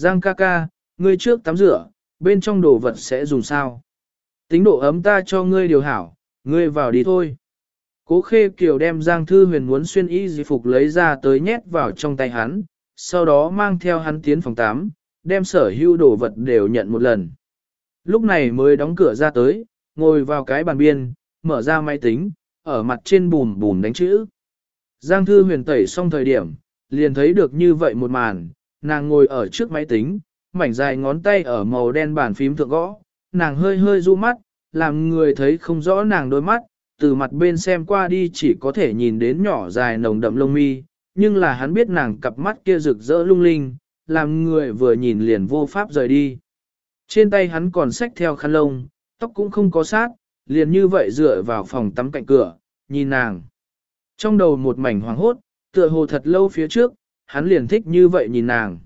Giang ca ca, ngươi trước tắm rửa, bên trong đồ vật sẽ dùng sao? Tính độ ấm ta cho ngươi điều hảo, ngươi vào đi thôi. Cố khê kiều đem Giang Thư Huyền muốn xuyên y di phục lấy ra tới nhét vào trong tay hắn, sau đó mang theo hắn tiến phòng 8, đem sở hữu đồ vật đều nhận một lần. Lúc này mới đóng cửa ra tới, ngồi vào cái bàn biên, mở ra máy tính, ở mặt trên bùm bùm đánh chữ. Giang Thư Huyền tẩy xong thời điểm, liền thấy được như vậy một màn, nàng ngồi ở trước máy tính, mảnh dài ngón tay ở màu đen bàn phím thượng gõ, nàng hơi hơi du mắt, làm người thấy không rõ nàng đôi mắt, từ mặt bên xem qua đi chỉ có thể nhìn đến nhỏ dài nồng đậm lông mi, nhưng là hắn biết nàng cặp mắt kia rực rỡ lung linh, làm người vừa nhìn liền vô pháp rời đi. Trên tay hắn còn xách theo khăn lông, tóc cũng không có sát, liền như vậy dựa vào phòng tắm cạnh cửa, nhìn nàng. Trong đầu một mảnh hoàng hốt, tựa hồ thật lâu phía trước, hắn liền thích như vậy nhìn nàng.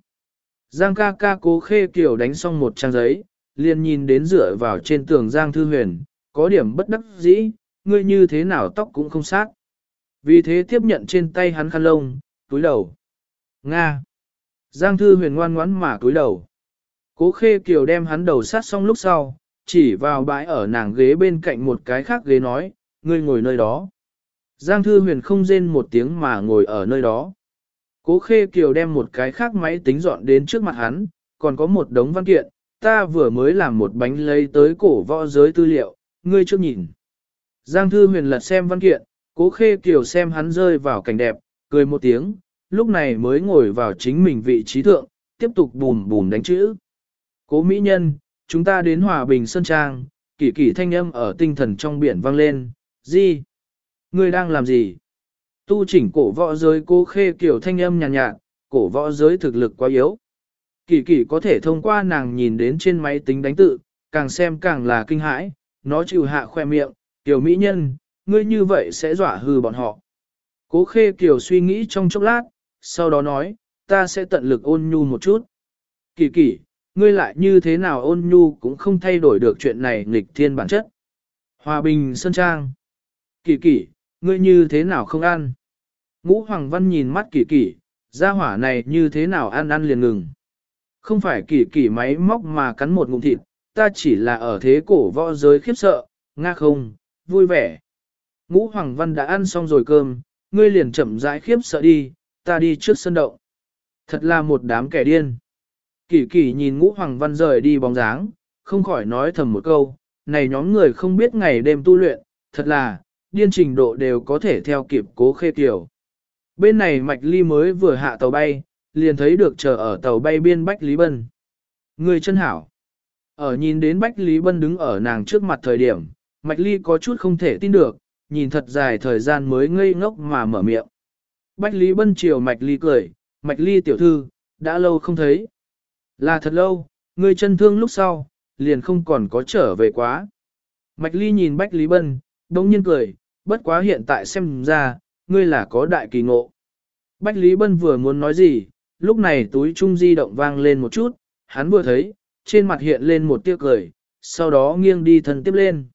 Giang ca ca cố khê kiểu đánh xong một trang giấy, liền nhìn đến dựa vào trên tường Giang Thư Huyền, có điểm bất đắc dĩ, ngươi như thế nào tóc cũng không sát. Vì thế tiếp nhận trên tay hắn khăn lông, túi đầu. Nga. Giang Thư Huyền ngoan ngoãn mà túi đầu. Cố khê kiều đem hắn đầu sát xong lúc sau, chỉ vào bãi ở nàng ghế bên cạnh một cái khác ghế nói, ngươi ngồi nơi đó. Giang Thư Huyền không rên một tiếng mà ngồi ở nơi đó. Cố Khê Kiều đem một cái khác máy tính dọn đến trước mặt hắn, còn có một đống văn kiện, ta vừa mới làm một bánh lấy tới cổ võ giới tư liệu, ngươi chưa nhìn. Giang Thư Huyền lật xem văn kiện, Cố Khê Kiều xem hắn rơi vào cảnh đẹp, cười một tiếng, lúc này mới ngồi vào chính mình vị trí thượng, tiếp tục bùm bùm đánh chữ. Cố Mỹ Nhân, chúng ta đến Hòa Bình Sơn Trang, kỳ kỳ thanh âm ở tinh thần trong biển vang lên, gì? Ngươi đang làm gì? Tu chỉnh cổ võ giới cố khê kiểu thanh âm nhàn nhạt, nhạt, cổ võ giới thực lực quá yếu. Kỳ kỳ có thể thông qua nàng nhìn đến trên máy tính đánh tự, càng xem càng là kinh hãi, nó chịu hạ khoe miệng, tiểu mỹ nhân, ngươi như vậy sẽ dọa hư bọn họ. Cố khê kiểu suy nghĩ trong chốc lát, sau đó nói, ta sẽ tận lực ôn nhu một chút. Kỳ kỳ, ngươi lại như thế nào ôn nhu cũng không thay đổi được chuyện này nghịch thiên bản chất. Hòa bình Sơn Trang. Kỳ kỳ, ngươi như thế nào không ăn? Ngũ Hoàng Văn nhìn mắt kỳ kỳ, gia hỏa này như thế nào ăn ăn liền ngừng. Không phải kỳ kỳ máy móc mà cắn một ngụm thịt, ta chỉ là ở thế cổ võ giới khiếp sợ, nga không, vui vẻ. Ngũ Hoàng Văn đã ăn xong rồi cơm, ngươi liền chậm rãi khiếp sợ đi, ta đi trước sân động. Thật là một đám kẻ điên. Kỳ kỳ nhìn Ngũ Hoàng Văn rời đi bóng dáng, không khỏi nói thầm một câu, này nhóm người không biết ngày đêm tu luyện, thật là, điên trình độ đều có thể theo kịp cố khê tiểu. Bên này Mạch Ly mới vừa hạ tàu bay, liền thấy được chờ ở tàu bay biên Bách Lý Bân. Người chân hảo. Ở nhìn đến Bách Lý Bân đứng ở nàng trước mặt thời điểm, Mạch Ly có chút không thể tin được, nhìn thật dài thời gian mới ngây ngốc mà mở miệng. Bách Lý Bân chiều Mạch Ly cười, Mạch Ly tiểu thư, đã lâu không thấy. Là thật lâu, người chân thương lúc sau, liền không còn có trở về quá. Mạch Ly nhìn Bách Lý Bân, đông nhiên cười, bất quá hiện tại xem ra, ngươi là có đại kỳ ngộ. Bách Lý Bân vừa muốn nói gì, lúc này túi trung di động vang lên một chút, hắn vừa thấy, trên mặt hiện lên một tiếc cười, sau đó nghiêng đi thân tiếp lên.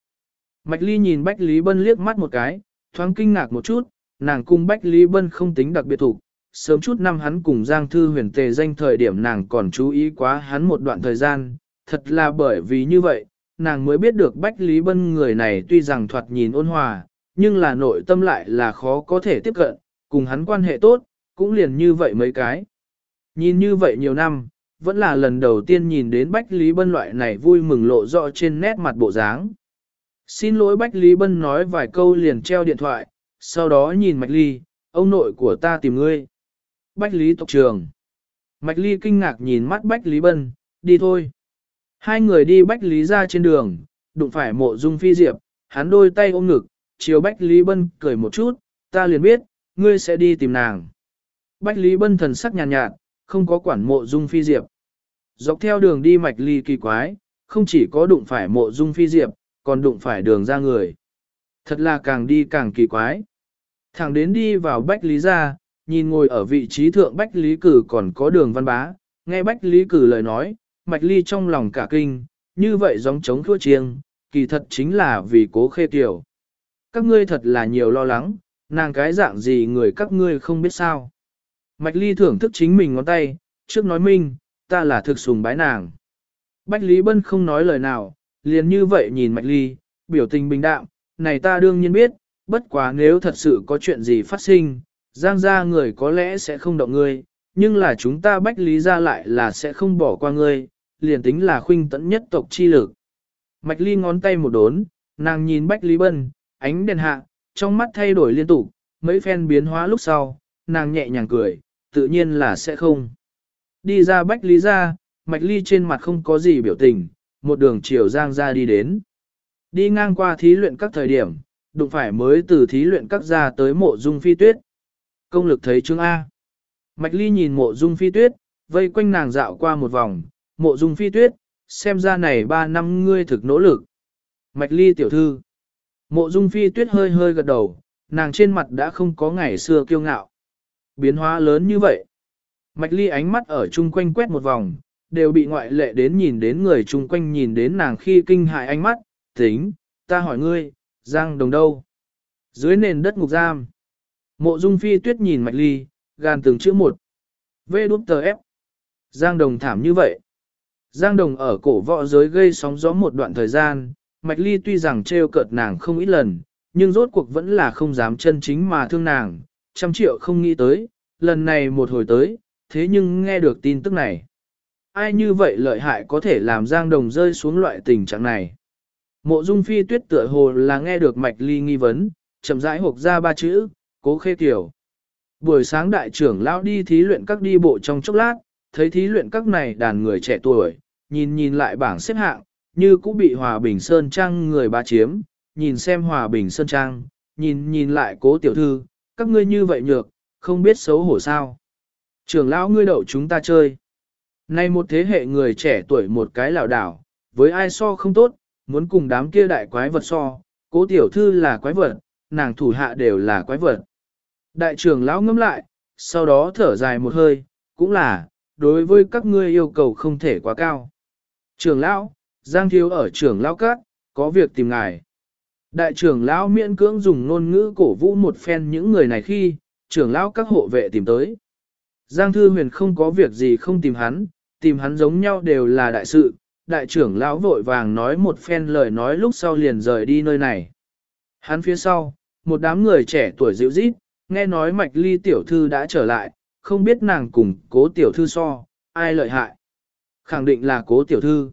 Mạch Ly nhìn Bách Lý Bân liếc mắt một cái, thoáng kinh ngạc một chút, nàng cùng Bách Lý Bân không tính đặc biệt thủ. Sớm chút năm hắn cùng Giang Thư huyền tề danh thời điểm nàng còn chú ý quá hắn một đoạn thời gian, thật là bởi vì như vậy, nàng mới biết được Bách Lý Bân người này tuy rằng thoạt nhìn ôn hòa, nhưng là nội tâm lại là khó có thể tiếp cận, cùng hắn quan hệ tốt, cũng liền như vậy mấy cái. Nhìn như vậy nhiều năm, vẫn là lần đầu tiên nhìn đến Bách Lý Bân loại này vui mừng lộ rõ trên nét mặt bộ dáng. Xin lỗi Bách Lý Bân nói vài câu liền treo điện thoại, sau đó nhìn Mạch Ly, ông nội của ta tìm ngươi. Bách Lý tộc trường. Mạch Ly kinh ngạc nhìn mắt Bách Lý Bân, đi thôi. Hai người đi Bách Lý ra trên đường, đụng phải mộ dung phi diệp, hắn đôi tay ôm ngực, chiều Bách Lý Bân cười một chút, ta liền biết, ngươi sẽ đi tìm nàng. Bách Lý Bân thần sắc nhàn nhạt, nhạt, không có quản mộ dung phi diệp. Dọc theo đường đi mạch ly kỳ quái, không chỉ có đụng phải mộ dung phi diệp, còn đụng phải đường ra người. Thật là càng đi càng kỳ quái. Thẳng đến đi vào Bách Lý ra, nhìn ngồi ở vị trí thượng Bách Lý cử còn có đường văn bá, nghe Bách Lý cử lời nói, mạch ly trong lòng cả kinh, như vậy giống chống thua chiêng, kỳ thật chính là vì cố khê tiểu các ngươi thật là nhiều lo lắng, nàng cái dạng gì người các ngươi không biết sao. Mạch Ly thưởng thức chính mình ngón tay, trước nói minh, ta là thực sùng bái nàng. Bách Lý Bân không nói lời nào, liền như vậy nhìn Mạch Ly, biểu tình bình đạm, này ta đương nhiên biết, bất quá nếu thật sự có chuyện gì phát sinh, giang gia người có lẽ sẽ không động ngươi, nhưng là chúng ta Bách Lý ra lại là sẽ không bỏ qua ngươi, liền tính là khuynh tẫn nhất tộc chi lực. Mạch Ly ngón tay một đốn, nàng nhìn Bách Lý Bân, ánh đèn hạ, trong mắt thay đổi liên tục, mấy phen biến hóa lúc sau, nàng nhẹ nhàng cười, tự nhiên là sẽ không. Đi ra Bách Lý ra, Mạch Ly trên mặt không có gì biểu tình, một đường chiều giang ra đi đến. Đi ngang qua thí luyện các thời điểm, đụng phải mới từ thí luyện các ra tới mộ dung phi tuyết. Công lực thấy chương A. Mạch Ly nhìn mộ dung phi tuyết, vây quanh nàng dạo qua một vòng, mộ dung phi tuyết, xem ra này ba năm ngươi thực nỗ lực. Mạch Ly tiểu thư. Mộ dung phi tuyết hơi hơi gật đầu, nàng trên mặt đã không có ngày xưa kiêu ngạo. Biến hóa lớn như vậy. Mạch Ly ánh mắt ở chung quanh quét một vòng, đều bị ngoại lệ đến nhìn đến người chung quanh nhìn đến nàng khi kinh hại ánh mắt, tính, ta hỏi ngươi, Giang Đồng đâu? Dưới nền đất ngục giam. Mộ Dung Phi Tuyết nhìn Mạch Ly, gan từng chữ một. Vê đút tờ ép. Giang Đồng thảm như vậy. Giang Đồng ở cổ võ giới gây sóng gió một đoạn thời gian, Mạch Ly tuy rằng trêu cợt nàng không ít lần, nhưng rốt cuộc vẫn là không dám chân chính mà thương nàng, trăm triệu không nghĩ tới, lần này một hồi tới, thế nhưng nghe được tin tức này. Ai như vậy lợi hại có thể làm Giang Đồng rơi xuống loại tình trạng này. Mộ Dung Phi Tuyết tựa hồ là nghe được Mạch Ly nghi vấn, chậm rãi hộp ra ba chữ, cố khê kiểu. Buổi sáng đại trưởng lão đi thí luyện các đi bộ trong chốc lát, thấy thí luyện các này đàn người trẻ tuổi, nhìn nhìn lại bảng xếp hạng, như cũng bị Hòa Bình Sơn Trang người ba chiếm, nhìn xem Hòa Bình Sơn Trang, nhìn nhìn lại cố tiểu thư, các ngươi như vậy nhược, không biết xấu hổ sao. Trưởng lão ngươi đậu chúng ta chơi. Nay một thế hệ người trẻ tuổi một cái lảo đảo, với ai so không tốt, muốn cùng đám kia đại quái vật so, cố tiểu thư là quái vật, nàng thủ hạ đều là quái vật. Đại trưởng lão ngâm lại, sau đó thở dài một hơi, cũng là, đối với các ngươi yêu cầu không thể quá cao. Trưởng lão, Giang Thiếu ở trưởng lão các, có việc tìm ngài. Đại trưởng lão miễn cưỡng dùng ngôn ngữ cổ vũ một phen những người này khi, trưởng lão các hộ vệ tìm tới. Giang Thư Huyền không có việc gì không tìm hắn, tìm hắn giống nhau đều là đại sự, đại trưởng lão vội vàng nói một phen lời nói lúc sau liền rời đi nơi này. Hắn phía sau, một đám người trẻ tuổi dịu rít, nghe nói mạch ly tiểu thư đã trở lại, không biết nàng cùng cố tiểu thư so, ai lợi hại. Khẳng định là cố tiểu thư.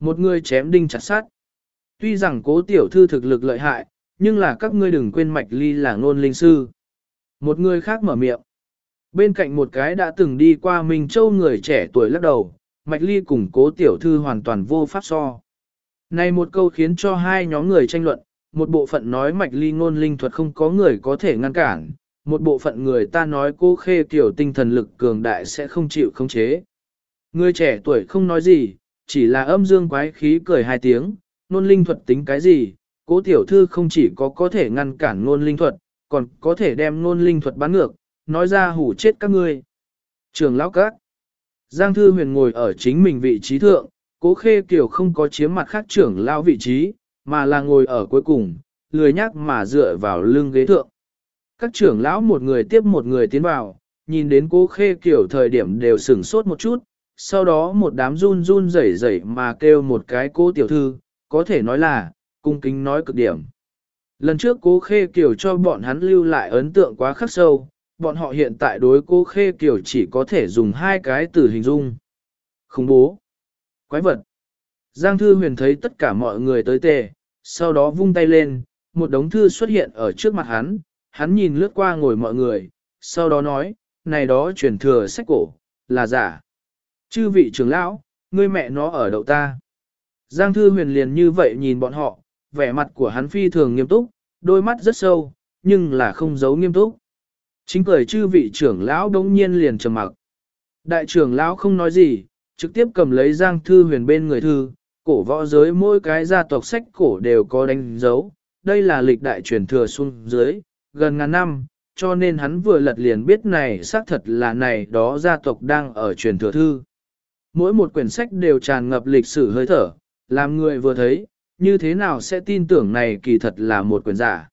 Một người chém đinh chặt sát. Tuy rằng cố tiểu thư thực lực lợi hại, nhưng là các ngươi đừng quên mạch ly là ngôn linh sư. Một người khác mở miệng. Bên cạnh một cái đã từng đi qua Minh Châu người trẻ tuổi lắc đầu, Mạch Ly cùng cố tiểu thư hoàn toàn vô pháp so. Này một câu khiến cho hai nhóm người tranh luận, một bộ phận nói Mạch Ly ngôn linh thuật không có người có thể ngăn cản, một bộ phận người ta nói cô khê tiểu tinh thần lực cường đại sẽ không chịu khống chế. Người trẻ tuổi không nói gì, chỉ là âm dương quái khí cười hai tiếng, nôn linh thuật tính cái gì, cố tiểu thư không chỉ có có thể ngăn cản nôn linh thuật, còn có thể đem nôn linh thuật bán ngược, nói ra hủ chết các ngươi. Trường lão các. Giang Thư Huyền ngồi ở chính mình vị trí thượng, cố khê kiểu không có chiếm mặt khác trưởng lão vị trí, mà là ngồi ở cuối cùng, lười nhắc mà dựa vào lưng ghế thượng. Các trưởng lão một người tiếp một người tiến vào, nhìn đến cố khê kiểu thời điểm đều sửng sốt một chút, sau đó một đám run run rẩy rẩy mà kêu một cái cô tiểu thư, có thể nói là, cung kính nói cực điểm. Lần trước cố khê kiểu cho bọn hắn lưu lại ấn tượng quá khắc sâu, bọn họ hiện tại đối cô khê kiểu chỉ có thể dùng hai cái từ hình dung. Khủng bố. Quái vật. Giang thư huyền thấy tất cả mọi người tới tề, sau đó vung tay lên, một đống thư xuất hiện ở trước mặt hắn, hắn nhìn lướt qua ngồi mọi người, sau đó nói, này đó truyền thừa sách cổ, là giả. Chư vị trưởng lão, ngươi mẹ nó ở đậu ta. Giang thư huyền liền như vậy nhìn bọn họ, vẻ mặt của hắn phi thường nghiêm túc, đôi mắt rất sâu, nhưng là không giấu nghiêm túc. Chính cười chư vị trưởng lão đống nhiên liền trầm mặc. Đại trưởng lão không nói gì, trực tiếp cầm lấy giang thư huyền bên người thư, cổ võ giới mỗi cái gia tộc sách cổ đều có đánh dấu, đây là lịch đại truyền thừa xuống dưới, gần ngàn năm, cho nên hắn vừa lật liền biết này xác thật là này đó gia tộc đang ở truyền thừa thư. Mỗi một quyển sách đều tràn ngập lịch sử hơi thở, làm người vừa thấy, như thế nào sẽ tin tưởng này kỳ thật là một quyển giả.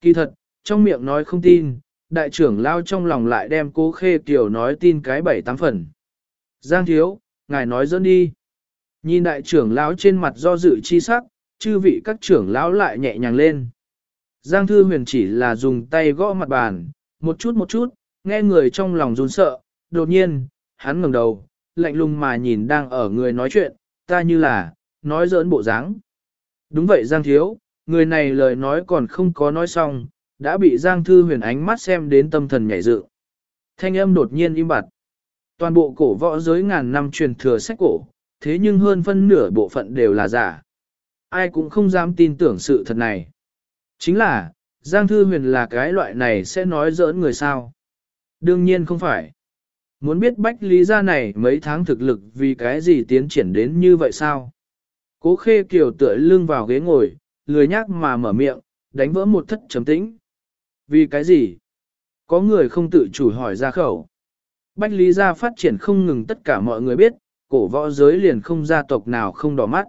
Kỳ thật, trong miệng nói không tin, đại trưởng lao trong lòng lại đem cố khê tiểu nói tin cái bảy tám phần. Giang thiếu, ngài nói dẫn đi. Nhìn đại trưởng lão trên mặt do dự chi sắc, chư vị các trưởng lão lại nhẹ nhàng lên. Giang thư huyền chỉ là dùng tay gõ mặt bàn, một chút một chút, nghe người trong lòng run sợ, đột nhiên, hắn ngẩng đầu, lạnh lùng mà nhìn đang ở người nói chuyện, ta như là, nói giỡn bộ dáng. Đúng vậy Giang thiếu, người này lời nói còn không có nói xong, đã bị Giang thư huyền ánh mắt xem đến tâm thần nhảy dự. Thanh âm đột nhiên im bặt. Toàn bộ cổ võ giới ngàn năm truyền thừa sách cổ, thế nhưng hơn phân nửa bộ phận đều là giả. Ai cũng không dám tin tưởng sự thật này. Chính là, Giang Thư Huyền là cái loại này sẽ nói giỡn người sao. Đương nhiên không phải. Muốn biết Bách Lý gia này mấy tháng thực lực vì cái gì tiến triển đến như vậy sao? Cố khê kiều tựa lưng vào ghế ngồi, lười nhác mà mở miệng, đánh vỡ một thất trầm tĩnh. Vì cái gì? Có người không tự chủ hỏi ra khẩu. Bách Lý gia phát triển không ngừng tất cả mọi người biết, cổ võ giới liền không gia tộc nào không đỏ mắt.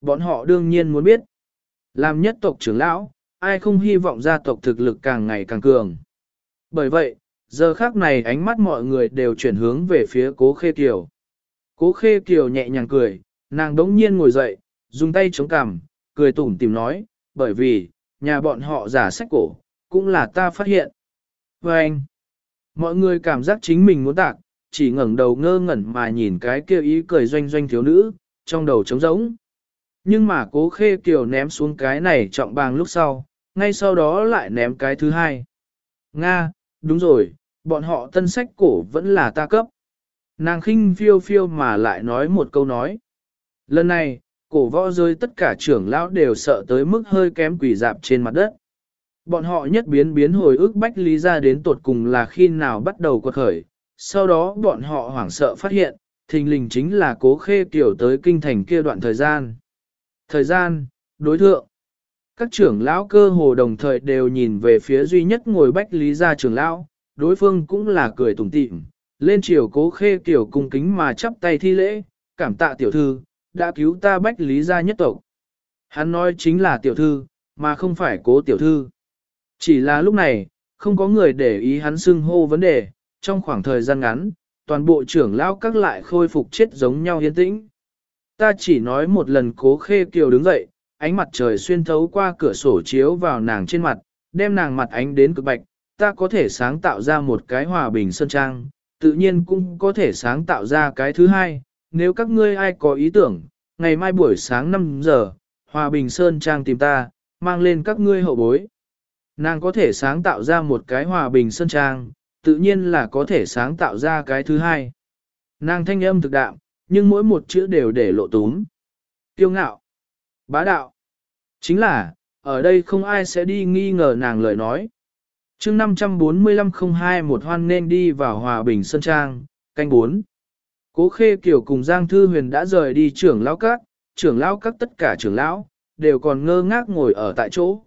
Bọn họ đương nhiên muốn biết. Làm nhất tộc trưởng lão, ai không hy vọng gia tộc thực lực càng ngày càng cường. Bởi vậy, giờ khác này ánh mắt mọi người đều chuyển hướng về phía cố khê kiều. Cố khê kiều nhẹ nhàng cười, nàng đống nhiên ngồi dậy, dùng tay chống cằm, cười tủm tìm nói, bởi vì, nhà bọn họ giả sách cổ, cũng là ta phát hiện. Và anh, mọi người cảm giác chính mình muốn tạc, chỉ ngẩng đầu ngơ ngẩn mà nhìn cái kia ý cười doanh doanh thiếu nữ, trong đầu trống rỗng. Nhưng mà cố khê kiều ném xuống cái này trọng bàng lúc sau, ngay sau đó lại ném cái thứ hai. Nga, đúng rồi, bọn họ tân sách cổ vẫn là ta cấp. Nàng khinh phiêu phiêu mà lại nói một câu nói. Lần này, cổ võ rơi tất cả trưởng lão đều sợ tới mức hơi kém quỷ dạp trên mặt đất. Bọn họ nhất biến biến hồi ức bách lý ra đến tột cùng là khi nào bắt đầu quật khởi, sau đó bọn họ hoảng sợ phát hiện, thình lình chính là cố khê kiểu tới kinh thành kia đoạn thời gian. Thời gian, đối thượng. Các trưởng lão cơ hồ đồng thời đều nhìn về phía duy nhất ngồi bách lý gia trưởng lão, đối phương cũng là cười tủm tỉm, lên chiều cố khê kiểu cung kính mà chắp tay thi lễ, cảm tạ tiểu thư, đã cứu ta bách lý gia nhất tộc. Hắn nói chính là tiểu thư, mà không phải cố tiểu thư. Chỉ là lúc này, không có người để ý hắn xưng hô vấn đề, trong khoảng thời gian ngắn, toàn bộ trưởng lão các lại khôi phục chết giống nhau yên tĩnh. Ta chỉ nói một lần cố khê kiều đứng dậy, ánh mặt trời xuyên thấu qua cửa sổ chiếu vào nàng trên mặt, đem nàng mặt ánh đến cực bạch, ta có thể sáng tạo ra một cái hòa bình sơn trang, tự nhiên cũng có thể sáng tạo ra cái thứ hai, nếu các ngươi ai có ý tưởng, ngày mai buổi sáng 5 giờ, hòa bình sơn trang tìm ta, mang lên các ngươi hậu bối. Nàng có thể sáng tạo ra một cái hòa bình sơn trang, tự nhiên là có thể sáng tạo ra cái thứ hai. Nàng thanh âm thực đạm, nhưng mỗi một chữ đều để lộ túm. Tiêu ngạo, bá đạo. Chính là, ở đây không ai sẽ đi nghi ngờ nàng lời nói chương 54502 một hoan nên đi vào Hòa Bình Sơn Trang, canh 4. Cố Khê Kiều cùng Giang Thư Huyền đã rời đi trưởng lão các, trưởng lão các tất cả trưởng lão, đều còn ngơ ngác ngồi ở tại chỗ.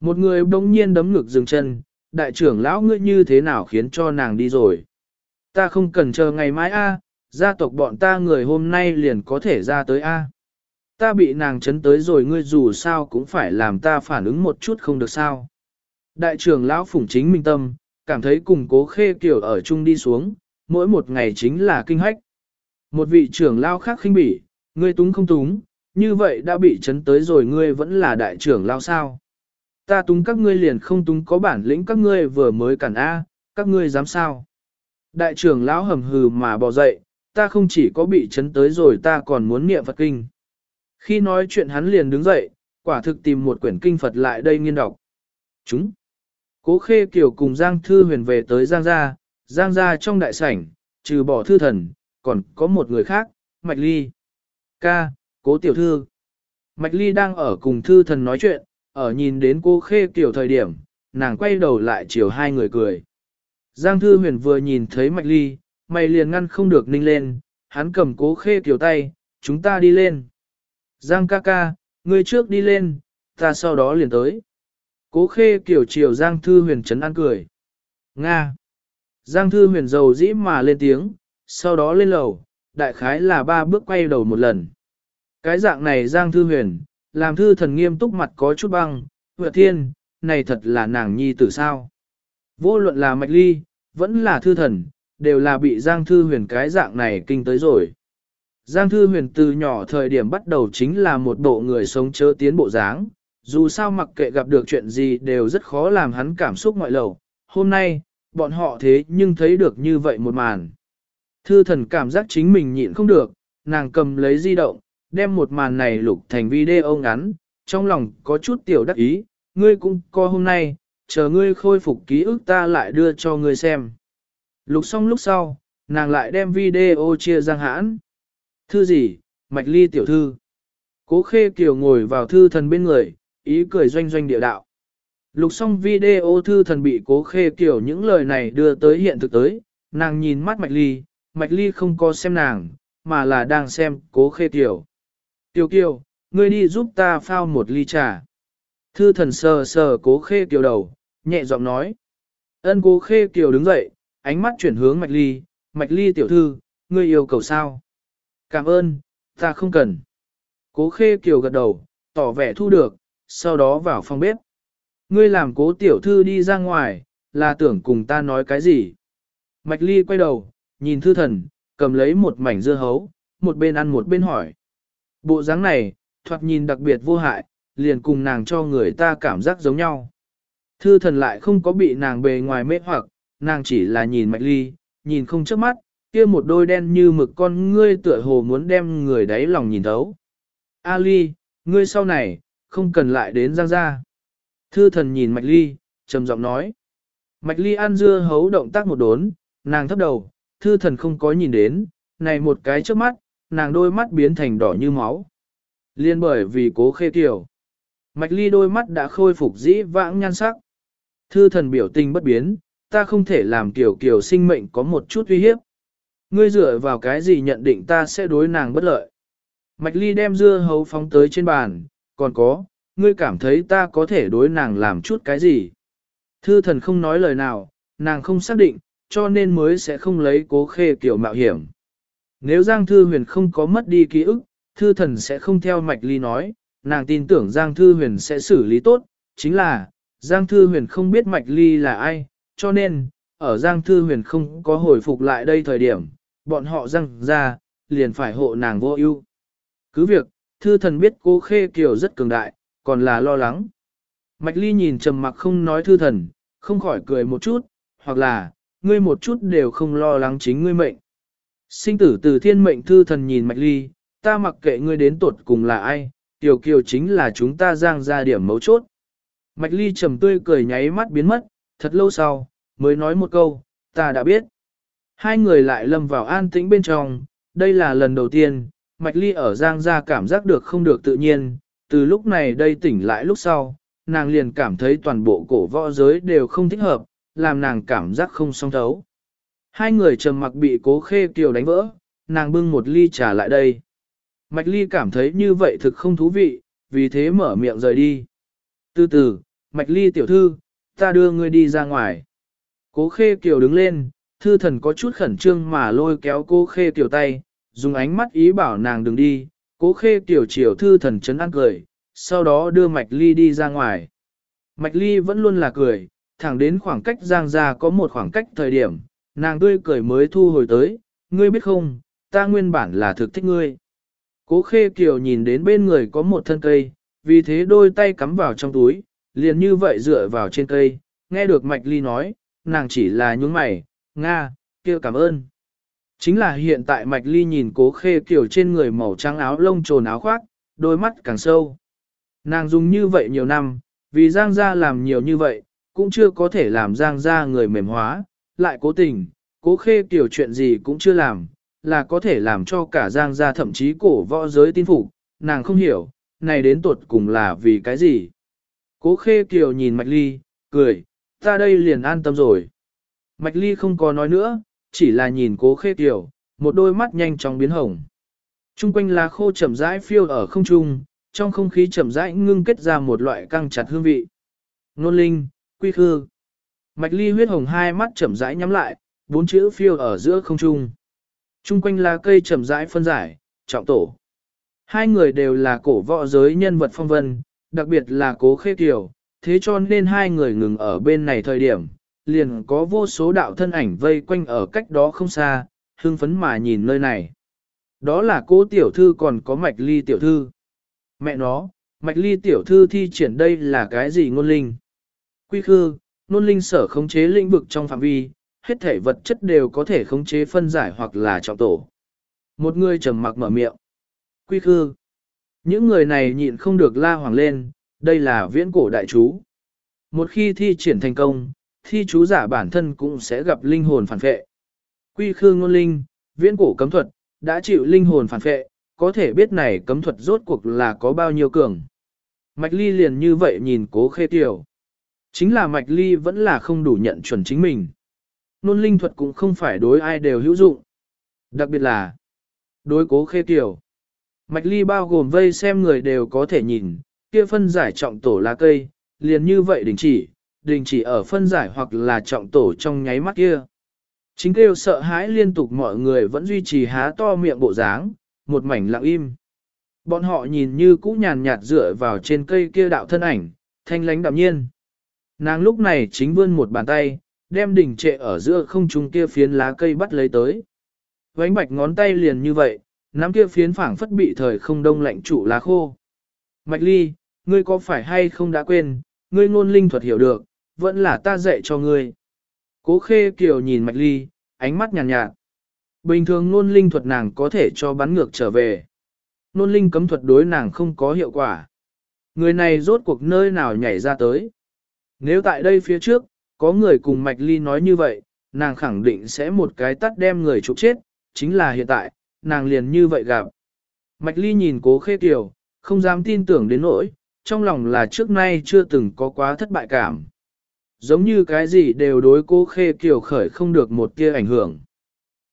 Một người bỗng nhiên đấm ngực dừng chân, đại trưởng lão ngươi như thế nào khiến cho nàng đi rồi. Ta không cần chờ ngày mai a, gia tộc bọn ta người hôm nay liền có thể ra tới a. Ta bị nàng chấn tới rồi ngươi dù sao cũng phải làm ta phản ứng một chút không được sao. Đại trưởng lão phủng chính minh tâm, cảm thấy cùng cố khê kiểu ở chung đi xuống, mỗi một ngày chính là kinh hách. Một vị trưởng lão khác khinh bỉ, ngươi túng không túng, như vậy đã bị chấn tới rồi ngươi vẫn là đại trưởng lão sao. Ta túng các ngươi liền không túng có bản lĩnh các ngươi vừa mới cản A, các ngươi dám sao. Đại trưởng lão hầm hừ mà bò dậy, ta không chỉ có bị chấn tới rồi ta còn muốn niệm Phật kinh. Khi nói chuyện hắn liền đứng dậy, quả thực tìm một quyển kinh Phật lại đây nghiên đọc. Chúng. Cố khê Kiều cùng Giang Thư huyền về tới Giang Gia, Giang Gia trong đại sảnh, trừ bỏ thư thần, còn có một người khác, Mạch Ly. Ca, cố tiểu thư. Mạch Ly đang ở cùng thư thần nói chuyện, ở nhìn đến cô khê Kiều thời điểm, nàng quay đầu lại chiều hai người cười. Giang Thư huyền vừa nhìn thấy Mạch Ly, mày liền ngăn không được ninh lên, hắn cầm cố khê Kiều tay, chúng ta đi lên. Giang ca ca, ngươi trước đi lên, ta sau đó liền tới. Cố khê kiểu chiều Giang Thư huyền chấn an cười. Nga. Giang Thư huyền dầu dĩ mà lên tiếng, sau đó lên lầu, đại khái là ba bước quay đầu một lần. Cái dạng này Giang Thư huyền, làm thư thần nghiêm túc mặt có chút băng, Vừa thiên, này thật là nàng nhi tử sao. Vô luận là mạch ly, vẫn là thư thần, đều là bị Giang Thư Huyền cái dạng này kinh tới rồi. Giang Thư Huyền từ nhỏ thời điểm bắt đầu chính là một bộ người sống chớ tiến bộ dáng, dù sao mặc kệ gặp được chuyện gì đều rất khó làm hắn cảm xúc ngoại lầu. Hôm nay, bọn họ thế nhưng thấy được như vậy một màn. Thư thần cảm giác chính mình nhịn không được, nàng cầm lấy di động, đem một màn này lục thành video ngắn, trong lòng có chút tiểu đắc ý, ngươi cũng co hôm nay, chờ ngươi khôi phục ký ức ta lại đưa cho ngươi xem. Lục xong lúc sau, nàng lại đem video chia giang hãn. Thư gì, mạch ly tiểu thư. Cố khê kiều ngồi vào thư thần bên người, ý cười doanh doanh địa đạo. Lục xong video thư thần bị cố khê kiểu những lời này đưa tới hiện thực tới, nàng nhìn mắt mạch ly, mạch ly không có xem nàng, mà là đang xem cố khê kiểu. Tiểu kiều, ngươi đi giúp ta phao một ly trà. Thư thần sờ sờ cố khê kiểu đầu, nhẹ giọng nói. Ân cố khê kiểu đứng dậy, ánh mắt chuyển hướng mạch ly, mạch ly tiểu thư, ngươi yêu cầu sao? Cảm ơn, ta không cần. Cố khê kiểu gật đầu, tỏ vẻ thu được, sau đó vào phòng bếp. Ngươi làm cố tiểu thư đi ra ngoài, là tưởng cùng ta nói cái gì? Mạch ly quay đầu, nhìn thư thần, cầm lấy một mảnh dưa hấu, một bên ăn một bên hỏi. Bộ dáng này, thoạt nhìn đặc biệt vô hại, liền cùng nàng cho người ta cảm giác giống nhau. Thư thần lại không có bị nàng bề ngoài mê hoặc, nàng chỉ là nhìn mạch ly, nhìn không chớp mắt, kia một đôi đen như mực con ngươi tựa hồ muốn đem người đáy lòng nhìn thấu. A ly, ngươi sau này, không cần lại đến giang gia. Thư thần nhìn mạch ly, trầm giọng nói. Mạch ly ăn dưa hấu động tác một đốn, nàng thấp đầu, thư thần không có nhìn đến, này một cái trước mắt, nàng đôi mắt biến thành đỏ như máu. Liên bởi vì cố khê tiểu. Mạch ly đôi mắt đã khôi phục dĩ vãng nhan sắc. Thư thần biểu tình bất biến, ta không thể làm kiểu kiểu sinh mệnh có một chút uy hiếp. Ngươi dựa vào cái gì nhận định ta sẽ đối nàng bất lợi. Mạch ly đem dưa hấu phóng tới trên bàn, còn có, ngươi cảm thấy ta có thể đối nàng làm chút cái gì. Thư thần không nói lời nào, nàng không xác định, cho nên mới sẽ không lấy cố khê kiểu mạo hiểm. Nếu Giang Thư Huyền không có mất đi ký ức, Thư thần sẽ không theo mạch ly nói, nàng tin tưởng Giang Thư Huyền sẽ xử lý tốt, chính là, Giang Thư Huyền không biết mạch ly là ai, cho nên, ở Giang Thư Huyền không có hồi phục lại đây thời điểm, bọn họ răng ra, liền phải hộ nàng vô ưu. Cứ việc, Thư thần biết cô Khê Kiều rất cường đại, còn là lo lắng. Mạch Ly nhìn trầm mặc không nói Thư thần, không khỏi cười một chút, hoặc là, ngươi một chút đều không lo lắng chính ngươi mệnh. Sinh tử từ thiên mệnh Thư thần nhìn Mạch Ly, ta mặc kệ ngươi đến tuột cùng là ai, Tiểu Kiều chính là chúng ta giang ra điểm mấu chốt. Mạch Ly trầm tươi cười nháy mắt biến mất, thật lâu sau, mới nói một câu, ta đã biết. Hai người lại lâm vào an tĩnh bên trong, đây là lần đầu tiên, Mạch Ly ở Giang gia cảm giác được không được tự nhiên, từ lúc này đây tỉnh lại lúc sau, nàng liền cảm thấy toàn bộ cổ võ giới đều không thích hợp, làm nàng cảm giác không song thấu. Hai người trầm mặc bị cố khê kiều đánh vỡ, nàng bưng một ly trà lại đây. Mạch Ly cảm thấy như vậy thực không thú vị, vì thế mở miệng rời đi. Từ từ, Mạch Ly tiểu thư, ta đưa ngươi đi ra ngoài. Cố khê kiều đứng lên, thư thần có chút khẩn trương mà lôi kéo cố khê kiều tay, dùng ánh mắt ý bảo nàng đừng đi, cố khê tiểu triều thư thần chấn ăn cười, sau đó đưa Mạch Ly đi ra ngoài. Mạch Ly vẫn luôn là cười, thẳng đến khoảng cách giang ra có một khoảng cách thời điểm, nàng tươi cười mới thu hồi tới, ngươi biết không, ta nguyên bản là thực thích ngươi. Cố khê kiều nhìn đến bên người có một thân cây, vì thế đôi tay cắm vào trong túi, liền như vậy dựa vào trên cây, nghe được Mạch Ly nói, nàng chỉ là nhúng mày, Nga, kia cảm ơn. Chính là hiện tại Mạch Ly nhìn cố khê kiểu trên người màu trắng áo lông trồn áo khoác, đôi mắt càng sâu. Nàng dùng như vậy nhiều năm, vì Giang Gia làm nhiều như vậy, cũng chưa có thể làm Giang Gia người mềm hóa, lại cố tình, cố khê kiểu chuyện gì cũng chưa làm, là có thể làm cho cả Giang Gia thậm chí cổ võ giới tin phục, nàng không hiểu, này đến tuột cùng là vì cái gì. Cố khê kiểu nhìn Mạch Ly, cười, ta đây liền an tâm rồi. Mạch Ly không có nói nữa, chỉ là nhìn cố khê tiểu một đôi mắt nhanh chóng biến hồng. Trung quanh lá khô chậm rãi phiêu ở không trung, trong không khí chậm rãi ngưng kết ra một loại căng chặt hương vị. Nôn linh, quy khư. Mạch Ly huyết hồng hai mắt chậm rãi nhắm lại, bốn chữ phiêu ở giữa không trung. Trung quanh lá cây chậm rãi phân giải, trọng tổ. Hai người đều là cổ võ giới nhân vật phong vân, đặc biệt là cố khê tiểu thế cho nên hai người ngừng ở bên này thời điểm, liền có vô số đạo thân ảnh vây quanh ở cách đó không xa, hưng phấn mà nhìn nơi này. Đó là cô tiểu thư còn có mạch ly tiểu thư. Mẹ nó, mạch ly tiểu thư thi triển đây là cái gì ngôn linh? Quy khư, ngôn linh sở khống chế lĩnh vực trong phạm vi, hết thể vật chất đều có thể khống chế phân giải hoặc là trọng tổ. Một người trầm mặc mở miệng. Quy khư. Những người này nhịn không được la hoàng lên, đây là viễn cổ đại chú. Một khi thi triển thành công, thi chú giả bản thân cũng sẽ gặp linh hồn phản phệ. Quy khư ngôn linh, viễn cổ cấm thuật, đã chịu linh hồn phản phệ, có thể biết này cấm thuật rốt cuộc là có bao nhiêu cường. Mạch Ly liền như vậy nhìn cố khê tiểu. Chính là Mạch Ly vẫn là không đủ nhận chuẩn chính mình. Nôn linh thuật cũng không phải đối ai đều hữu dụng. Đặc biệt là đối cố khê tiểu. Mạch Ly bao gồm vây xem người đều có thể nhìn, kia phân giải trọng tổ lá cây, liền như vậy đình chỉ, đình chỉ ở phân giải hoặc là trọng tổ trong nháy mắt kia. Chính kêu sợ hãi liên tục mọi người vẫn duy trì há to miệng bộ dáng, một mảnh lặng im. Bọn họ nhìn như cũ nhàn nhạt dựa vào trên cây kia đạo thân ảnh, thanh lánh đạm nhiên. Nàng lúc này chính vươn một bàn tay, đem đỉnh trệ ở giữa không trung kia phiến lá cây bắt lấy tới. Vánh bạch ngón tay liền như vậy, nắm kia phiến phảng phất bị thời không đông lạnh trụ lá khô. Mạch ly, ngươi có phải hay không đã quên, ngươi ngôn linh thuật hiểu được, vẫn là ta dạy cho ngươi. Cố khê kiều nhìn mạch ly, ánh mắt nhàn nhạt, nhạt. Bình thường nôn linh thuật nàng có thể cho bắn ngược trở về. Nôn linh cấm thuật đối nàng không có hiệu quả. Người này rốt cuộc nơi nào nhảy ra tới. Nếu tại đây phía trước, có người cùng mạch ly nói như vậy, nàng khẳng định sẽ một cái tắt đem người trục chết, chính là hiện tại, nàng liền như vậy gặp. Mạch ly nhìn cố khê kiều, không dám tin tưởng đến nỗi, trong lòng là trước nay chưa từng có quá thất bại cảm. Giống như cái gì đều đối cố khê kiều khởi không được một tia ảnh hưởng.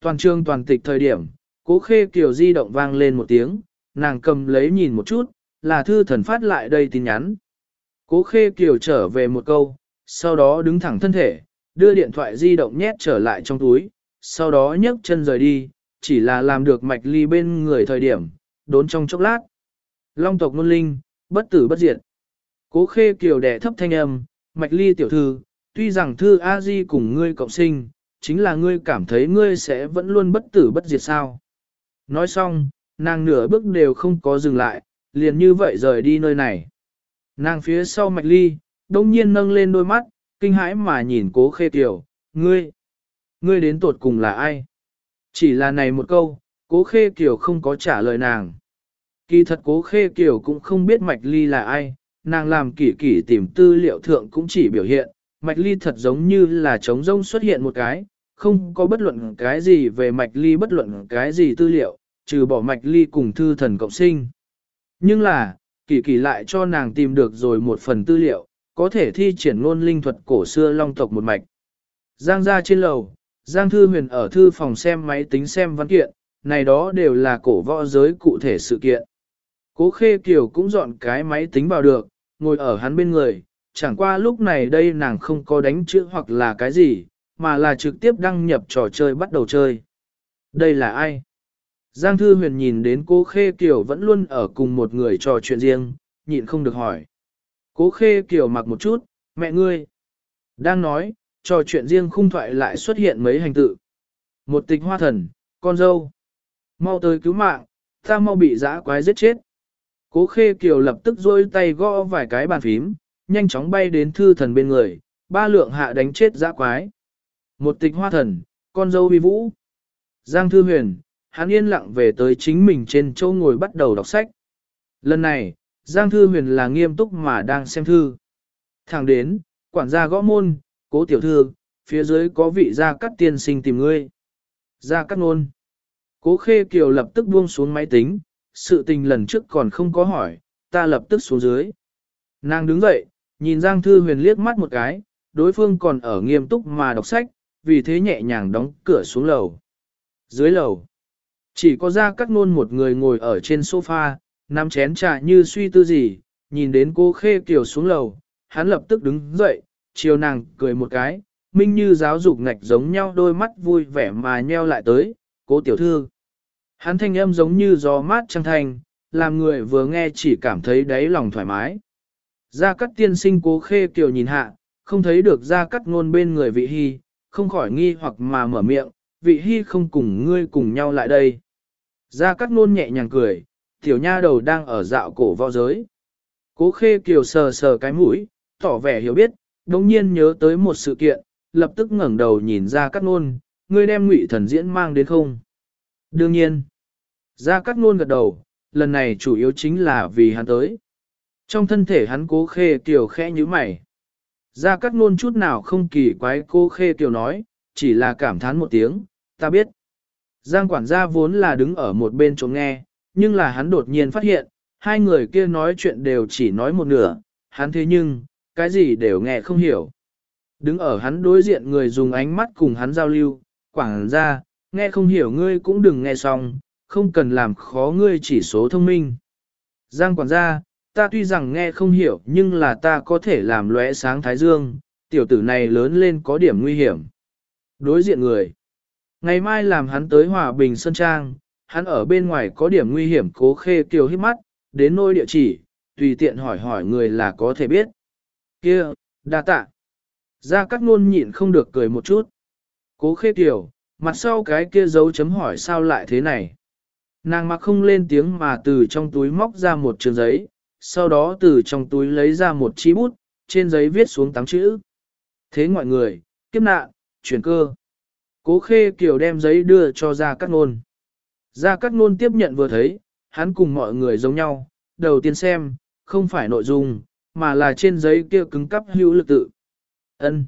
Toàn trương toàn tịch thời điểm, cố khê kiều di động vang lên một tiếng, nàng cầm lấy nhìn một chút, là thư thần phát lại đây tin nhắn. Cố khê kiều trở về một câu, sau đó đứng thẳng thân thể, đưa điện thoại di động nhét trở lại trong túi, sau đó nhấc chân rời đi, chỉ là làm được mạch ly bên người thời điểm, đốn trong chốc lát. Long tộc nôn linh, bất tử bất diệt. Cố khê kiều đẻ thấp thanh âm, mạch ly tiểu thư, tuy rằng thư A-di cùng ngươi cộng sinh, chính là ngươi cảm thấy ngươi sẽ vẫn luôn bất tử bất diệt sao. Nói xong, nàng nửa bước đều không có dừng lại, liền như vậy rời đi nơi này. Nàng phía sau mạch ly, đông nhiên nâng lên đôi mắt, kinh hãi mà nhìn cố khê tiểu, ngươi, ngươi đến tột cùng là ai? Chỉ là này một câu, cố khê tiểu không có trả lời nàng. Kỳ thật cố khê tiểu cũng không biết mạch ly là ai, nàng làm kỷ kỷ tìm tư liệu thượng cũng chỉ biểu hiện, mạch ly thật giống như là trống rông xuất hiện một cái, không có bất luận cái gì về mạch ly bất luận cái gì tư liệu, trừ bỏ mạch ly cùng thư thần cộng sinh. Nhưng là, kỷ kỷ lại cho nàng tìm được rồi một phần tư liệu, có thể thi triển ngôn linh thuật cổ xưa long tộc một mạch. Giang ra trên lầu, Giang Thư Huyền ở thư phòng xem máy tính xem văn kiện, này đó đều là cổ võ giới cụ thể sự kiện. Cố Khê Kiều cũng dọn cái máy tính vào được, ngồi ở hắn bên người, chẳng qua lúc này đây nàng không có đánh chữ hoặc là cái gì, mà là trực tiếp đăng nhập trò chơi bắt đầu chơi. Đây là ai? Giang Thư Huyền nhìn đến cố Khê Kiều vẫn luôn ở cùng một người trò chuyện riêng, nhịn không được hỏi. Cố Khê Kiều mặc một chút, mẹ ngươi. Đang nói, trò chuyện riêng khung thoại lại xuất hiện mấy hành tự. Một tịch hoa thần, con dâu. Mau tới cứu mạng, ta mau bị dã quái giết chết. Cố khê kiều lập tức rôi tay gõ vài cái bàn phím, nhanh chóng bay đến thư thần bên người, ba lượng hạ đánh chết dã quái. Một tịch hoa thần, con dâu vi vũ. Giang thư huyền, hắn yên lặng về tới chính mình trên chỗ ngồi bắt đầu đọc sách. Lần này, Giang thư huyền là nghiêm túc mà đang xem thư. Thẳng đến, quản gia gõ môn, cố tiểu thư, phía dưới có vị gia cắt tiên sinh tìm ngươi. Gia cắt nôn. Cố khê kiều lập tức buông xuống máy tính, sự tình lần trước còn không có hỏi, ta lập tức xuống dưới. Nàng đứng dậy, nhìn Giang Thư Huyền liếc mắt một cái, đối phương còn ở nghiêm túc mà đọc sách, vì thế nhẹ nhàng đóng cửa xuống lầu. Dưới lầu, chỉ có ra các nôn một người ngồi ở trên sofa, nắm chén trà như suy tư gì, nhìn đến cô khê kiểu xuống lầu, hắn lập tức đứng dậy, chiều nàng cười một cái, minh như giáo dục ngạch giống nhau đôi mắt vui vẻ mà nheo lại tới, cố tiểu thư. Hắn thanh âm giống như gió mát trăng thanh, làm người vừa nghe chỉ cảm thấy đáy lòng thoải mái. Gia cắt tiên sinh cố khê kiều nhìn hạ, không thấy được gia cắt ngôn bên người vị hy, không khỏi nghi hoặc mà mở miệng, vị hy không cùng ngươi cùng nhau lại đây. gia cắt ngôn nhẹ nhàng cười, tiểu nha đầu đang ở dạo cổ võ giới. Cố khê kiều sờ sờ cái mũi, tỏ vẻ hiểu biết, đồng nhiên nhớ tới một sự kiện, lập tức ngẩng đầu nhìn gia cắt ngôn, ngươi đem ngụy thần diễn mang đến không? Đương nhiên. Ra Cát Nôn gật đầu, lần này chủ yếu chính là vì hắn tới. Trong thân thể hắn cố khê kiều khẽ như mày. Ra Cát Nôn chút nào không kỳ quái cô khê kiều nói, chỉ là cảm thán một tiếng, ta biết. Giang quản gia vốn là đứng ở một bên chỗ nghe, nhưng là hắn đột nhiên phát hiện, hai người kia nói chuyện đều chỉ nói một nửa, hắn thế nhưng, cái gì đều nghe không hiểu. Đứng ở hắn đối diện người dùng ánh mắt cùng hắn giao lưu, quảng ra, nghe không hiểu ngươi cũng đừng nghe xong, không cần làm khó ngươi chỉ số thông minh. Giang quản gia, ta tuy rằng nghe không hiểu nhưng là ta có thể làm lóe sáng thái dương, tiểu tử này lớn lên có điểm nguy hiểm. Đối diện người. Ngày mai làm hắn tới Hòa Bình Sơn Trang, hắn ở bên ngoài có điểm nguy hiểm cố khê kiều hít mắt, đến nôi địa chỉ, tùy tiện hỏi hỏi người là có thể biết. Kia, đa tạ. Ra các ngôn nhịn không được cười một chút. Cố khê kiều, mặt sau cái kia dấu chấm hỏi sao lại thế này. Nàng mặc không lên tiếng mà từ trong túi móc ra một trường giấy, sau đó từ trong túi lấy ra một chi bút, trên giấy viết xuống tám chữ. Thế ngoại người, kiếp nạn, chuyển cơ. Cố khê kiều đem giấy đưa cho ra cắt nôn. Ra cắt nôn tiếp nhận vừa thấy, hắn cùng mọi người giống nhau, đầu tiên xem, không phải nội dung, mà là trên giấy kia cứng cắp hữu lực tự. ân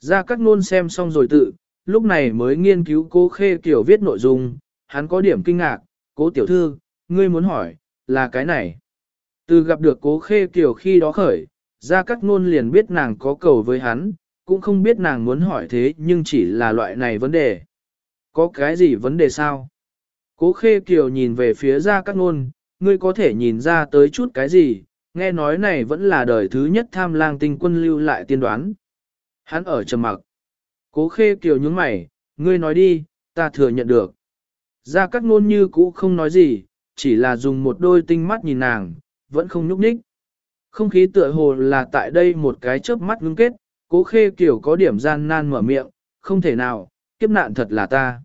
Ra cắt nôn xem xong rồi tự, lúc này mới nghiên cứu cố khê kiểu viết nội dung, hắn có điểm kinh ngạc, cố tiểu thư, ngươi muốn hỏi, là cái này. Từ gặp được cố khê kiểu khi đó khởi, ra các nôn liền biết nàng có cầu với hắn, cũng không biết nàng muốn hỏi thế nhưng chỉ là loại này vấn đề. Có cái gì vấn đề sao? Cố khê kiều nhìn về phía ra các nôn, ngươi có thể nhìn ra tới chút cái gì, nghe nói này vẫn là đời thứ nhất tham lang tinh quân lưu lại tiên đoán. Hắn ở trầm mặc. Cố khê kiều nhướng mày, ngươi nói đi, ta thừa nhận được. Ra các nôn như cũ không nói gì, chỉ là dùng một đôi tinh mắt nhìn nàng, vẫn không nhúc nhích. Không khí tựa hồ là tại đây một cái chớp mắt ngưng kết, cố khê kiểu có điểm gian nan mở miệng, không thể nào, kiếp nạn thật là ta.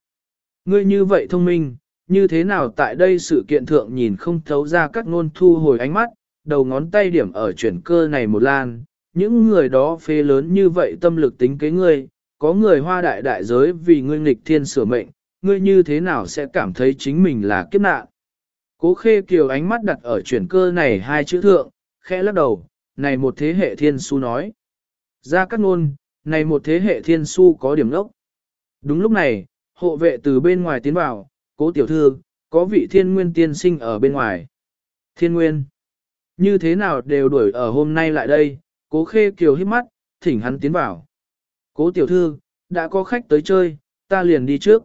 Ngươi như vậy thông minh, như thế nào tại đây sự kiện thượng nhìn không thấu ra các ngôn thu hồi ánh mắt, đầu ngón tay điểm ở chuyển cơ này một lan, những người đó phê lớn như vậy tâm lực tính kế ngươi, có người hoa đại đại giới vì ngươi nghịch thiên sửa mệnh, ngươi như thế nào sẽ cảm thấy chính mình là kiếp nạn. Cố khê kiều ánh mắt đặt ở chuyển cơ này hai chữ thượng, khẽ lắc đầu, này một thế hệ thiên su nói. Ra cắt ngôn, này một thế hệ thiên su có điểm lốc. Đúng lúc này, hộ vệ từ bên ngoài tiến vào, cố tiểu thư, có vị thiên nguyên tiên sinh ở bên ngoài. Thiên nguyên, như thế nào đều đuổi ở hôm nay lại đây, cố khê kiều hít mắt, thỉnh hắn tiến vào. Cố tiểu thư, đã có khách tới chơi, ta liền đi trước.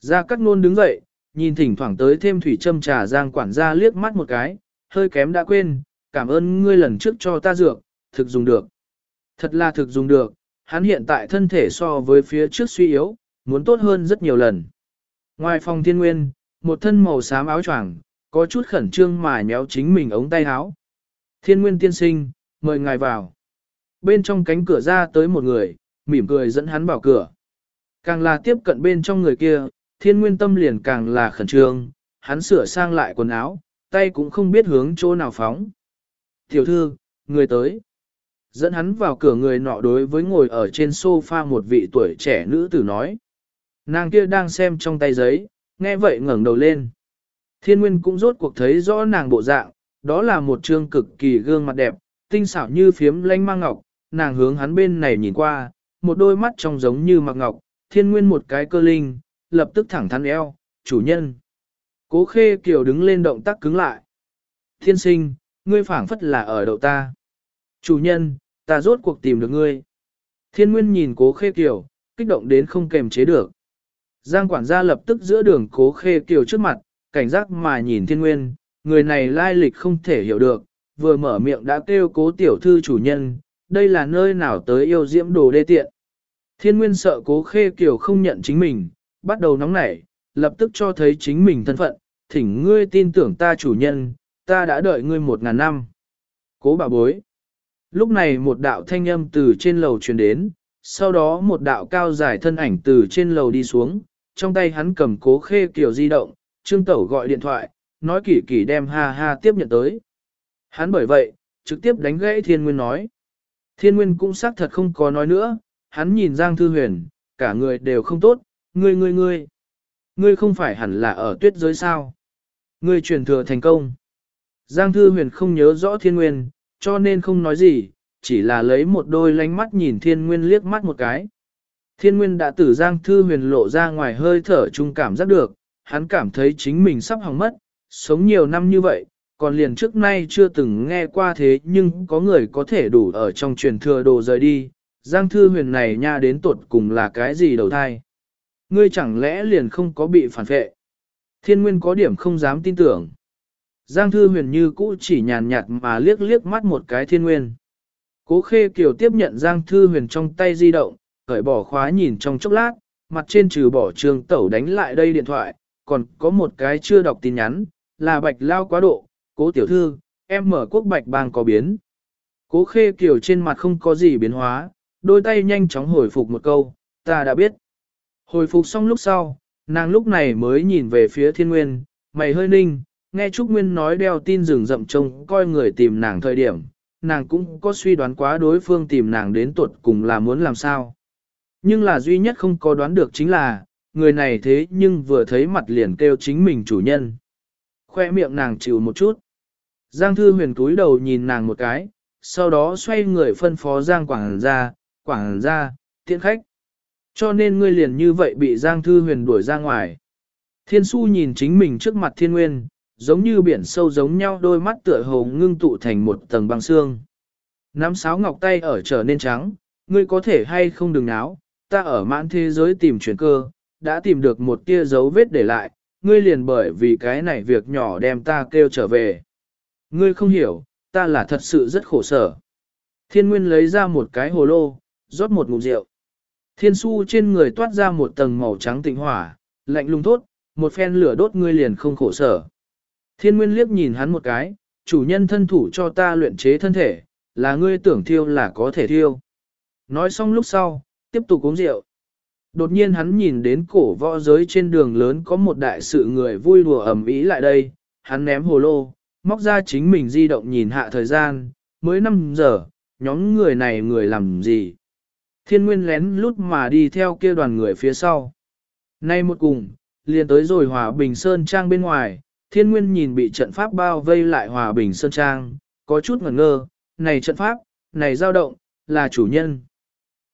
Gia Cát Nôn đứng dậy, nhìn thỉnh thoảng tới thêm thủy châm trà giang quản gia liếc mắt một cái, hơi kém đã quên, cảm ơn ngươi lần trước cho ta dược, thực dùng được. Thật là thực dùng được, hắn hiện tại thân thể so với phía trước suy yếu, muốn tốt hơn rất nhiều lần. Ngoài phòng thiên nguyên, một thân màu xám áo choàng, có chút khẩn trương mà nhéo chính mình ống tay áo. Thiên nguyên tiên sinh, mời ngài vào. Bên trong cánh cửa ra tới một người, mỉm cười dẫn hắn vào cửa. Càng là tiếp cận bên trong người kia, thiên nguyên tâm liền càng là khẩn trương, hắn sửa sang lại quần áo, tay cũng không biết hướng chỗ nào phóng. Tiểu thư, người tới. Dẫn hắn vào cửa người nọ đối với ngồi ở trên sofa một vị tuổi trẻ nữ tử nói. Nàng kia đang xem trong tay giấy, nghe vậy ngẩng đầu lên. Thiên Nguyên cũng rốt cuộc thấy rõ nàng bộ dạng, đó là một trương cực kỳ gương mặt đẹp, tinh xảo như phiếm lanh mang ngọc, nàng hướng hắn bên này nhìn qua, một đôi mắt trong giống như mặc ngọc, Thiên Nguyên một cái cơ linh, lập tức thẳng thắn eo, chủ nhân. Cố khê kiều đứng lên động tác cứng lại. Thiên sinh, ngươi phảng phất là ở đậu ta. Chủ nhân, ta rốt cuộc tìm được ngươi. Thiên Nguyên nhìn cố khê kiều, kích động đến không kềm chế được. Giang quản gia lập tức giữa đường cố khê kiều trước mặt, cảnh giác mà nhìn Thiên Nguyên, người này lai lịch không thể hiểu được, vừa mở miệng đã kêu cố tiểu thư chủ nhân, đây là nơi nào tới yêu diễm đồ đê tiện. Thiên Nguyên sợ cố khê kiều không nhận chính mình, bắt đầu nóng nảy, lập tức cho thấy chính mình thân phận, thỉnh ngươi tin tưởng ta chủ nhân, ta đã đợi ngươi một ngàn năm. Cố bà bối. Lúc này một đạo thanh âm từ trên lầu truyền đến, sau đó một đạo cao dài thân ảnh từ trên lầu đi xuống, trong tay hắn cầm cố khê kiểu di động, Trương Tẩu gọi điện thoại, nói kỳ kỳ đem ha ha tiếp nhận tới. Hắn bởi vậy, trực tiếp đánh gãy Thiên Nguyên nói. Thiên Nguyên cũng xác thật không có nói nữa, hắn nhìn Giang Thư Huyền, cả người đều không tốt, ngươi ngươi ngươi. Ngươi không phải hẳn là ở tuyết giới sao. Ngươi truyền thừa thành công. Giang Thư Huyền không nhớ rõ Thiên Nguyên, cho nên không nói gì, chỉ là lấy một đôi lánh mắt nhìn Thiên Nguyên liếc mắt một cái. Thiên Nguyên đã tử Giang Thư Huyền lộ ra ngoài hơi thở chung cảm giác được, hắn cảm thấy chính mình sắp hỏng mất, sống nhiều năm như vậy, còn liền trước nay chưa từng nghe qua thế nhưng có người có thể đủ ở trong truyền thừa đồ rời đi, Giang Thư Huyền này nha đến tuột cùng là cái gì đầu thai. Ngươi chẳng lẽ liền không có bị phản vệ? Thiên Nguyên có điểm không dám tin tưởng. Giang Thư Huyền như cũ chỉ nhàn nhạt mà liếc liếc mắt một cái Thiên Nguyên. Cố Khê Kiều tiếp nhận Giang Thư Huyền trong tay di động, cởi bỏ khóa nhìn trong chốc lát, mặt trên trừ bỏ trường tẩu đánh lại đây điện thoại, còn có một cái chưa đọc tin nhắn, là bạch lao quá độ, cố tiểu thư, em mở quốc bạch bang có biến. Cố khê Kiều trên mặt không có gì biến hóa, đôi tay nhanh chóng hồi phục một câu, ta đã biết. Hồi phục xong lúc sau, nàng lúc này mới nhìn về phía thiên nguyên, mày hơi ninh, nghe Trúc Nguyên nói đeo tin rừng rậm trông coi người tìm nàng thời điểm, nàng cũng có suy đoán quá đối phương tìm nàng đến tuột cùng là muốn làm sao. Nhưng là duy nhất không có đoán được chính là, người này thế nhưng vừa thấy mặt liền kêu chính mình chủ nhân. Khoe miệng nàng chịu một chút. Giang thư huyền túi đầu nhìn nàng một cái, sau đó xoay người phân phó Giang quảng ra, quảng ra, tiện khách. Cho nên ngươi liền như vậy bị Giang thư huyền đuổi ra ngoài. Thiên su nhìn chính mình trước mặt thiên nguyên, giống như biển sâu giống nhau đôi mắt tựa hồ ngưng tụ thành một tầng băng xương. Nắm sáo ngọc tay ở trở nên trắng, ngươi có thể hay không đừng náo, ta ở mãn thế giới tìm chuyển cơ, đã tìm được một tia dấu vết để lại, ngươi liền bởi vì cái này việc nhỏ đem ta kêu trở về. Ngươi không hiểu, ta là thật sự rất khổ sở. Thiên Nguyên lấy ra một cái hồ lô, rót một ngụm rượu. Thiên su trên người toát ra một tầng màu trắng tịnh hỏa, lạnh lùng thốt, một phen lửa đốt ngươi liền không khổ sở. Thiên Nguyên liếc nhìn hắn một cái, chủ nhân thân thủ cho ta luyện chế thân thể, là ngươi tưởng thiêu là có thể thiêu. Nói xong lúc sau, tiếp tục uống rượu. Đột nhiên hắn nhìn đến cổ võ giới trên đường lớn có một đại sự người vui đùa ẩm ý lại đây, hắn ném hồ lô, móc ra chính mình di động nhìn hạ thời gian, mới 5 giờ, nhóm người này người làm gì. Thiên nguyên lén lút mà đi theo kia đoàn người phía sau. Nay một cùng, liền tới rồi Hòa Bình Sơn Trang bên ngoài, thiên nguyên nhìn bị trận pháp bao vây lại Hòa Bình Sơn Trang, có chút ngẩn ngơ, này trận pháp, này dao động, là chủ nhân.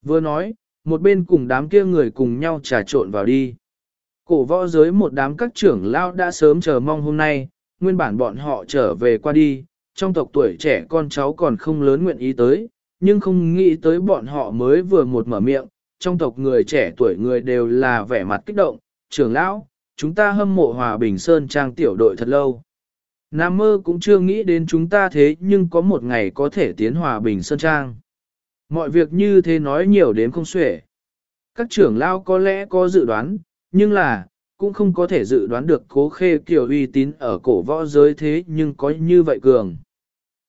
Vừa nói, một bên cùng đám kia người cùng nhau trà trộn vào đi. Cổ võ giới một đám các trưởng lao đã sớm chờ mong hôm nay, nguyên bản bọn họ trở về qua đi, trong tộc tuổi trẻ con cháu còn không lớn nguyện ý tới, nhưng không nghĩ tới bọn họ mới vừa một mở miệng, trong tộc người trẻ tuổi người đều là vẻ mặt kích động, trưởng lão, chúng ta hâm mộ hòa bình sơn trang tiểu đội thật lâu. Nam mơ cũng chưa nghĩ đến chúng ta thế nhưng có một ngày có thể tiến hòa bình sơn trang. Mọi việc như thế nói nhiều đến không xuể. Các trưởng lao có lẽ có dự đoán, nhưng là, cũng không có thể dự đoán được cố khê kiểu uy tín ở cổ võ giới thế nhưng có như vậy cường.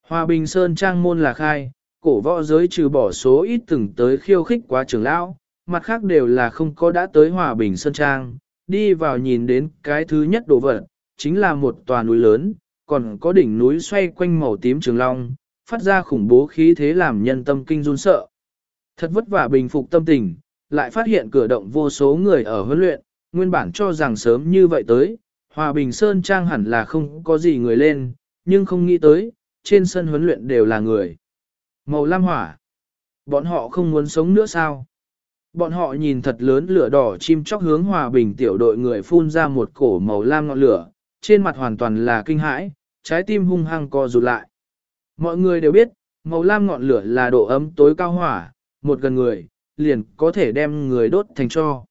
Hòa Bình Sơn Trang môn là khai, cổ võ giới trừ bỏ số ít từng tới khiêu khích quá trưởng lão, mặt khác đều là không có đã tới Hòa Bình Sơn Trang, đi vào nhìn đến cái thứ nhất đồ vật, chính là một tòa núi lớn, còn có đỉnh núi xoay quanh màu tím trường long, phát ra khủng bố khí thế làm nhân tâm kinh run sợ. Thật vất vả bình phục tâm tình, lại phát hiện cửa động vô số người ở huấn luyện, nguyên bản cho rằng sớm như vậy tới, Hòa Bình Sơn Trang hẳn là không có gì người lên, nhưng không nghĩ tới, trên sân huấn luyện đều là người. Màu lam hỏa. Bọn họ không muốn sống nữa sao? Bọn họ nhìn thật lớn lửa đỏ chim chóc hướng Hòa Bình tiểu đội người phun ra một cổ màu lam ngọn lửa, trên mặt hoàn toàn là kinh hãi, trái tim hung hăng co rụt lại. Mọi người đều biết, màu lam ngọn lửa là độ ấm tối cao hỏa, một gần người, liền có thể đem người đốt thành cho.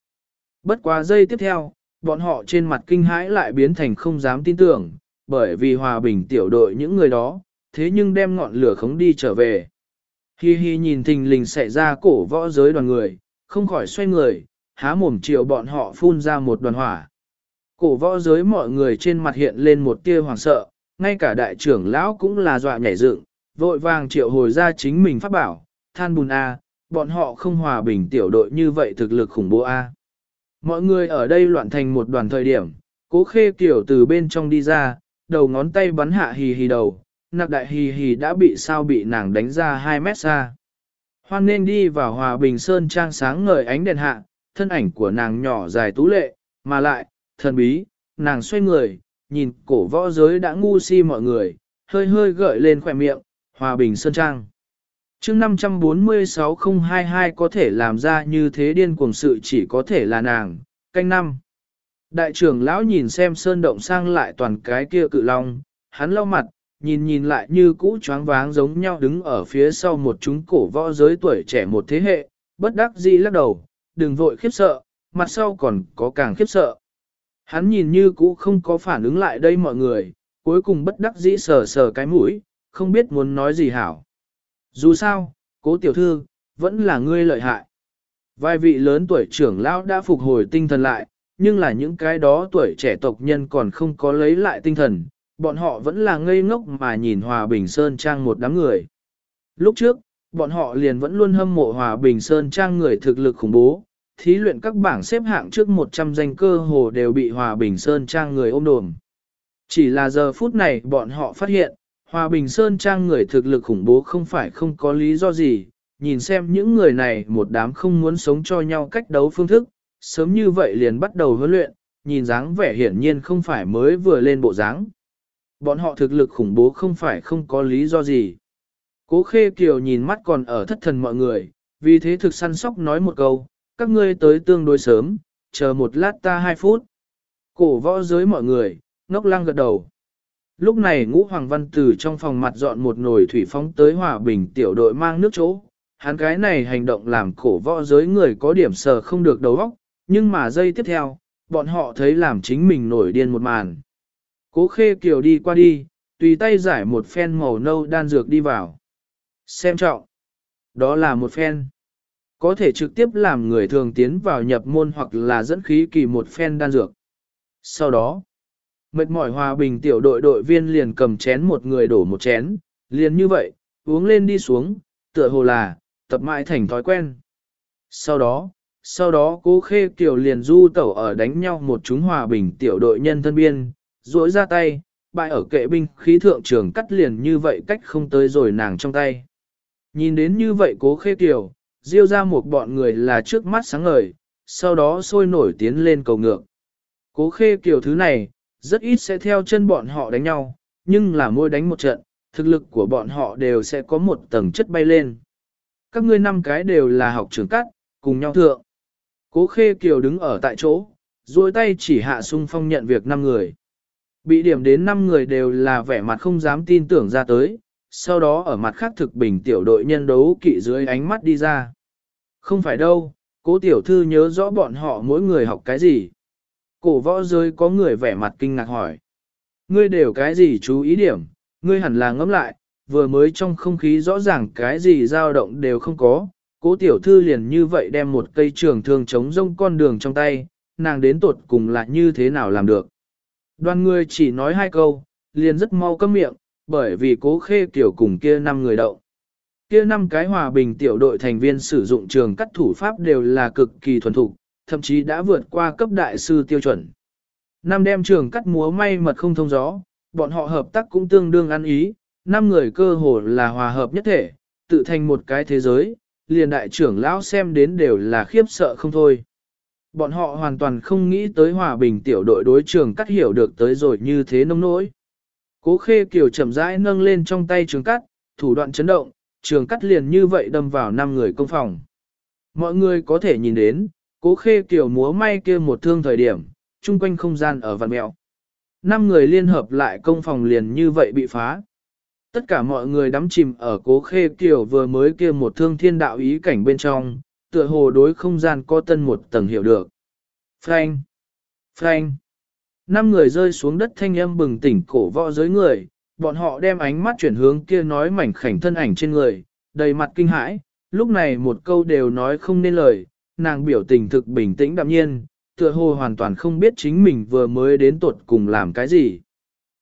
Bất quá giây tiếp theo, bọn họ trên mặt kinh hãi lại biến thành không dám tin tưởng, bởi vì hòa bình tiểu đội những người đó, thế nhưng đem ngọn lửa khống đi trở về. Hi hi nhìn thình lình xảy ra cổ võ giới đoàn người, không khỏi xoay người, há mồm chiều bọn họ phun ra một đoàn hỏa. Cổ võ giới mọi người trên mặt hiện lên một tia hoàng sợ, ngay cả đại trưởng lão cũng là dọa nhảy dựng, vội vàng triệu hồi ra chính mình phát bảo, than bùn A, bọn họ không hòa bình tiểu đội như vậy thực lực khủng bố A. Mọi người ở đây loạn thành một đoàn thời điểm, cố khê kiểu từ bên trong đi ra, đầu ngón tay bắn hạ hì hì đầu, nạc đại hì hì đã bị sao bị nàng đánh ra 2 mét xa. Hoan nên đi vào hòa bình sơn trang sáng ngời ánh đèn hạ, thân ảnh của nàng nhỏ dài tú lệ, mà lại, thần bí, nàng xoay người, nhìn cổ võ giới đã ngu si mọi người, hơi hơi gợi lên khỏe miệng, hòa bình sơn trang. chương 546022 có thể làm ra như thế điên cuồng sự chỉ có thể là nàng, canh năm. Đại trưởng lão nhìn xem sơn động sang lại toàn cái kia cự long, hắn lau mặt, nhìn nhìn lại như cũ choáng váng giống nhau đứng ở phía sau một chúng cổ võ giới tuổi trẻ một thế hệ, bất đắc dĩ lắc đầu, đừng vội khiếp sợ, mặt sau còn có càng khiếp sợ. Hắn nhìn như cũ không có phản ứng lại đây mọi người, cuối cùng bất đắc dĩ sờ sờ cái mũi, không biết muốn nói gì hảo. Dù sao, cố tiểu thư, vẫn là ngươi lợi hại. Vài vị lớn tuổi trưởng lão đã phục hồi tinh thần lại, nhưng là những cái đó tuổi trẻ tộc nhân còn không có lấy lại tinh thần, bọn họ vẫn là ngây ngốc mà nhìn Hòa Bình Sơn Trang một đám người. Lúc trước, bọn họ liền vẫn luôn hâm mộ Hòa Bình Sơn Trang người thực lực khủng bố, thí luyện các bảng xếp hạng trước 100 danh cơ hồ đều bị Hòa Bình Sơn Trang người ôm đồm. Chỉ là giờ phút này bọn họ phát hiện, Hòa Bình Sơn Trang người thực lực khủng bố không phải không có lý do gì, nhìn xem những người này một đám không muốn sống cho nhau cách đấu phương thức, sớm như vậy liền bắt đầu huấn luyện, nhìn dáng vẻ hiển nhiên không phải mới vừa lên bộ dáng. Bọn họ thực lực khủng bố không phải không có lý do gì. Cố khê kiều nhìn mắt còn ở thất thần mọi người, vì thế thực săn sóc nói một câu, các ngươi tới tương đối sớm, chờ một lát ta hai phút. Cổ võ giới mọi người, ngốc lăng gật đầu. Lúc này ngũ hoàng văn từ trong phòng mặt dọn một nồi thủy phóng tới hòa bình tiểu đội mang nước chỗ. Hắn cái này hành động làm cổ võ giới người có điểm sờ không được đầu óc, nhưng mà giây tiếp theo, bọn họ thấy làm chính mình nổi điên một màn. Cố khê kiều đi qua đi, tùy tay giải một phen màu nâu đan dược đi vào. Xem trọng. Đó là một phen. Có thể trực tiếp làm người thường tiến vào nhập môn hoặc là dẫn khí kỳ một phen đan dược. Sau đó, mệt mỏi hòa bình tiểu đội đội viên liền cầm chén một người đổ một chén, liền như vậy, uống lên đi xuống, tựa hồ là, tập mãi thành thói quen. Sau đó, sau đó cố khê kiều liền du tẩu ở đánh nhau một chúng hòa bình tiểu đội nhân thân biên, duỗi ra tay, bại ở kệ binh khí thượng trường cắt liền như vậy cách không tới rồi nàng trong tay. Nhìn đến như vậy cố khê kiều, diêu ra một bọn người là trước mắt sáng ngời, sau đó sôi nổi tiến lên cầu ngược. Cố khê kiều thứ này, rất ít sẽ theo chân bọn họ đánh nhau, nhưng là mỗi đánh một trận, thực lực của bọn họ đều sẽ có một tầng chất bay lên. Các ngươi năm cái đều là học trưởng cắt, cùng nhau thượng. Cố khê kiều đứng ở tại chỗ, duỗi tay chỉ hạ sung phong nhận việc năm người. Bị điểm đến 5 người đều là vẻ mặt không dám tin tưởng ra tới, sau đó ở mặt khác thực bình tiểu đội nhân đấu kỵ dưới ánh mắt đi ra. Không phải đâu, cố tiểu thư nhớ rõ bọn họ mỗi người học cái gì. Cổ võ giới có người vẻ mặt kinh ngạc hỏi. Ngươi đều cái gì chú ý điểm, ngươi hẳn là ngẫm lại, vừa mới trong không khí rõ ràng cái gì dao động đều không có. Cố tiểu thư liền như vậy đem một cây trường thương chống rông con đường trong tay, nàng đến tuột cùng là như thế nào làm được. Đoàn người chỉ nói hai câu, liền rất mau câm miệng, bởi vì cố khê kiểu cùng kia năm người đậu. Kia năm cái hòa bình tiểu đội thành viên sử dụng trường cắt thủ pháp đều là cực kỳ thuần thục, thậm chí đã vượt qua cấp đại sư tiêu chuẩn. Năm đem trường cắt múa may mật không thông gió, bọn họ hợp tác cũng tương đương ăn ý, năm người cơ hồ là hòa hợp nhất thể, tự thành một cái thế giới, liền đại trưởng lão xem đến đều là khiếp sợ không thôi. Bọn họ hoàn toàn không nghĩ tới hòa bình tiểu đội đối trường cắt hiểu được tới rồi như thế nông nỗi. Cố khê kiều chậm rãi nâng lên trong tay trường cắt, thủ đoạn chấn động, trường cắt liền như vậy đâm vào năm người công phòng. Mọi người có thể nhìn đến, cố khê kiều múa may kia một thương thời điểm, chung quanh không gian ở vạn mẹo. Năm người liên hợp lại công phòng liền như vậy bị phá. Tất cả mọi người đắm chìm ở cố khê kiều vừa mới kia một thương thiên đạo ý cảnh bên trong, tựa hồ đối không gian có tân một tầng hiểu được. Frank! Frank! Năm người rơi xuống đất thanh âm bừng tỉnh cổ võ giới người, bọn họ đem ánh mắt chuyển hướng kia nói mảnh khảnh thân ảnh trên người, đầy mặt kinh hãi, lúc này một câu đều nói không nên lời, nàng biểu tình thực bình tĩnh đạm nhiên, tựa hồ hoàn toàn không biết chính mình vừa mới đến tuột cùng làm cái gì.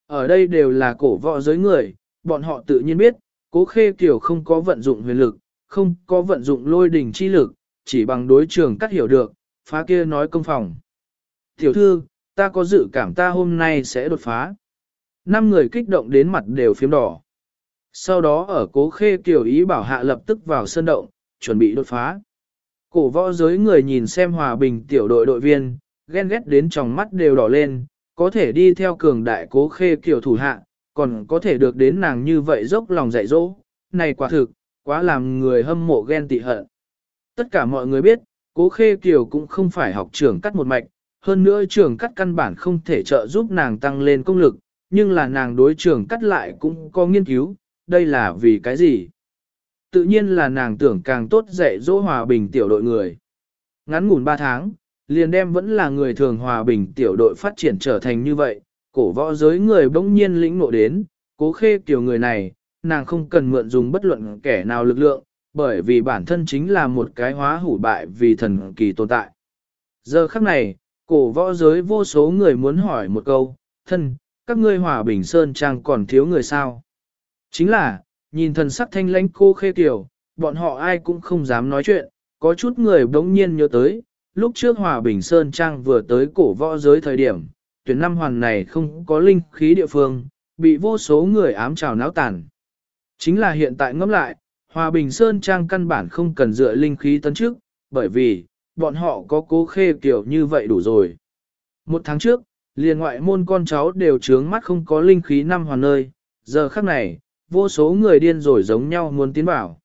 Ở đây đều là cổ võ giới người, bọn họ tự nhiên biết, Cố khê kiểu không có vận dụng huyền lực, không có vận dụng lôi đỉnh chi lực, chỉ bằng đối trường cắt hiểu được, phá kia nói công phòng. Tiểu thư, ta có dự cảm ta hôm nay sẽ đột phá. Năm người kích động đến mặt đều phiếm đỏ. Sau đó ở cố khê kiểu ý bảo hạ lập tức vào sân động, chuẩn bị đột phá. Cổ võ giới người nhìn xem hòa bình tiểu đội đội viên, ghen ghét đến tròng mắt đều đỏ lên, có thể đi theo cường đại cố khê kiểu thủ hạ, còn có thể được đến nàng như vậy dốc lòng dạy dỗ, này quả thực, quá làm người hâm mộ ghen tị hận. Tất cả mọi người biết, cố khê kiều cũng không phải học trưởng cắt một mạch, hơn nữa trưởng cắt căn bản không thể trợ giúp nàng tăng lên công lực, nhưng là nàng đối trưởng cắt lại cũng có nghiên cứu, đây là vì cái gì? Tự nhiên là nàng tưởng càng tốt dạy dỗ hòa bình tiểu đội người. Ngắn ngủn 3 tháng, liền đem vẫn là người thường hòa bình tiểu đội phát triển trở thành như vậy, cổ võ giới người bỗng nhiên lĩnh ngộ đến, cố khê kiểu người này, nàng không cần mượn dùng bất luận kẻ nào lực lượng, bởi vì bản thân chính là một cái hóa hủ bại vì thần kỳ tồn tại. Giờ khắc này, cổ võ giới vô số người muốn hỏi một câu, thân, các ngươi hòa bình sơn trang còn thiếu người sao? Chính là, nhìn thần sắc thanh lãnh cô khê kiểu, bọn họ ai cũng không dám nói chuyện, có chút người bỗng nhiên nhớ tới, lúc trước hòa bình sơn trang vừa tới cổ võ giới thời điểm, tuyển năm hoàn này không có linh khí địa phương, bị vô số người ám trào náo tàn. Chính là hiện tại ngẫm lại, Hòa Bình Sơn Trang căn bản không cần dựa linh khí tấn trước, bởi vì, bọn họ có cố khê kiểu như vậy đủ rồi. Một tháng trước, liền ngoại môn con cháu đều trướng mắt không có linh khí năm hoàn nơi, giờ khắc này, vô số người điên rồi giống nhau muốn tiến vào.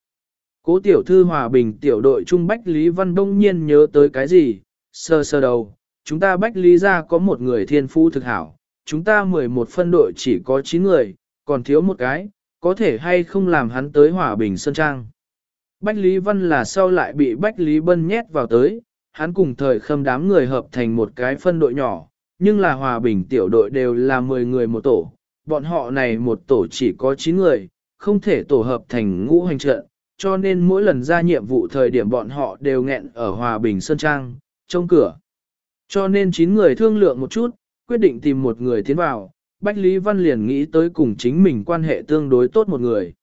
Cố tiểu thư hòa bình tiểu đội Trung Bách Lý Văn đông nhiên nhớ tới cái gì, sơ sơ đầu, chúng ta Bách Lý ra có một người thiên phú thực hảo, chúng ta 11 phân đội chỉ có 9 người, còn thiếu một cái, có thể hay không làm hắn tới hòa bình Sơn Trang. Bách Lý Văn là sau lại bị Bách Lý Bân nhét vào tới, hắn cùng thời khâm đám người hợp thành một cái phân đội nhỏ, nhưng là hòa bình tiểu đội đều là 10 người một tổ, bọn họ này một tổ chỉ có 9 người, không thể tổ hợp thành ngũ hành trận, cho nên mỗi lần ra nhiệm vụ thời điểm bọn họ đều nghẹn ở hòa bình Sơn Trang, trong cửa. Cho nên 9 người thương lượng một chút, quyết định tìm một người tiến vào, Bách Lý Văn liền nghĩ tới cùng chính mình quan hệ tương đối tốt một người.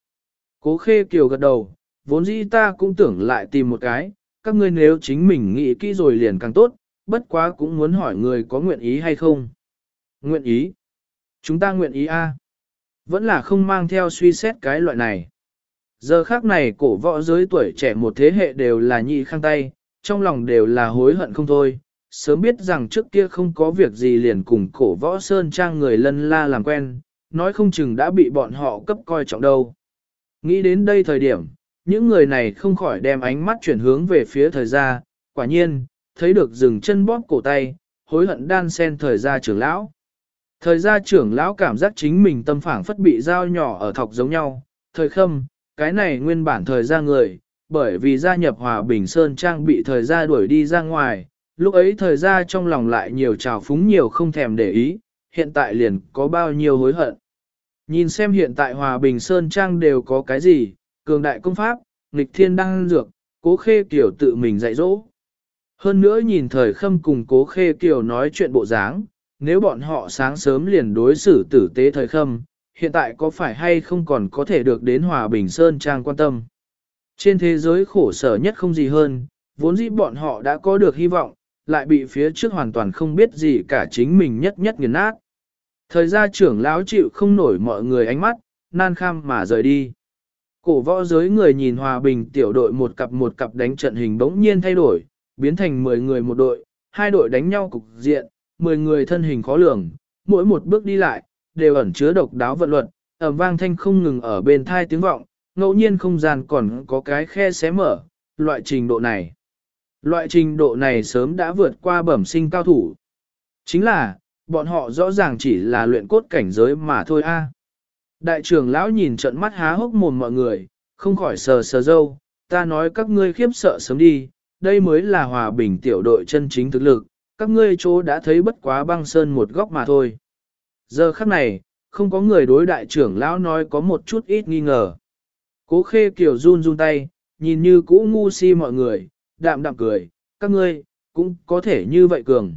Cố khê kiều gật đầu, vốn dĩ ta cũng tưởng lại tìm một cái, các ngươi nếu chính mình nghĩ kỹ rồi liền càng tốt, bất quá cũng muốn hỏi người có nguyện ý hay không. Nguyện ý. Chúng ta nguyện ý a. Vẫn là không mang theo suy xét cái loại này. Giờ khác này cổ võ giới tuổi trẻ một thế hệ đều là nhị khang tay, trong lòng đều là hối hận không thôi, sớm biết rằng trước kia không có việc gì liền cùng cổ võ sơn trang người lân la làm quen, nói không chừng đã bị bọn họ cấp coi trọng đâu. Nghĩ đến đây thời điểm, những người này không khỏi đem ánh mắt chuyển hướng về phía thời gia, quả nhiên, thấy được dừng chân bóp cổ tay, hối hận đan sen thời gia trưởng lão. Thời gia trưởng lão cảm giác chính mình tâm phảng phất bị dao nhỏ ở thọc giống nhau, thời khâm, cái này nguyên bản thời gia người, bởi vì gia nhập hòa bình sơn trang bị thời gia đuổi đi ra ngoài, lúc ấy thời ra trong lòng lại nhiều trào phúng nhiều không thèm để ý, hiện tại liền có bao nhiêu hối hận. Nhìn xem hiện tại Hòa Bình Sơn Trang đều có cái gì, cường đại công pháp, nghịch thiên đăng dược, cố khê kiểu tự mình dạy dỗ. Hơn nữa nhìn thời khâm cùng cố khê kiểu nói chuyện bộ dáng, nếu bọn họ sáng sớm liền đối xử tử tế thời khâm, hiện tại có phải hay không còn có thể được đến Hòa Bình Sơn Trang quan tâm. Trên thế giới khổ sở nhất không gì hơn, vốn dĩ bọn họ đã có được hy vọng, lại bị phía trước hoàn toàn không biết gì cả chính mình nhất nhất nghiền nát. Thời gia trưởng lão chịu không nổi mọi người ánh mắt, nan kham mà rời đi. Cổ võ giới người nhìn hòa bình tiểu đội một cặp một cặp đánh trận hình bỗng nhiên thay đổi, biến thành 10 người một đội, hai đội đánh nhau cục diện, 10 người thân hình khó lường, mỗi một bước đi lại, đều ẩn chứa độc đáo vận luật, ẩm vang thanh không ngừng ở bên thai tiếng vọng, ngẫu nhiên không gian còn có cái khe xé mở, loại trình độ này. Loại trình độ này sớm đã vượt qua bẩm sinh cao thủ. Chính là, bọn họ rõ ràng chỉ là luyện cốt cảnh giới mà thôi a. Đại trưởng lão nhìn trận mắt há hốc mồm mọi người, không khỏi sờ sờ dâu, ta nói các ngươi khiếp sợ sớm đi, đây mới là hòa bình tiểu đội chân chính thực lực, các ngươi chỗ đã thấy bất quá băng sơn một góc mà thôi. Giờ khắc này, không có người đối đại trưởng lão nói có một chút ít nghi ngờ. Cố khê kiểu run run tay, nhìn như cũ ngu si mọi người, đạm đạm cười, các ngươi, cũng có thể như vậy cường.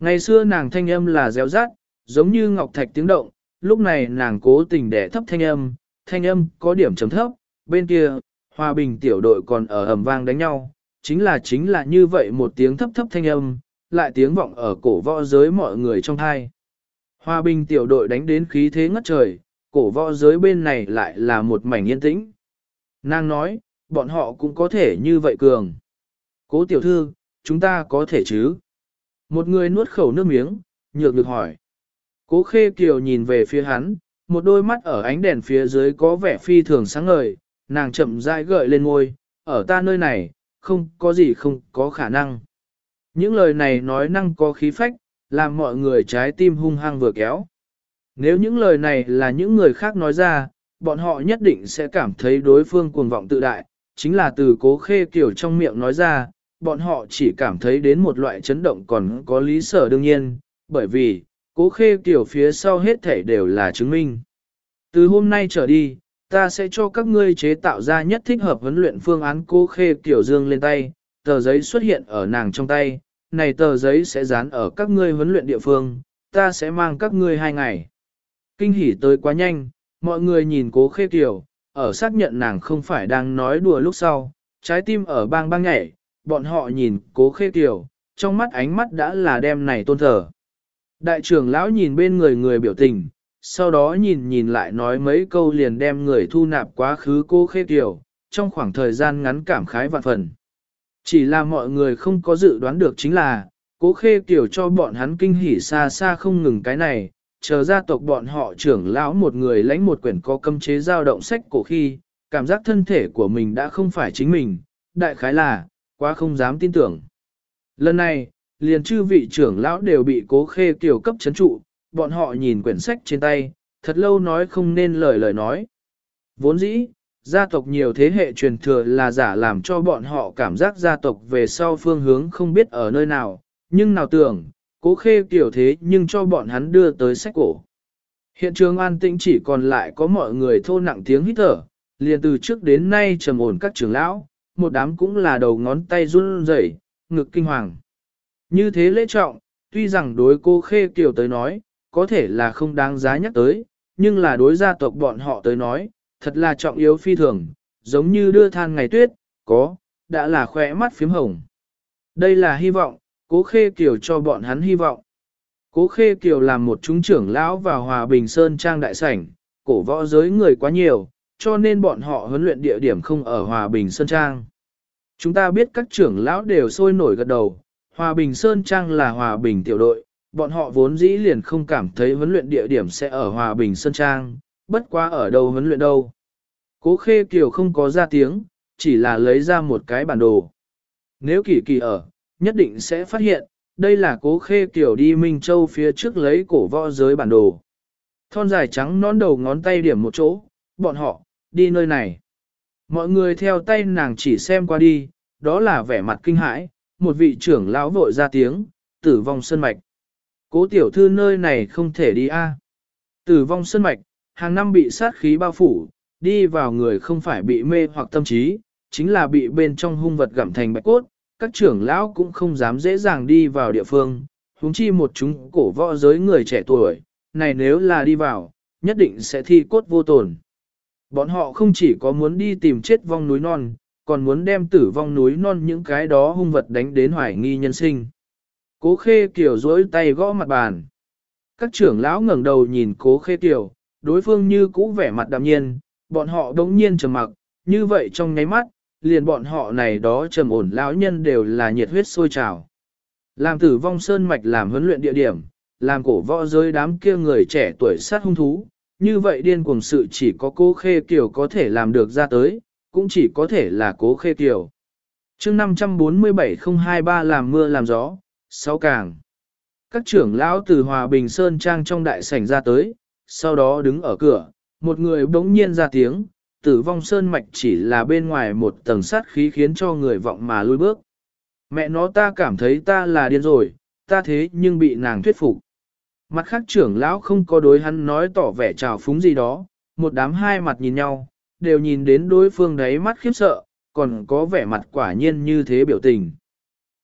Ngày xưa nàng thanh âm là réo rát, giống như ngọc thạch tiếng động, lúc này nàng cố tình để thấp thanh âm, thanh âm có điểm chấm thấp, bên kia, hòa bình tiểu đội còn ở ầm vang đánh nhau, chính là chính là như vậy một tiếng thấp thấp thanh âm, lại tiếng vọng ở cổ võ giới mọi người trong thai. Hòa bình tiểu đội đánh đến khí thế ngất trời, cổ võ giới bên này lại là một mảnh yên tĩnh. Nàng nói, bọn họ cũng có thể như vậy cường. Cố tiểu thư, chúng ta có thể chứ? Một người nuốt khẩu nước miếng, nhược được hỏi. Cố khê kiều nhìn về phía hắn, một đôi mắt ở ánh đèn phía dưới có vẻ phi thường sáng ngời, nàng chậm rãi gợi lên ngôi, ở ta nơi này, không có gì không có khả năng. Những lời này nói năng có khí phách, làm mọi người trái tim hung hăng vừa kéo. Nếu những lời này là những người khác nói ra, bọn họ nhất định sẽ cảm thấy đối phương cuồng vọng tự đại, chính là từ cố khê kiểu trong miệng nói ra, bọn họ chỉ cảm thấy đến một loại chấn động còn có lý sở đương nhiên, bởi vì, cố khê kiểu phía sau hết thể đều là chứng minh. Từ hôm nay trở đi, ta sẽ cho các ngươi chế tạo ra nhất thích hợp huấn luyện phương án cố khê kiểu dương lên tay, tờ giấy xuất hiện ở nàng trong tay, này tờ giấy sẽ dán ở các ngươi huấn luyện địa phương, ta sẽ mang các ngươi hai ngày. Kinh hỉ tới quá nhanh, mọi người nhìn cố khê kiểu, ở xác nhận nàng không phải đang nói đùa lúc sau, trái tim ở bang bang nhảy, bọn họ nhìn cố khê kiểu, trong mắt ánh mắt đã là đem này tôn thờ. Đại trưởng lão nhìn bên người người biểu tình, sau đó nhìn nhìn lại nói mấy câu liền đem người thu nạp quá khứ cố khê kiểu, trong khoảng thời gian ngắn cảm khái vạn phần. Chỉ là mọi người không có dự đoán được chính là, cố khê kiểu cho bọn hắn kinh hỉ xa xa không ngừng cái này, chờ gia tộc bọn họ trưởng lão một người lãnh một quyển có cấm chế giao động sách cổ khi, cảm giác thân thể của mình đã không phải chính mình, đại khái là, quá không dám tin tưởng. Lần này, liền chư vị trưởng lão đều bị cố khê kiểu cấp chấn trụ, bọn họ nhìn quyển sách trên tay, thật lâu nói không nên lời lời nói. Vốn dĩ, gia tộc nhiều thế hệ truyền thừa là giả làm cho bọn họ cảm giác gia tộc về sau phương hướng không biết ở nơi nào, nhưng nào tưởng, cố khê kiểu thế nhưng cho bọn hắn đưa tới sách cổ. Hiện trường an tĩnh chỉ còn lại có mọi người thô nặng tiếng hít thở, liền từ trước đến nay trầm ổn các trưởng lão, một đám cũng là đầu ngón tay run rẩy, ngực kinh hoàng. Như thế lễ trọng, tuy rằng đối cô khê kiều tới nói, có thể là không đáng giá nhắc tới, nhưng là đối gia tộc bọn họ tới nói, thật là trọng yếu phi thường, giống như đưa than ngày tuyết, có, đã là khỏe mắt phím hồng. Đây là hy vọng, cố khê kiều cho bọn hắn hy vọng. Cố khê kiều làm một trung trưởng lão vào hòa bình sơn trang đại sảnh, cổ võ giới người quá nhiều, cho nên bọn họ huấn luyện địa điểm không ở hòa bình sơn trang. Chúng ta biết các trưởng lão đều sôi nổi gật đầu, hòa bình sơn trang là hòa bình tiểu đội, bọn họ vốn dĩ liền không cảm thấy huấn luyện địa điểm sẽ ở hòa bình sơn trang, bất quá ở đâu huấn luyện đâu. Cố khê kiều không có ra tiếng, chỉ là lấy ra một cái bản đồ. Nếu kỳ kỳ ở, nhất định sẽ phát hiện, đây là cố khê kiều đi Minh Châu phía trước lấy cổ võ giới bản đồ. Thon dài trắng nón đầu ngón tay điểm một chỗ, bọn họ, đi nơi này. Mọi người theo tay nàng chỉ xem qua đi, đó là vẻ mặt kinh hãi, một vị trưởng lão vội ra tiếng, tử vong sân mạch. Cố tiểu thư nơi này không thể đi a. Tử vong sân mạch, hàng năm bị sát khí bao phủ, đi vào người không phải bị mê hoặc tâm trí, chính là bị bên trong hung vật gặm thành bạch cốt, các trưởng lão cũng không dám dễ dàng đi vào địa phương, huống chi một chúng cổ võ giới người trẻ tuổi, này nếu là đi vào, nhất định sẽ thi cốt vô tổn. Bọn họ không chỉ có muốn đi tìm chết vong núi non, còn muốn đem tử vong núi non những cái đó hung vật đánh đến hoài nghi nhân sinh. Cố khê kiểu dối tay gõ mặt bàn. Các trưởng lão ngẩng đầu nhìn cố khê kiểu, đối phương như cũ vẻ mặt đạm nhiên, bọn họ đống nhiên trầm mặc, như vậy trong nháy mắt, liền bọn họ này đó trầm ổn lão nhân đều là nhiệt huyết sôi trào. Làm tử vong sơn mạch làm huấn luyện địa điểm, làm cổ võ giới đám kia người trẻ tuổi sát hung thú, như vậy điên cuồng sự chỉ có cố khê kiểu có thể làm được ra tới, cũng chỉ có thể là cố khê kiểu. chương 547023 làm mưa làm gió, sáu càng. Các trưởng lão từ Hòa Bình Sơn Trang trong đại sảnh ra tới, sau đó đứng ở cửa, một người bỗng nhiên ra tiếng, tử vong sơn mạch chỉ là bên ngoài một tầng sát khí khiến cho người vọng mà lui bước. Mẹ nó ta cảm thấy ta là điên rồi, ta thế nhưng bị nàng thuyết phục. Mặt khác trưởng lão không có đối hắn nói tỏ vẻ trào phúng gì đó, một đám hai mặt nhìn nhau, đều nhìn đến đối phương đấy mắt khiếp sợ, còn có vẻ mặt quả nhiên như thế biểu tình.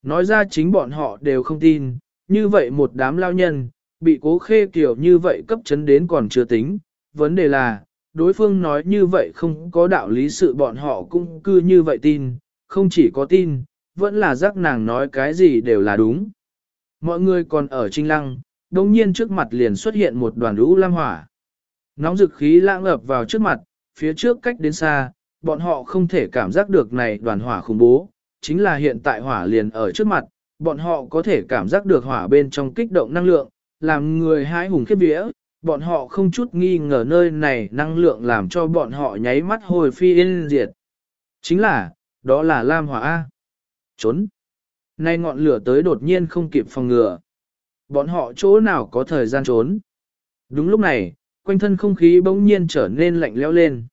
Nói ra chính bọn họ đều không tin, như vậy một đám lao nhân, bị cố khê kiểu như vậy cấp chấn đến còn chưa tính, vấn đề là, đối phương nói như vậy không có đạo lý sự bọn họ cũng cứ như vậy tin, không chỉ có tin, vẫn là giác nàng nói cái gì đều là đúng. Mọi người còn ở trinh lăng, đồng nhiên trước mặt liền xuất hiện một đoàn lũ lam hỏa. Nóng dực khí lãng ập vào trước mặt, phía trước cách đến xa, bọn họ không thể cảm giác được này đoàn hỏa khủng bố, chính là hiện tại hỏa liền ở trước mặt, bọn họ có thể cảm giác được hỏa bên trong kích động năng lượng, làm người hái hùng khiếp vía, bọn họ không chút nghi ngờ nơi này năng lượng làm cho bọn họ nháy mắt hồi phi yên diệt. Chính là, đó là Lam Hỏa A. Trốn. Nay ngọn lửa tới đột nhiên không kịp phòng ngừa. Bọn họ chỗ nào có thời gian trốn. Đúng lúc này, quanh thân không khí bỗng nhiên trở nên lạnh lẽo lên.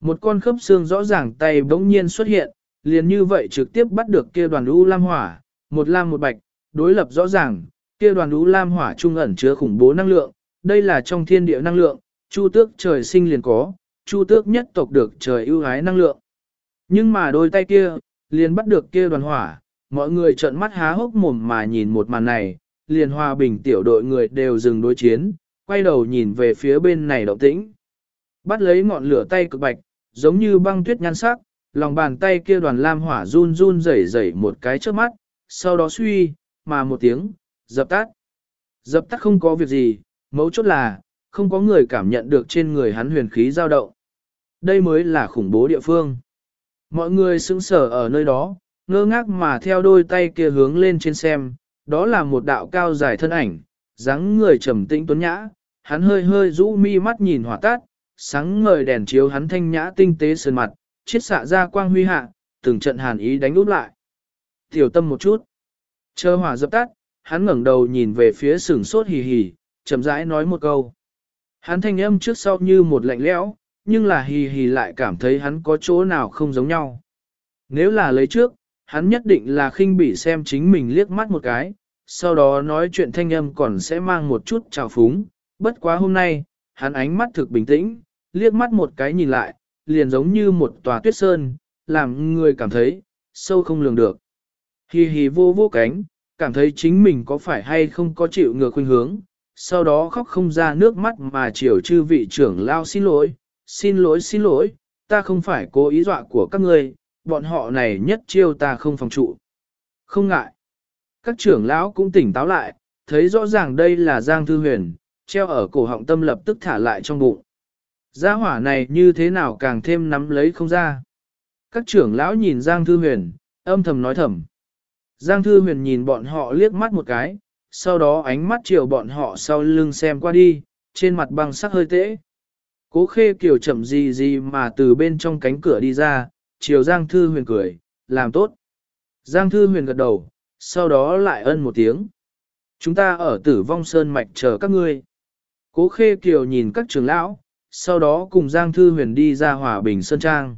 Một con khớp xương rõ ràng tay bỗng nhiên xuất hiện, liền như vậy trực tiếp bắt được kia đoàn u lam hỏa, một lam một bạch, đối lập rõ ràng, kia đoàn u lam hỏa trung ẩn chứa khủng bố năng lượng, đây là trong thiên địa năng lượng, chu tước trời sinh liền có, chu tước nhất tộc được trời ưu ái năng lượng. Nhưng mà đôi tay kia, liền bắt được kia đoàn hỏa, mọi người trợn mắt há hốc mồm mà nhìn một màn này, liền hòa bình tiểu đội người đều dừng đối chiến, quay đầu nhìn về phía bên này động tĩnh. Bắt lấy ngọn lửa tay cực bạch, giống như băng tuyết nhan sắc, lòng bàn tay kia đoàn lam hỏa run run rẩy rẩy một cái trước mắt, sau đó suy, mà một tiếng, dập tắt. Dập tắt không có việc gì, mấu chốt là, không có người cảm nhận được trên người hắn huyền khí dao động. Đây mới là khủng bố địa phương. Mọi người sững sờ ở nơi đó, ngơ ngác mà theo đôi tay kia hướng lên trên xem, đó là một đạo cao dài thân ảnh, dáng người trầm tĩnh tuấn nhã, hắn hơi hơi rũ mi mắt nhìn hỏa tát, sáng ngời đèn chiếu hắn thanh nhã tinh tế sơn mặt, chiết xạ ra quang huy hạ, từng trận hàn ý đánh úp lại. Tiểu tâm một chút. Chờ hỏa dập tắt, hắn ngẩng đầu nhìn về phía sừng sốt hì hì, chậm rãi nói một câu. Hắn thanh âm trước sau như một lạnh lẽo, nhưng là hì hì lại cảm thấy hắn có chỗ nào không giống nhau. Nếu là lấy trước, hắn nhất định là khinh bỉ xem chính mình liếc mắt một cái, sau đó nói chuyện thanh âm còn sẽ mang một chút trào phúng. Bất quá hôm nay, hắn ánh mắt thực bình tĩnh, liếc mắt một cái nhìn lại, liền giống như một tòa tuyết sơn, làm người cảm thấy, sâu không lường được. Hì hì vô vô cánh, cảm thấy chính mình có phải hay không có chịu ngược khuynh hướng, sau đó khóc không ra nước mắt mà chiều chư vị trưởng lao xin lỗi, xin lỗi xin lỗi, ta không phải cố ý dọa của các ngươi, bọn họ này nhất chiêu ta không phòng trụ. Không ngại. Các trưởng lão cũng tỉnh táo lại, thấy rõ ràng đây là Giang Thư Huyền, treo ở cổ họng tâm lập tức thả lại trong bụng. Gia hỏa này như thế nào càng thêm nắm lấy không ra. Các trưởng lão nhìn Giang Thư Huyền, âm thầm nói thầm. Giang Thư Huyền nhìn bọn họ liếc mắt một cái, sau đó ánh mắt chiều bọn họ sau lưng xem qua đi, trên mặt băng sắc hơi tễ. Cố khê kiểu chậm gì gì mà từ bên trong cánh cửa đi ra, chiều Giang Thư Huyền cười, làm tốt. Giang Thư Huyền gật đầu, sau đó lại ân một tiếng. Chúng ta ở tử vong sơn mạch chờ các ngươi. Cố khê kiều nhìn các trưởng lão, sau đó cùng Giang Thư Huyền đi ra hòa bình sơn trang.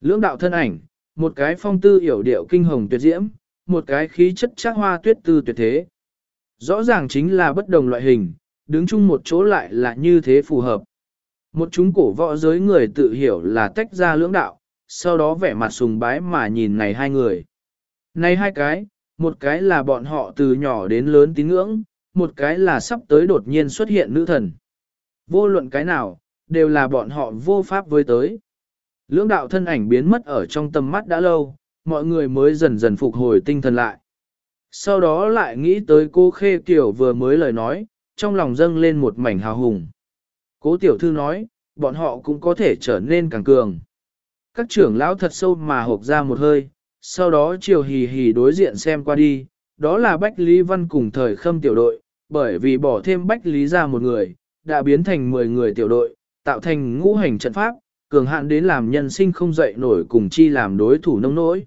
Lưỡng đạo thân ảnh, một cái phong tư hiểu điệu kinh hồng tuyệt diễm, một cái khí chất chắc hoa tuyết tư tuyệt thế. Rõ ràng chính là bất đồng loại hình, đứng chung một chỗ lại là như thế phù hợp. Một chúng cổ võ giới người tự hiểu là tách ra lưỡng đạo, sau đó vẻ mặt sùng bái mà nhìn này hai người. Này hai cái, một cái là bọn họ từ nhỏ đến lớn tín ngưỡng, một cái là sắp tới đột nhiên xuất hiện nữ thần. Vô luận cái nào, đều là bọn họ vô pháp với tới. Lưỡng đạo thân ảnh biến mất ở trong tầm mắt đã lâu, mọi người mới dần dần phục hồi tinh thần lại. Sau đó lại nghĩ tới cô Khê Kiều vừa mới lời nói, trong lòng dâng lên một mảnh hào hùng. Cố tiểu thư nói, bọn họ cũng có thể trở nên càng cường. Các trưởng lão thật sâu mà hộp ra một hơi, sau đó chiều hì hì đối diện xem qua đi, đó là Bách Lý Văn cùng thời khâm tiểu đội, bởi vì bỏ thêm Bách Lý ra một người, đã biến thành 10 người tiểu đội, tạo thành ngũ hành trận pháp, cường hạn đến làm nhân sinh không dậy nổi cùng chi làm đối thủ nông nỗi.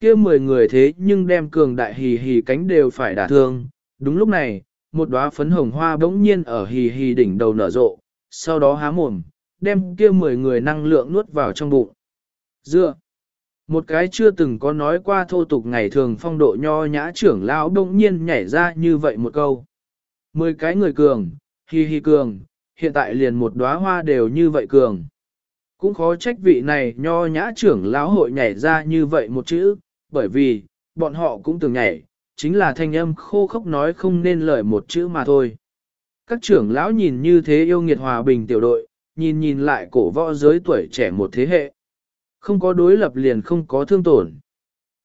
kia 10 người thế nhưng đem cường đại hì hì cánh đều phải đả thương, đúng lúc này, một đóa phấn hồng hoa bỗng nhiên ở hì hì đỉnh đầu nở rộ, sau đó há mồm, đem kia 10 người năng lượng nuốt vào trong bụng. Dựa, một cái chưa từng có nói qua thô tục ngày thường phong độ nho nhã trưởng lão đông nhiên nhảy ra như vậy một câu. Mười cái người cường, hi hi cường, hiện tại liền một đóa hoa đều như vậy cường. Cũng khó trách vị này nho nhã trưởng lão hội nhảy ra như vậy một chữ, bởi vì, bọn họ cũng từng nhảy, chính là thanh âm khô khốc nói không nên lời một chữ mà thôi. Các trưởng lão nhìn như thế yêu nghiệt hòa bình tiểu đội, nhìn nhìn lại cổ võ giới tuổi trẻ một thế hệ. Không có đối lập liền không có thương tổn.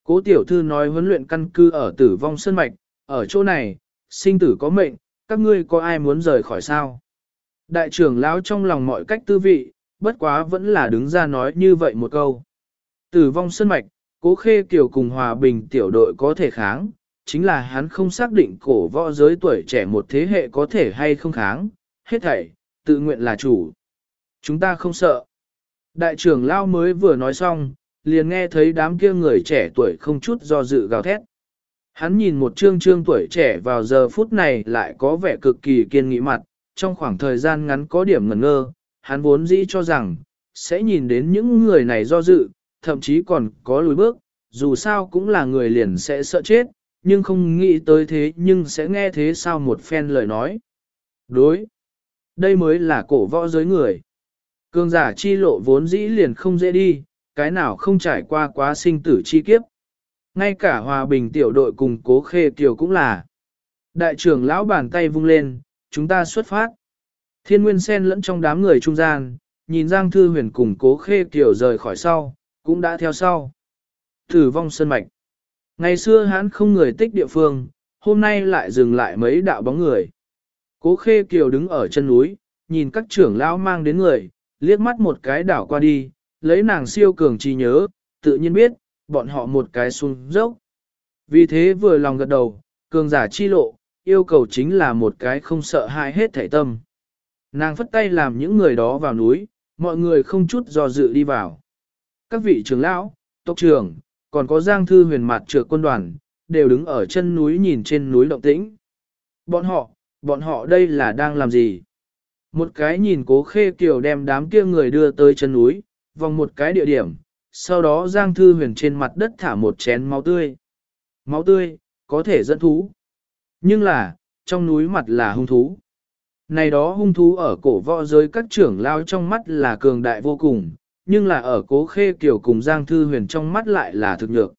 Cố tiểu thư nói huấn luyện căn cư ở tử vong sơn mạch, ở chỗ này, sinh tử có mệnh, các ngươi có ai muốn rời khỏi sao? Đại trưởng lão trong lòng mọi cách tư vị, bất quá vẫn là đứng ra nói như vậy một câu. Tử vong sơn mạch, cố khê kiều cùng hòa bình tiểu đội có thể kháng, chính là hắn không xác định cổ võ giới tuổi trẻ một thế hệ có thể hay không kháng, hết thảy, tự nguyện là chủ. Chúng ta không sợ. Đại trưởng lao mới vừa nói xong, liền nghe thấy đám kia người trẻ tuổi không chút do dự gào thét. Hắn nhìn một trương trương tuổi trẻ vào giờ phút này lại có vẻ cực kỳ kiên nghị mặt, trong khoảng thời gian ngắn có điểm ngẩn ngơ, hắn vốn dĩ cho rằng, sẽ nhìn đến những người này do dự, thậm chí còn có lùi bước, dù sao cũng là người liền sẽ sợ chết, nhưng không nghĩ tới thế nhưng sẽ nghe thế sao một phen lời nói. Đối, đây mới là cổ võ giới người. Cương giả chi lộ vốn dĩ liền không dễ đi, cái nào không trải qua quá sinh tử chi kiếp. Ngay cả hòa bình tiểu đội cùng cố khê tiểu cũng là. Đại trưởng lão bàn tay vung lên, chúng ta xuất phát. Thiên nguyên sen lẫn trong đám người trung gian, nhìn Giang Thư Huyền cùng cố khê tiểu rời khỏi sau, cũng đã theo sau. Tử vong sân mạch. Ngày xưa hắn không người tích địa phương, hôm nay lại dừng lại mấy đạo bóng người. Cố khê kiều đứng ở chân núi, nhìn các trưởng lão mang đến người, liếc mắt một cái đảo qua đi, lấy nàng siêu cường trí nhớ, tự nhiên biết, bọn họ một cái xuống dốc. Vì thế vừa lòng gật đầu, cường giả chi lộ, yêu cầu chính là một cái không sợ hãi hết thể tâm. Nàng phất tay làm những người đó vào núi, mọi người không chút do dự đi vào. Các vị trưởng lão, tộc trưởng, còn có giang thư huyền mặt trược quân đoàn, đều đứng ở chân núi nhìn trên núi động tĩnh. Bọn họ, bọn họ đây là đang làm gì? Một cái nhìn cố khê kiều đem đám kia người đưa tới chân núi, vòng một cái địa điểm, sau đó Giang Thư Huyền trên mặt đất thả một chén máu tươi. Máu tươi, có thể dẫn thú. Nhưng là, trong núi mặt là hung thú. Này đó hung thú ở cổ võ giới các trưởng lao trong mắt là cường đại vô cùng, nhưng là ở cố khê kiều cùng Giang Thư Huyền trong mắt lại là thực nhược.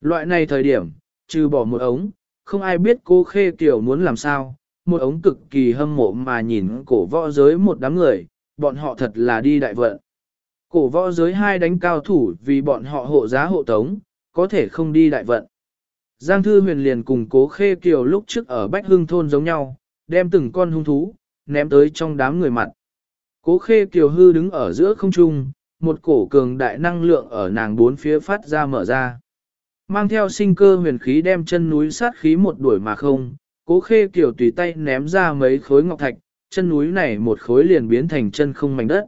Loại này thời điểm, trừ bỏ một ống, không ai biết cố khê kiều muốn làm sao, một ống cực kỳ hâm mộ mà nhìn cổ võ giới một đám người, bọn họ thật là đi đại vận. Cổ võ giới hai đánh cao thủ vì bọn họ hộ giá hộ tống, có thể không đi đại vận. Giang Thư Huyền liền cùng cố khê kiều lúc trước ở Bách Hưng Thôn giống nhau, đem từng con hung thú, ném tới trong đám người mặt. Cố khê kiều hư đứng ở giữa không trung, một cổ cường đại năng lượng ở nàng bốn phía phát ra mở ra. Mang theo sinh cơ huyền khí đem chân núi sát khí một đuổi mà không, cố khê kiểu tùy tay ném ra mấy khối ngọc thạch, chân núi này một khối liền biến thành chân không mảnh đất.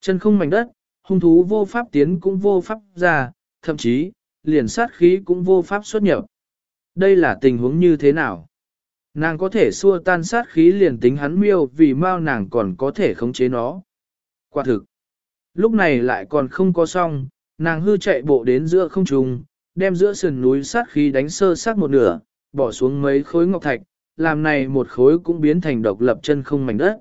Chân không mảnh đất, hung thú vô pháp tiến cũng vô pháp ra, thậm chí, liền sát khí cũng vô pháp xuất nhập. Đây là tình huống như thế nào? Nàng có thể xua tan sát khí liền tính hắn miêu vì mau nàng còn có thể khống chế nó. Quả thực. Lúc này lại còn không có xong, nàng hư chạy bộ đến giữa không trung, đem giữa sườn núi sát khí đánh sơ sát một nửa, bỏ xuống mấy khối ngọc thạch, làm này một khối cũng biến thành độc lập chân không mảnh đất.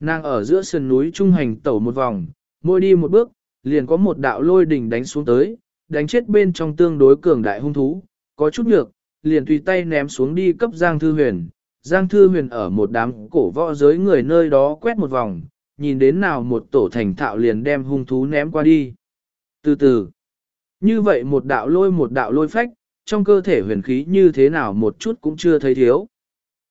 Nàng ở giữa sườn núi trung hành tẩu một vòng, mỗi đi một bước, liền có một đạo lôi đỉnh đánh xuống tới, đánh chết bên trong tương đối cường đại hung thú, có chút nhược, liền tùy tay ném xuống đi cấp Giang Thư Huyền. Giang Thư Huyền ở một đám cổ võ giới người nơi đó quét một vòng, nhìn đến nào một tổ thành thạo liền đem hung thú ném qua đi. Từ từ, như vậy một đạo lôi một đạo lôi phách, trong cơ thể huyền khí như thế nào một chút cũng chưa thấy thiếu.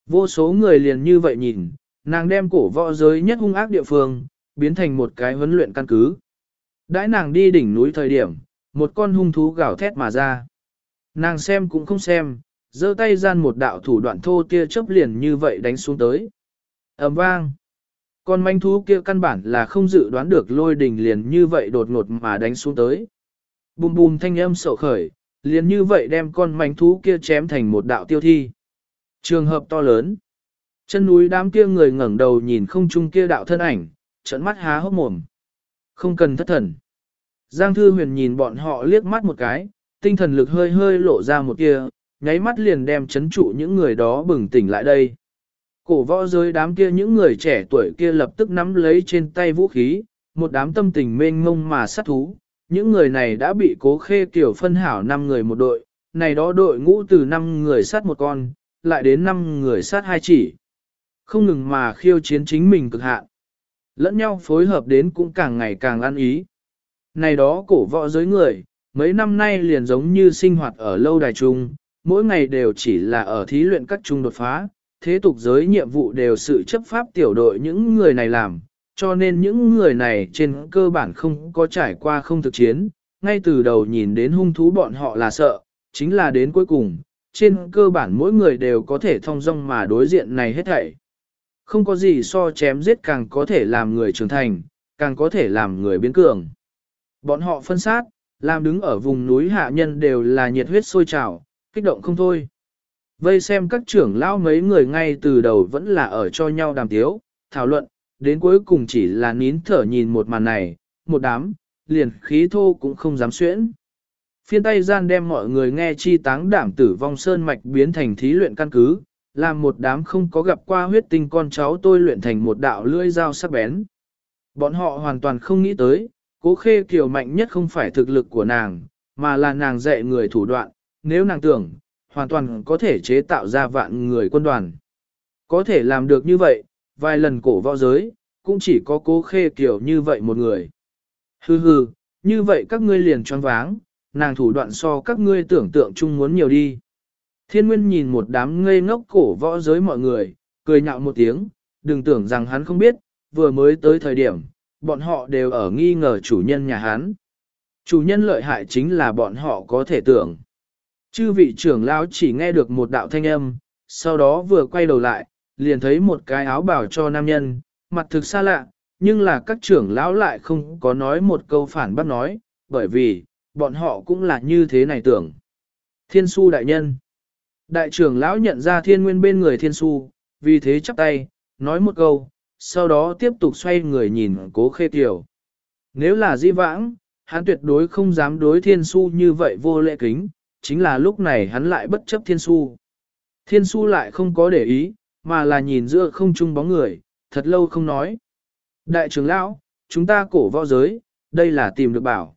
Vô số người liền như vậy nhìn, nàng đem cổ võ giới nhất hung ác địa phương, biến thành một cái huấn luyện căn cứ. Đãi nàng đi đỉnh núi thời điểm, một con hung thú gào thét mà ra. Nàng xem cũng không xem, giơ tay gian một đạo thủ đoạn thô tia chớp liền như vậy đánh xuống tới. ầm vang. Con manh thú kia căn bản là không dự đoán được lôi đình liền như vậy đột ngột mà đánh xuống tới. Bùm bùm thanh âm sổ khởi, liền như vậy đem con mảnh thú kia chém thành một đạo tiêu thi. Trường hợp to lớn. Chân núi đám kia người ngẩng đầu nhìn không chung kia đạo thân ảnh, trận mắt há hốc mồm. Không cần thất thần. Giang Thư Huyền nhìn bọn họ liếc mắt một cái, tinh thần lực hơi hơi lộ ra một kia, nháy mắt liền đem chấn trụ những người đó bừng tỉnh lại đây. Cổ võ giới đám kia những người trẻ tuổi kia lập tức nắm lấy trên tay vũ khí, một đám tâm tình mênh mông mà sát thú. Những người này đã bị cố khê kiểu phân hảo 5 người một đội, này đó đội ngũ từ 5 người sát một con, lại đến 5 người sát hai chỉ. Không ngừng mà khiêu chiến chính mình cực hạn. Lẫn nhau phối hợp đến cũng càng ngày càng ăn ý. Này đó cổ võ giới người, mấy năm nay liền giống như sinh hoạt ở lâu đài trung, mỗi ngày đều chỉ là ở thí luyện các trung đột phá, thế tục giới nhiệm vụ đều sự chấp pháp tiểu đội những người này làm, cho nên những người này trên cơ bản không có trải qua không thực chiến, ngay từ đầu nhìn đến hung thú bọn họ là sợ, chính là đến cuối cùng, trên cơ bản mỗi người đều có thể thông dong mà đối diện này hết thảy. Không có gì so chém giết càng có thể làm người trưởng thành, càng có thể làm người biến cường. Bọn họ phân sát, làm đứng ở vùng núi hạ nhân đều là nhiệt huyết sôi trào, kích động không thôi. Vây xem các trưởng lão mấy người ngay từ đầu vẫn là ở cho nhau đàm tiếu, thảo luận, đến cuối cùng chỉ là nín thở nhìn một màn này, một đám, liền khí thô cũng không dám xuyễn. Phiên tay gian đem mọi người nghe chi táng đảm tử vong sơn mạch biến thành thí luyện căn cứ, làm một đám không có gặp qua huyết tinh con cháu tôi luyện thành một đạo lưỡi dao sắc bén. Bọn họ hoàn toàn không nghĩ tới, cố khê kiều mạnh nhất không phải thực lực của nàng, mà là nàng dạy người thủ đoạn, nếu nàng tưởng, hoàn toàn có thể chế tạo ra vạn người quân đoàn. Có thể làm được như vậy, vài lần cổ võ giới, cũng chỉ có cố khê kiểu như vậy một người. Hừ hừ, như vậy các ngươi liền choáng váng, nàng thủ đoạn so các ngươi tưởng tượng chung muốn nhiều đi. Thiên Nguyên nhìn một đám ngây ngốc cổ võ giới mọi người, cười nhạo một tiếng, đừng tưởng rằng hắn không biết, vừa mới tới thời điểm, bọn họ đều ở nghi ngờ chủ nhân nhà hắn. Chủ nhân lợi hại chính là bọn họ có thể tưởng. Chư vị trưởng lão chỉ nghe được một đạo thanh âm, sau đó vừa quay đầu lại, liền thấy một cái áo bảo cho nam nhân, mặt thực xa lạ, nhưng là các trưởng lão lại không có nói một câu phản bác nói, bởi vì, bọn họ cũng là như thế này tưởng. Thiên su đại nhân. Đại trưởng lão nhận ra thiên nguyên bên người thiên su, vì thế chắp tay, nói một câu, sau đó tiếp tục xoay người nhìn cố khê tiểu. Nếu là di vãng, hắn tuyệt đối không dám đối thiên su như vậy vô lễ kính, chính là lúc này hắn lại bất chấp thiên su. Thiên su lại không có để ý, mà là nhìn giữa không trung bóng người, thật lâu không nói. Đại trưởng lão, chúng ta cổ võ giới, đây là tìm được bảo.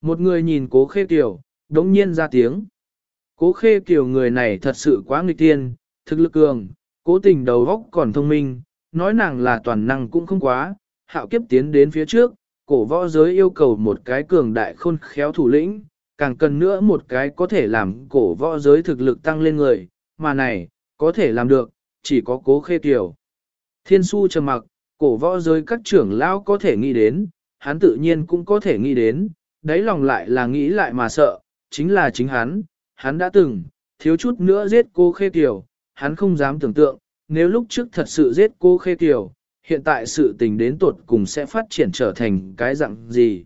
Một người nhìn cố khê kiều, đống nhiên ra tiếng. Cố khê kiều người này thật sự quá nghịch tiên, thực lực cường, cố tình đầu óc còn thông minh, nói nàng là toàn năng cũng không quá, hạo kiếp tiến đến phía trước, cổ võ giới yêu cầu một cái cường đại khôn khéo thủ lĩnh, càng cần nữa một cái có thể làm cổ võ giới thực lực tăng lên người, mà này, có thể làm được, chỉ có cố khê tiểu Thiên su trầm mặc, cổ võ giới các trưởng lão có thể nghĩ đến, hắn tự nhiên cũng có thể nghĩ đến, đáy lòng lại là nghĩ lại mà sợ, chính là chính hắn, hắn đã từng, thiếu chút nữa giết cô Khê tiểu hắn không dám tưởng tượng, nếu lúc trước thật sự giết cô Khê tiểu hiện tại sự tình đến tuột cùng sẽ phát triển trở thành cái dạng gì.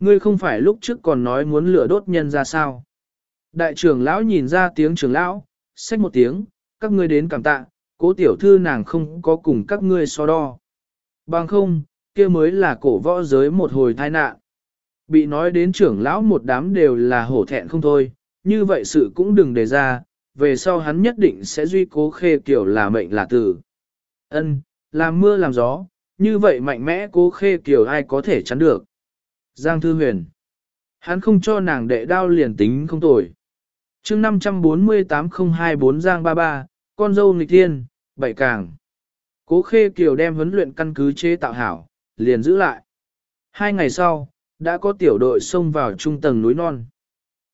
Ngươi không phải lúc trước còn nói muốn lửa đốt nhân ra sao. Đại trưởng lão nhìn ra tiếng trưởng lão, xách một tiếng, các ngươi đến cảm tạ, cố tiểu thư nàng không có cùng các ngươi so đo. Bằng không, kia mới là cổ võ giới một hồi tai nạn. Bị nói đến trưởng lão một đám đều là hổ thẹn không thôi, như vậy sự cũng đừng đề ra, về sau hắn nhất định sẽ duy cố khê kiểu là mệnh là tử. Ân, làm mưa làm gió, như vậy mạnh mẽ cố khê kiểu ai có thể chắn được. Giang Thư Huyền. Hắn không cho nàng đệ đao liền tính không tồi. chương 548024 Giang 33, con dâu nghịch thiên, bảy càng. Cố khê kiều đem huấn luyện căn cứ chế tạo hảo, liền giữ lại. Hai ngày sau, đã có tiểu đội xông vào trung tầng núi non.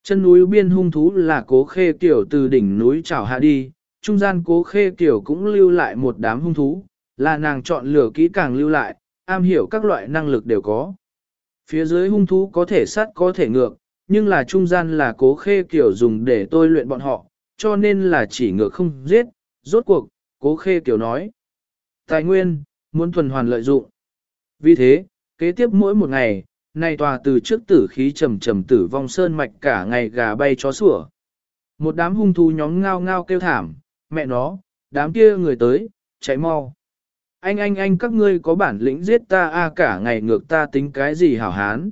Chân núi biên hung thú là cố khê kiều từ đỉnh núi trào hạ đi, trung gian cố khê kiều cũng lưu lại một đám hung thú, là nàng chọn lửa kỹ càng lưu lại, am hiểu các loại năng lực đều có. Phía dưới hung thú có thể sát có thể ngược, nhưng là trung gian là cố khê kiểu dùng để tôi luyện bọn họ, cho nên là chỉ ngược không giết, rốt cuộc, cố khê kiểu nói. Tài nguyên, muốn thuần hoàn lợi dụng. Vì thế, kế tiếp mỗi một ngày, này tòa từ trước tử khí trầm trầm tử vong sơn mạch cả ngày gà bay chó sủa. Một đám hung thú nhóm ngao ngao kêu thảm, mẹ nó, đám kia người tới, chạy mau. Anh anh anh các ngươi có bản lĩnh giết ta a cả ngày ngược ta tính cái gì hảo hán.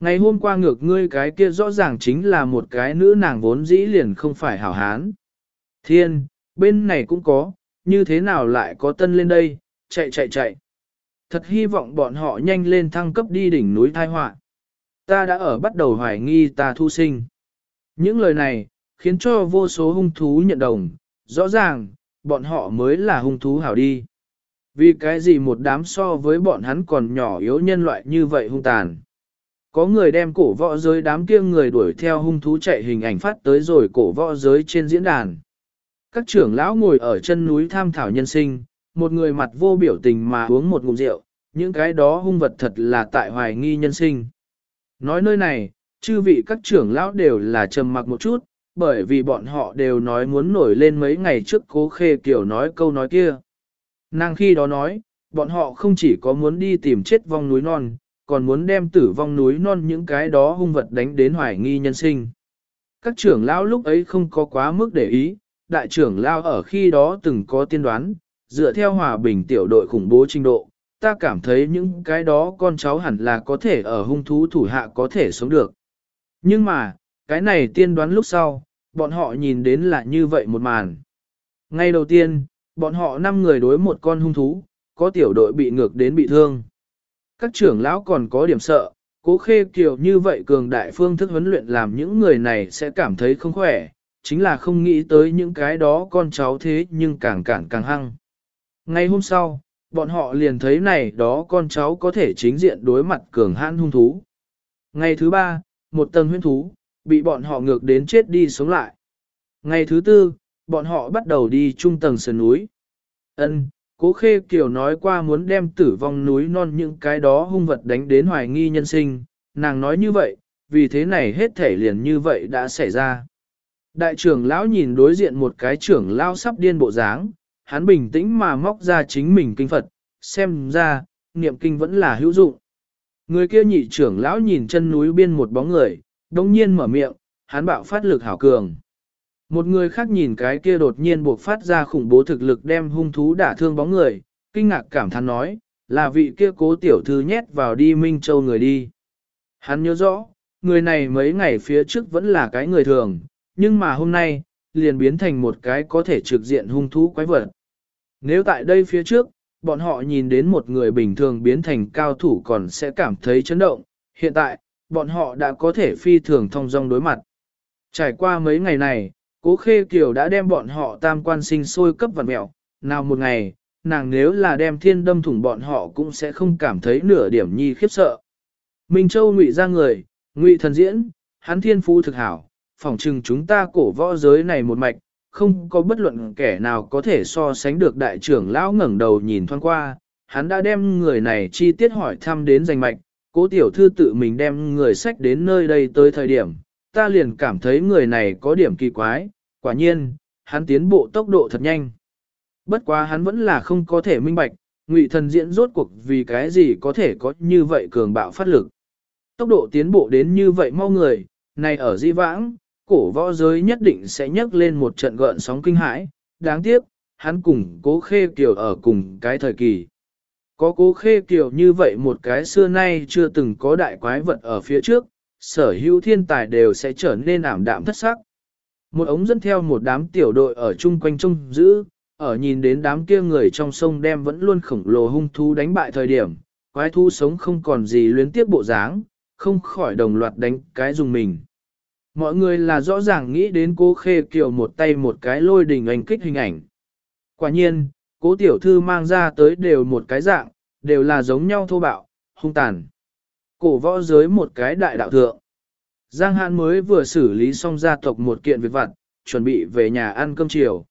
Ngày hôm qua ngược ngươi cái kia rõ ràng chính là một cái nữ nàng vốn dĩ liền không phải hảo hán. Thiên, bên này cũng có, như thế nào lại có tân lên đây, chạy chạy chạy thật hy vọng bọn họ nhanh lên thăng cấp đi đỉnh núi thai họa. Ta đã ở bắt đầu hoài nghi ta thu sinh. Những lời này, khiến cho vô số hung thú nhận đồng, rõ ràng, bọn họ mới là hung thú hảo đi. Vì cái gì một đám so với bọn hắn còn nhỏ yếu nhân loại như vậy hung tàn. Có người đem cổ võ giới đám kia người đuổi theo hung thú chạy hình ảnh phát tới rồi cổ võ giới trên diễn đàn. Các trưởng lão ngồi ở chân núi tham thảo nhân sinh, một người mặt vô biểu tình mà uống một ngụm rượu, những cái đó hung vật thật là tại hoài nghi nhân sinh. Nói nơi này, chư vị các trưởng lão đều là trầm mặc một chút, bởi vì bọn họ đều nói muốn nổi lên mấy ngày trước cố khê kiểu nói câu nói kia. Nàng khi đó nói, bọn họ không chỉ có muốn đi tìm chết vong núi non, còn muốn đem tử vong núi non những cái đó hung vật đánh đến hoài nghi nhân sinh. Các trưởng lão lúc ấy không có quá mức để ý, đại trưởng lão ở khi đó từng có tiên đoán, dựa theo hòa bình tiểu đội khủng bố trình độ, ta cảm thấy những cái đó con cháu hẳn là có thể ở hung thú thủ hạ có thể sống được. Nhưng mà, cái này tiên đoán lúc sau, bọn họ nhìn đến là như vậy một màn. Ngay đầu tiên, bọn họ 5 người đối một con hung thú, có tiểu đội bị ngược đến bị thương. Các trưởng lão còn có điểm sợ, cố khê kiều như vậy cường đại phương thức huấn luyện làm những người này sẽ cảm thấy không khỏe, chính là không nghĩ tới những cái đó con cháu thế nhưng càng cản càng hăng. Ngay hôm sau, bọn họ liền thấy này đó con cháu có thể chính diện đối mặt cường hãn hung thú. Ngày thứ ba, một tầng huyên thú, bị bọn họ ngược đến chết đi sống lại. Ngày thứ tư, bọn họ bắt đầu đi trung tầng sườn núi. Ân, cố khê kiều nói qua muốn đem tử vong núi non những cái đó hung vật đánh đến hoài nghi nhân sinh, nàng nói như vậy, vì thế này hết thể liền như vậy đã xảy ra. Đại trưởng lão nhìn đối diện một cái trưởng lão sắp điên bộ dáng, hắn bình tĩnh mà móc ra chính mình kinh Phật, xem ra, niệm kinh vẫn là hữu dụng. Người kia nhị trưởng lão nhìn chân núi biên một bóng người, đồng nhiên mở miệng, hắn bạo phát lực hảo cường. Một người khác nhìn cái kia đột nhiên buộc phát ra khủng bố thực lực đem hung thú đả thương bóng người, kinh ngạc cảm thán nói, là vị kia cố tiểu thư nhét vào đi Minh Châu người đi. Hắn nhớ rõ, người này mấy ngày phía trước vẫn là cái người thường, nhưng mà hôm nay, liền biến thành một cái có thể trực diện hung thú quái vật. Nếu tại đây phía trước, bọn họ nhìn đến một người bình thường biến thành cao thủ còn sẽ cảm thấy chấn động, hiện tại, bọn họ đã có thể phi thường thông dong đối mặt. Trải qua mấy ngày này, cố khê kiều đã đem bọn họ tam quan sinh sôi cấp vật mẹo, nào một ngày, nàng nếu là đem thiên đâm thủng bọn họ cũng sẽ không cảm thấy nửa điểm nhi khiếp sợ. Minh Châu ngụy ra người, ngụy thần diễn, hắn thiên phú thực hảo, phỏng chừng chúng ta cổ võ giới này một mạch, không có bất luận kẻ nào có thể so sánh được đại trưởng lão ngẩng đầu nhìn thoáng qua, hắn đã đem người này chi tiết hỏi thăm đến danh mạch, cố tiểu thư tự mình đem người sách đến nơi đây tới thời điểm, ta liền cảm thấy người này có điểm kỳ quái, quả nhiên, hắn tiến bộ tốc độ thật nhanh. Bất quá hắn vẫn là không có thể minh bạch, ngụy thần diễn rốt cuộc vì cái gì có thể có như vậy cường bạo phát lực. Tốc độ tiến bộ đến như vậy mau người, này ở di vãng, cổ võ giới nhất định sẽ nhấc lên một trận gợn sóng kinh hãi, đáng tiếc, hắn cùng cố khê kiều ở cùng cái thời kỳ. Có cố khê kiều như vậy một cái xưa nay chưa từng có đại quái vật ở phía trước, sở hữu thiên tài đều sẽ trở nên ảm đạm thất sắc. Một ống dẫn theo một đám tiểu đội ở chung quanh trông giữ, ở nhìn đến đám kia người trong sông đem vẫn luôn khổng lồ hung thú đánh bại thời điểm, quái thú sống không còn gì luyến tiếp bộ dáng, không khỏi đồng loạt đánh cái dùng mình. Mọi người là rõ ràng nghĩ đến cố khê kiều một tay một cái lôi đình ảnh kích hình ảnh. Quả nhiên, cố tiểu thư mang ra tới đều một cái dạng, đều là giống nhau thô bạo, hung tàn. Cổ võ giới một cái đại đạo thượng. Giang Hãn mới vừa xử lý xong gia tộc một kiện việc vặt, chuẩn bị về nhà ăn cơm chiều.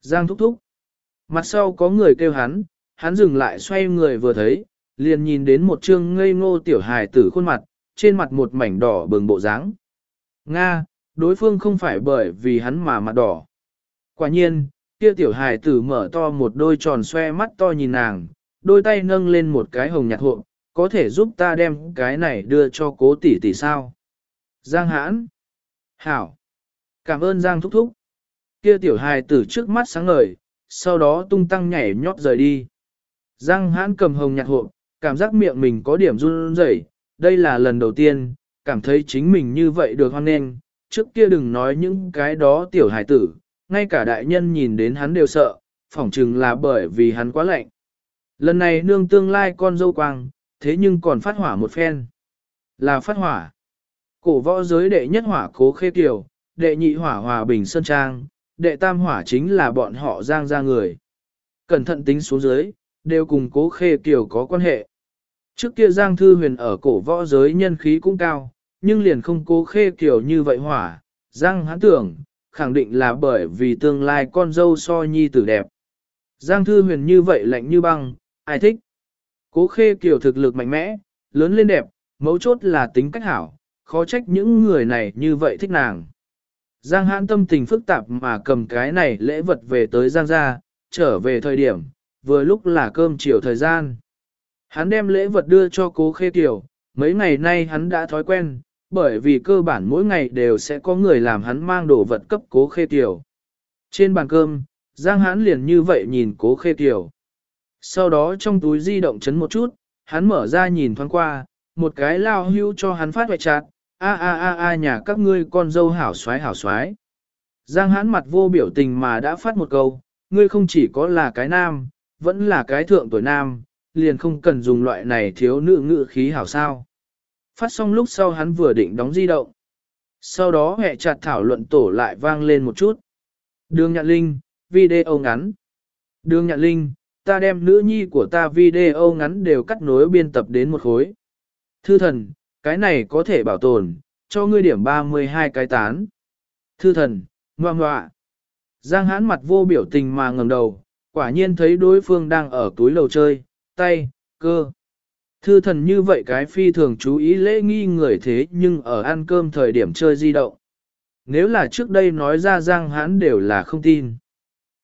Giang thúc thúc. Mặt sau có người kêu hắn, hắn dừng lại xoay người vừa thấy, liền nhìn đến một trương ngây ngô tiểu hài tử khuôn mặt, trên mặt một mảnh đỏ bừng bộ dáng. Nga, đối phương không phải bởi vì hắn mà mặt đỏ. Quả nhiên, kia tiểu hài tử mở to một đôi tròn xoe mắt to nhìn nàng, đôi tay nâng lên một cái hồng nhạt hộ, có thể giúp ta đem cái này đưa cho cố tỷ tỷ sao. Giang hãn. Hảo. Cảm ơn Giang thúc thúc. Kia tiểu hài tử trước mắt sáng ngời, sau đó tung tăng nhảy nhót rời đi. Giang hãn cầm hồng nhạt hộp, cảm giác miệng mình có điểm run rẩy. đây là lần đầu tiên, cảm thấy chính mình như vậy được hoan nghênh, trước kia đừng nói những cái đó tiểu hài tử, ngay cả đại nhân nhìn đến hắn đều sợ, phỏng chừng là bởi vì hắn quá lạnh. Lần này nương tương lai con dâu quang, thế nhưng còn phát hỏa một phen. Là phát hỏa. Cổ võ giới đệ nhất hỏa cố khê kiều, đệ nhị hỏa hòa bình sơn trang, đệ tam hỏa chính là bọn họ giang ra người. Cẩn thận tính xuống dưới, đều cùng cố khê kiều có quan hệ. Trước kia Giang Thư Huyền ở cổ võ giới nhân khí cũng cao, nhưng liền không cố khê kiều như vậy hỏa. Giang hắn tưởng, khẳng định là bởi vì tương lai con dâu so nhi tử đẹp. Giang Thư Huyền như vậy lạnh như băng, ai thích. Cố khê kiều thực lực mạnh mẽ, lớn lên đẹp, mấu chốt là tính cách hảo, khó trách những người này như vậy thích nàng. Giang hãn tâm tình phức tạp mà cầm cái này lễ vật về tới Giang gia, trở về thời điểm, vừa lúc là cơm chiều thời gian. Hắn đem lễ vật đưa cho cố khê kiều, mấy ngày nay hắn đã thói quen, bởi vì cơ bản mỗi ngày đều sẽ có người làm hắn mang đồ vật cấp cố khê kiều. Trên bàn cơm, Giang hãn liền như vậy nhìn cố khê kiều. Sau đó trong túi di động chấn một chút, hắn mở ra nhìn thoáng qua, một cái lao hưu cho hắn phát hoại chặt, a a a a nhà các ngươi con dâu hảo xoái hảo xoái. Giang hắn mặt vô biểu tình mà đã phát một câu, ngươi không chỉ có là cái nam, vẫn là cái thượng tuổi nam, liền không cần dùng loại này thiếu nữ ngự khí hảo sao. Phát xong lúc sau hắn vừa định đóng di động. Sau đó hệ chặt thảo luận tổ lại vang lên một chút. Đường nhạn linh, video ngắn. Đường nhạn linh, ta đem nữ nhi của ta video ngắn đều cắt nối biên tập đến một khối. Thư thần, cái này có thể bảo tồn, cho ngươi điểm 32 cái tán. Thư thần, ngoa ngoạ. Giang hãn mặt vô biểu tình mà ngẩng đầu, quả nhiên thấy đối phương đang ở túi lầu chơi, tay, cơ. Thư thần như vậy cái phi thường chú ý lễ nghi người thế nhưng ở ăn cơm thời điểm chơi di động. Nếu là trước đây nói ra Giang hãn đều là không tin.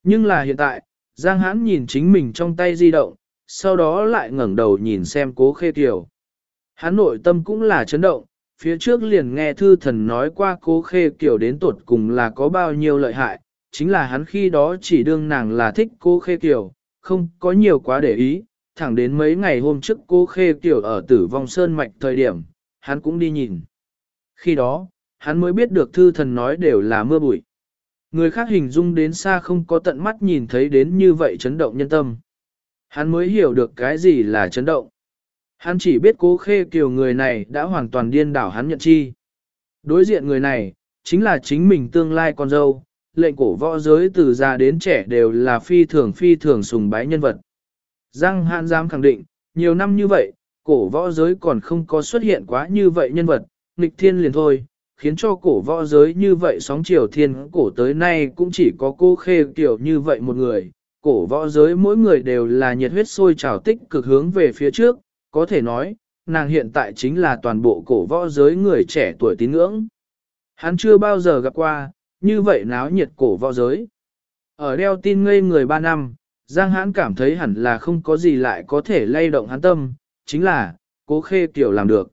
Nhưng là hiện tại, Giang hãn nhìn chính mình trong tay di động, sau đó lại ngẩng đầu nhìn xem cố khê kiều. Hắn nội tâm cũng là chấn động, phía trước liền nghe thư thần nói qua cố khê kiều đến tuột cùng là có bao nhiêu lợi hại, chính là hắn khi đó chỉ đương nàng là thích cố khê kiều, không có nhiều quá để ý, thẳng đến mấy ngày hôm trước cố khê kiều ở tử vong sơn mạch thời điểm, hắn cũng đi nhìn. Khi đó, hắn mới biết được thư thần nói đều là mưa bụi. Người khác hình dung đến xa không có tận mắt nhìn thấy đến như vậy chấn động nhân tâm. Hắn mới hiểu được cái gì là chấn động. Hắn chỉ biết cố khê kiều người này đã hoàn toàn điên đảo hắn nhận chi. Đối diện người này, chính là chính mình tương lai con dâu, lệnh cổ võ giới từ già đến trẻ đều là phi thường phi thường sùng bái nhân vật. Giang Hàn dám khẳng định, nhiều năm như vậy, cổ võ giới còn không có xuất hiện quá như vậy nhân vật, nghịch thiên liền thôi, khiến cho cổ võ giới như vậy sóng chiều thiên cổ tới nay cũng chỉ có cô khê kiểu như vậy một người. Cổ võ giới mỗi người đều là nhiệt huyết sôi trào tích cực hướng về phía trước, có thể nói, nàng hiện tại chính là toàn bộ cổ võ giới người trẻ tuổi tín ngưỡng. Hắn chưa bao giờ gặp qua, như vậy náo nhiệt cổ võ giới. Ở đeo tin ngây người ba năm, Giang Hãn cảm thấy hẳn là không có gì lại có thể lay động hắn tâm, chính là, cố khê kiểu làm được.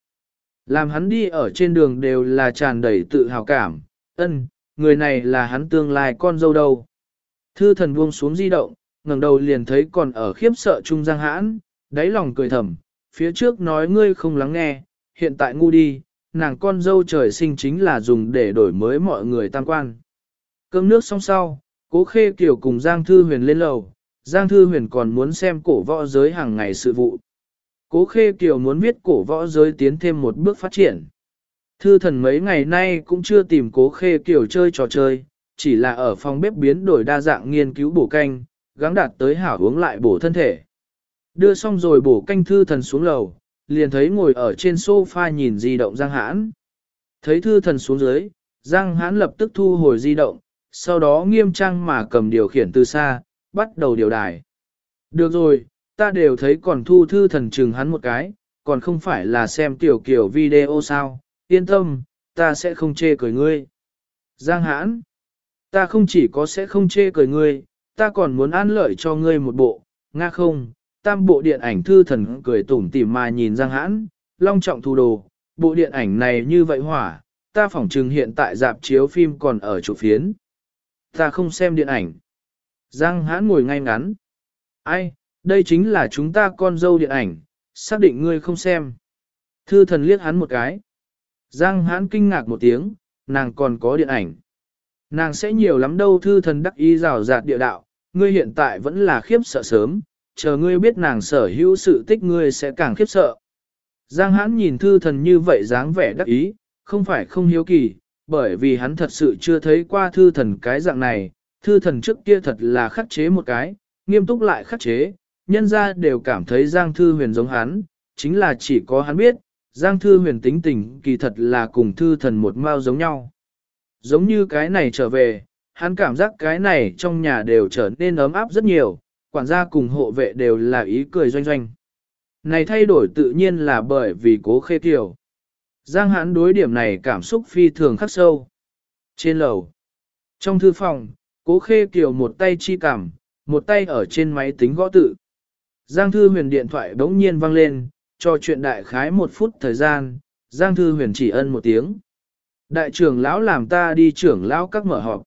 Làm hắn đi ở trên đường đều là tràn đầy tự hào cảm, ân, người này là hắn tương lai con dâu đâu. Thư thần buông xuống di động, ngẩng đầu liền thấy còn ở khiếp sợ Trung Giang Hãn, đáy lòng cười thầm, phía trước nói ngươi không lắng nghe, hiện tại ngu đi, nàng con dâu trời sinh chính là dùng để đổi mới mọi người tam quan. Cơm nước xong sau, cố khê kiểu cùng Giang Thư Huyền lên lầu, Giang Thư Huyền còn muốn xem cổ võ giới hàng ngày sự vụ. Cố khê Kiều muốn viết cổ võ giới tiến thêm một bước phát triển. Thư thần mấy ngày nay cũng chưa tìm cố khê Kiều chơi trò chơi, chỉ là ở phòng bếp biến đổi đa dạng nghiên cứu bổ canh, gắng đạt tới hảo uống lại bổ thân thể. Đưa xong rồi bổ canh thư thần xuống lầu, liền thấy ngồi ở trên sofa nhìn di động Giang Hãn. Thấy thư thần xuống dưới, Giang Hãn lập tức thu hồi di động, sau đó nghiêm trang mà cầm điều khiển từ xa, bắt đầu điều đài. Được rồi, ta đều thấy còn thu thư thần trừng hắn một cái, còn không phải là xem tiểu kiểu video sao, yên tâm, ta sẽ không chê cười ngươi. Giang Hãn, ta không chỉ có sẽ không chê cười ngươi, ta còn muốn an lợi cho ngươi một bộ, nga không, tam bộ điện ảnh thư thần cười tủm tỉm mà nhìn Giang Hãn, long trọng thu đồ, bộ điện ảnh này như vậy hỏa, ta phỏng trừng hiện tại dạp chiếu phim còn ở chỗ phiến. Ta không xem điện ảnh. Giang Hãn ngồi ngay ngắn. Ai, đây chính là chúng ta con dâu điện ảnh, xác định ngươi không xem. Thư thần liếc hắn một cái. Giang Hãn kinh ngạc một tiếng, nàng còn có điện ảnh. Nàng sẽ nhiều lắm đâu thư thần đắc ý rào rạt địa đạo, ngươi hiện tại vẫn là khiếp sợ sớm, chờ ngươi biết nàng sở hữu sự tích ngươi sẽ càng khiếp sợ. Giang hãn nhìn thư thần như vậy dáng vẻ đắc ý, không phải không hiếu kỳ, bởi vì hắn thật sự chưa thấy qua thư thần cái dạng này, thư thần trước kia thật là khắc chế một cái, nghiêm túc lại khắc chế, nhân ra đều cảm thấy Giang Thư Huyền giống hắn, chính là chỉ có hắn biết, Giang Thư Huyền tính tình kỳ thật là cùng Thư Thần một mao giống nhau. Giống như cái này trở về, hắn cảm giác cái này trong nhà đều trở nên ấm áp rất nhiều, quản gia cùng hộ vệ đều là ý cười doanh doanh. Này thay đổi tự nhiên là bởi vì cố khê tiểu. Giang hãn đối điểm này cảm xúc phi thường khắc sâu. Trên lầu, trong thư phòng, cố khê kiều một tay chi cảm, một tay ở trên máy tính gõ tự. Giang thư huyền điện thoại bỗng nhiên vang lên, cho chuyện đại khái một phút thời gian, Giang thư huyền chỉ ân một tiếng. Đại trưởng lão làm ta đi trưởng lão các mở họp.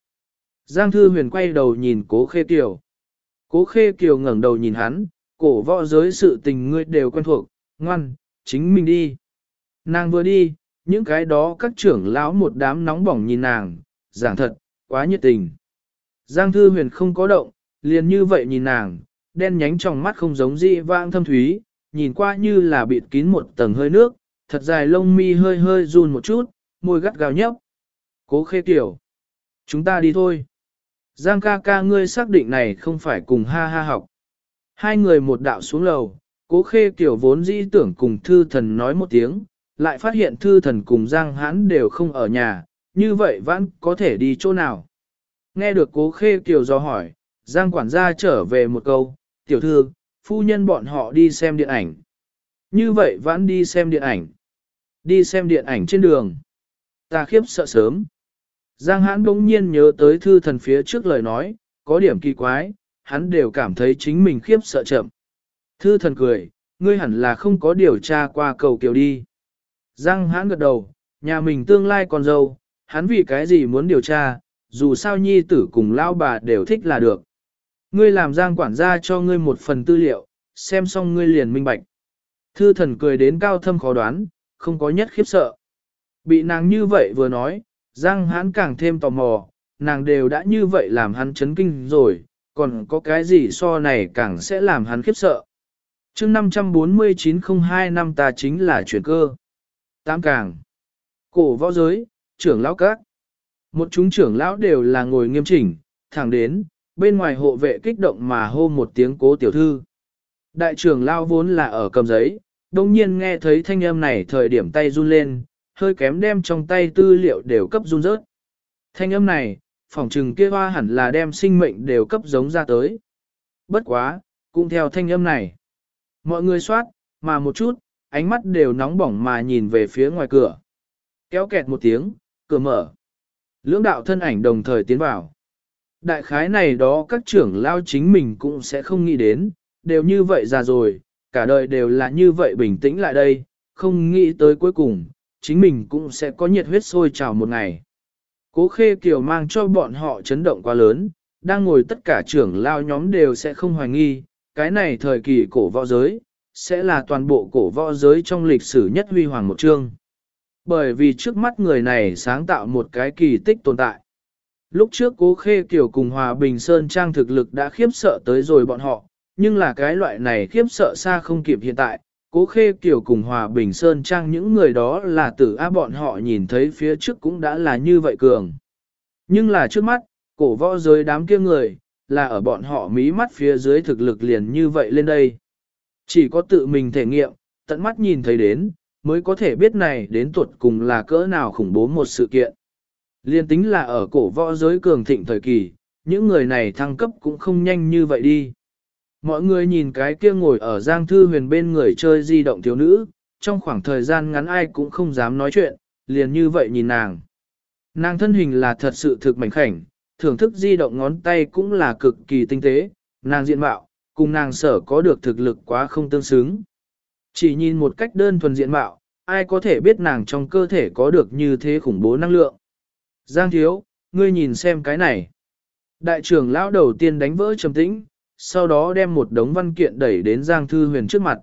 Giang thư huyền quay đầu nhìn cố khê kiều. Cố khê kiều ngẩng đầu nhìn hắn, cổ võ giới sự tình ngươi đều quen thuộc, ngoan, chính mình đi. Nàng vừa đi, những cái đó các trưởng lão một đám nóng bỏng nhìn nàng, giảng thật, quá nhiệt tình. Giang Thư Huyền không có động, liền như vậy nhìn nàng, đen nhánh trong mắt không giống dị vãng thâm thúy, nhìn qua như là bịt kín một tầng hơi nước, thật dài lông mi hơi hơi run một chút, môi gắt gào nhấp. Cố khê tiểu. Chúng ta đi thôi. Giang ca ca ngươi xác định này không phải cùng ha ha học. Hai người một đạo xuống lầu, cố khê kiểu vốn dĩ tưởng cùng thư thần nói một tiếng, lại phát hiện thư thần cùng Giang hãn đều không ở nhà, như vậy vẫn có thể đi chỗ nào. Nghe được cố khê kiểu do hỏi, Giang quản gia trở về một câu, tiểu thư, phu nhân bọn họ đi xem điện ảnh. Như vậy vẫn đi xem điện ảnh. Đi xem điện ảnh trên đường. Ta khiếp sợ sớm. Giang hãn bỗng nhiên nhớ tới thư thần phía trước lời nói, có điểm kỳ quái, hắn đều cảm thấy chính mình khiếp sợ chậm. Thư thần cười, ngươi hẳn là không có điều tra qua cầu kiều đi. Giang hãn gật đầu, nhà mình tương lai còn dâu, hắn vì cái gì muốn điều tra, dù sao nhi tử cùng lao bà đều thích là được. Ngươi làm giang quản gia cho ngươi một phần tư liệu, xem xong ngươi liền minh bạch. Thư thần cười đến cao thâm khó đoán, không có nhất khiếp sợ. Bị nàng như vậy vừa nói, giang hãn càng thêm tò mò, nàng đều đã như vậy làm hắn chấn kinh rồi, còn có cái gì so này càng sẽ làm hắn khiếp sợ. chương 54902 năm ta chính là chuyển cơ. Tám càng. Cổ võ giới, trưởng lão các. Một chúng trưởng lão đều là ngồi nghiêm chỉnh, thẳng đến, bên ngoài hộ vệ kích động mà hô một tiếng cố tiểu thư. Đại trưởng lao vốn là ở cầm giấy, đồng nhiên nghe thấy thanh âm này thời điểm tay run lên, hơi kém đem trong tay tư liệu đều cấp run rớt. Thanh âm này, phỏng trừng kia hoa hẳn là đem sinh mệnh đều cấp giống ra tới. Bất quá, cũng theo thanh âm này. Mọi người soát, mà một chút, ánh mắt đều nóng bỏng mà nhìn về phía ngoài cửa. Kéo kẹt một tiếng, cửa mở. Lưỡng đạo thân ảnh đồng thời tiến vào. Đại khái này đó các trưởng lao chính mình cũng sẽ không nghĩ đến, đều như vậy ra rồi, cả đời đều là như vậy bình tĩnh lại đây, không nghĩ tới cuối cùng, chính mình cũng sẽ có nhiệt huyết sôi trào một ngày. Cố khê kiều mang cho bọn họ chấn động quá lớn, đang ngồi tất cả trưởng lao nhóm đều sẽ không hoài nghi, cái này thời kỳ cổ võ giới, sẽ là toàn bộ cổ võ giới trong lịch sử nhất huy hoàng một chương. Bởi vì trước mắt người này sáng tạo một cái kỳ tích tồn tại. Lúc trước cố khê kiều cùng Hòa Bình Sơn Trang thực lực đã khiếp sợ tới rồi bọn họ, nhưng là cái loại này khiếp sợ xa không kịp hiện tại. Cố khê kiều cùng Hòa Bình Sơn Trang những người đó là tử á bọn họ nhìn thấy phía trước cũng đã là như vậy cường. Nhưng là trước mắt, cổ võ giới đám kia người, là ở bọn họ mí mắt phía dưới thực lực liền như vậy lên đây. Chỉ có tự mình thể nghiệm, tận mắt nhìn thấy đến, mới có thể biết này đến tuột cùng là cỡ nào khủng bố một sự kiện. Liên tính là ở cổ võ giới cường thịnh thời kỳ, những người này thăng cấp cũng không nhanh như vậy đi. Mọi người nhìn cái kia ngồi ở Giang Thư Huyền bên người chơi di động thiếu nữ, trong khoảng thời gian ngắn ai cũng không dám nói chuyện, liền như vậy nhìn nàng. Nàng thân hình là thật sự thực mảnh khảnh, thưởng thức di động ngón tay cũng là cực kỳ tinh tế, nàng diện mạo, cùng nàng sở có được thực lực quá không tương xứng. Chỉ nhìn một cách đơn thuần diện mạo, ai có thể biết nàng trong cơ thể có được như thế khủng bố năng lượng. Giang thiếu, ngươi nhìn xem cái này. Đại trưởng lão đầu tiên đánh vỡ trầm tĩnh, sau đó đem một đống văn kiện đẩy đến Giang Thư Huyền trước mặt.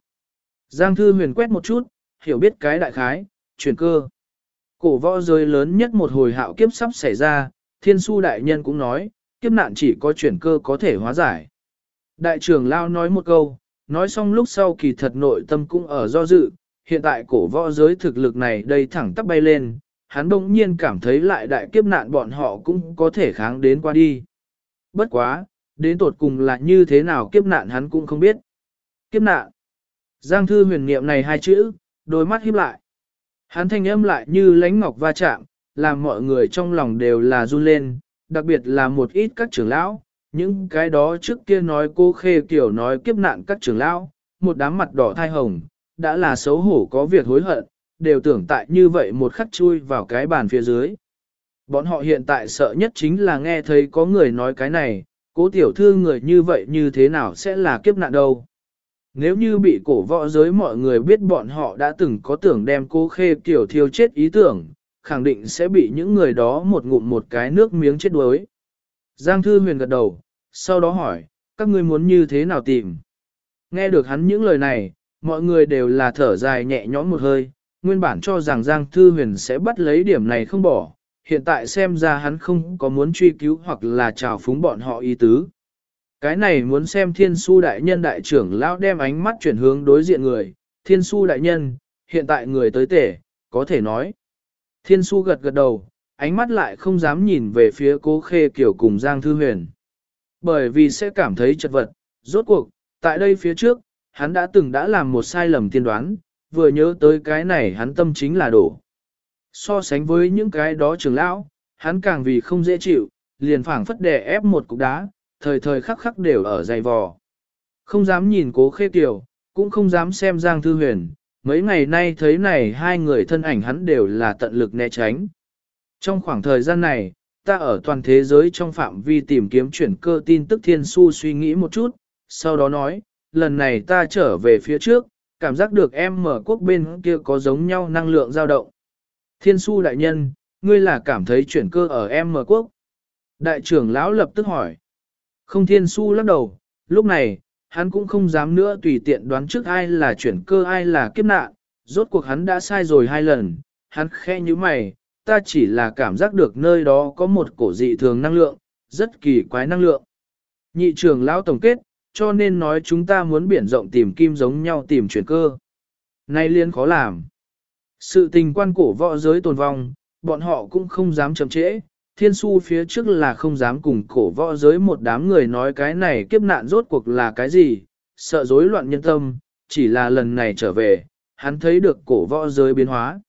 Giang Thư Huyền quét một chút, hiểu biết cái đại khái, chuyển cơ. Cổ võ giới lớn nhất một hồi hạo kiếp sắp xảy ra, thiên su đại nhân cũng nói, kiếp nạn chỉ có chuyển cơ có thể hóa giải. Đại trưởng lão nói một câu, nói xong lúc sau kỳ thật nội tâm cũng ở do dự, hiện tại cổ võ giới thực lực này đây thẳng tắp bay lên, hắn đông nhiên cảm thấy lại đại kiếp nạn bọn họ cũng có thể kháng đến qua đi. Bất quá, đến tột cùng là như thế nào kiếp nạn hắn cũng không biết. Kiếp nạn. Giang thư huyền niệm này hai chữ, đôi mắt híp lại. Hắn thanh âm lại như lánh ngọc va chạm, làm mọi người trong lòng đều là run lên, đặc biệt là một ít các trưởng lão, những cái đó trước kia nói cô khê kiểu nói kiếp nạn các trưởng lão, một đám mặt đỏ thai hồng, đã là xấu hổ có việc hối hận, đều tưởng tại như vậy một khắc chui vào cái bàn phía dưới. Bọn họ hiện tại sợ nhất chính là nghe thấy có người nói cái này, cố tiểu thư người như vậy như thế nào sẽ là kiếp nạn đâu. Nếu như bị cổ võ giới mọi người biết bọn họ đã từng có tưởng đem cô khê tiểu thiêu chết ý tưởng, khẳng định sẽ bị những người đó một ngụm một cái nước miếng chết đuối. Giang Thư Huyền gật đầu, sau đó hỏi, các ngươi muốn như thế nào tìm? Nghe được hắn những lời này, mọi người đều là thở dài nhẹ nhõm một hơi, nguyên bản cho rằng Giang Thư Huyền sẽ bắt lấy điểm này không bỏ, hiện tại xem ra hắn không có muốn truy cứu hoặc là trào phúng bọn họ ý tứ. Cái này muốn xem thiên su đại nhân đại trưởng lão đem ánh mắt chuyển hướng đối diện người, thiên su đại nhân, hiện tại người tới tể, có thể nói. Thiên su gật gật đầu, ánh mắt lại không dám nhìn về phía cố khê kiểu cùng Giang Thư Huyền. Bởi vì sẽ cảm thấy chật vật, rốt cuộc, tại đây phía trước, hắn đã từng đã làm một sai lầm tiên đoán, vừa nhớ tới cái này hắn tâm chính là đổ. So sánh với những cái đó trưởng lão, hắn càng vì không dễ chịu, liền phảng phất đè ép một cục đá, thời thời khắc khắc đều ở dày vò. Không dám nhìn cố khê tiểu, cũng không dám xem Giang Thư Huyền, mấy ngày nay thấy này hai người thân ảnh hắn đều là tận lực né tránh. Trong khoảng thời gian này, ta ở toàn thế giới trong phạm vi tìm kiếm chuyển cơ tin tức thiên su suy nghĩ một chút, sau đó nói, lần này ta trở về phía trước, cảm giác được em mở quốc bên kia có giống nhau năng lượng dao động. Thiên su đại nhân, ngươi là cảm thấy chuyển cơ ở em mở quốc. Đại trưởng lão lập tức hỏi. Không thiên su lắc đầu, lúc này, hắn cũng không dám nữa tùy tiện đoán trước ai là chuyển cơ ai là kiếp nạn, rốt cuộc hắn đã sai rồi hai lần, hắn khe như mày, ta chỉ là cảm giác được nơi đó có một cổ dị thường năng lượng, rất kỳ quái năng lượng. Nhị trưởng lão tổng kết, cho nên nói chúng ta muốn biển rộng tìm kim giống nhau tìm chuyển cơ. Nay liên khó làm. Sự tình quan cổ võ giới tồn vong, bọn họ cũng không dám chậm trễ, thiên su phía trước là không dám cùng cổ võ giới một đám người nói cái này kiếp nạn rốt cuộc là cái gì, sợ rối loạn nhân tâm, chỉ là lần này trở về, hắn thấy được cổ võ giới biến hóa.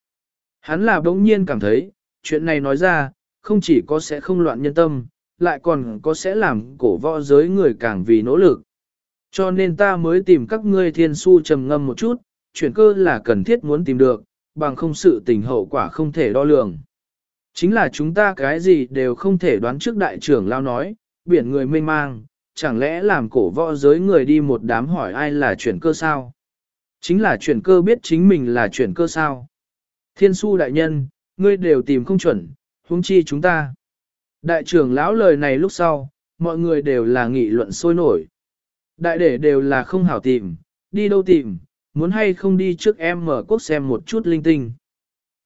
Hắn là bỗng nhiên cảm thấy, chuyện này nói ra, không chỉ có sẽ không loạn nhân tâm, lại còn có sẽ làm cổ võ giới người càng vì nỗ lực. Cho nên ta mới tìm các ngươi thiên su trầm ngâm một chút, chuyển cơ là cần thiết muốn tìm được, bằng không sự tình hậu quả không thể đo lường. Chính là chúng ta cái gì đều không thể đoán trước đại trưởng lao nói, biển người mênh mang, chẳng lẽ làm cổ võ giới người đi một đám hỏi ai là chuyển cơ sao? Chính là chuyển cơ biết chính mình là chuyển cơ sao? Thiên su đại nhân, ngươi đều tìm không chuẩn, huống chi chúng ta. Đại trưởng lão lời này lúc sau, mọi người đều là nghị luận sôi nổi. Đại để đều là không hảo tìm, đi đâu tìm, muốn hay không đi trước em mở quốc xem một chút linh tinh.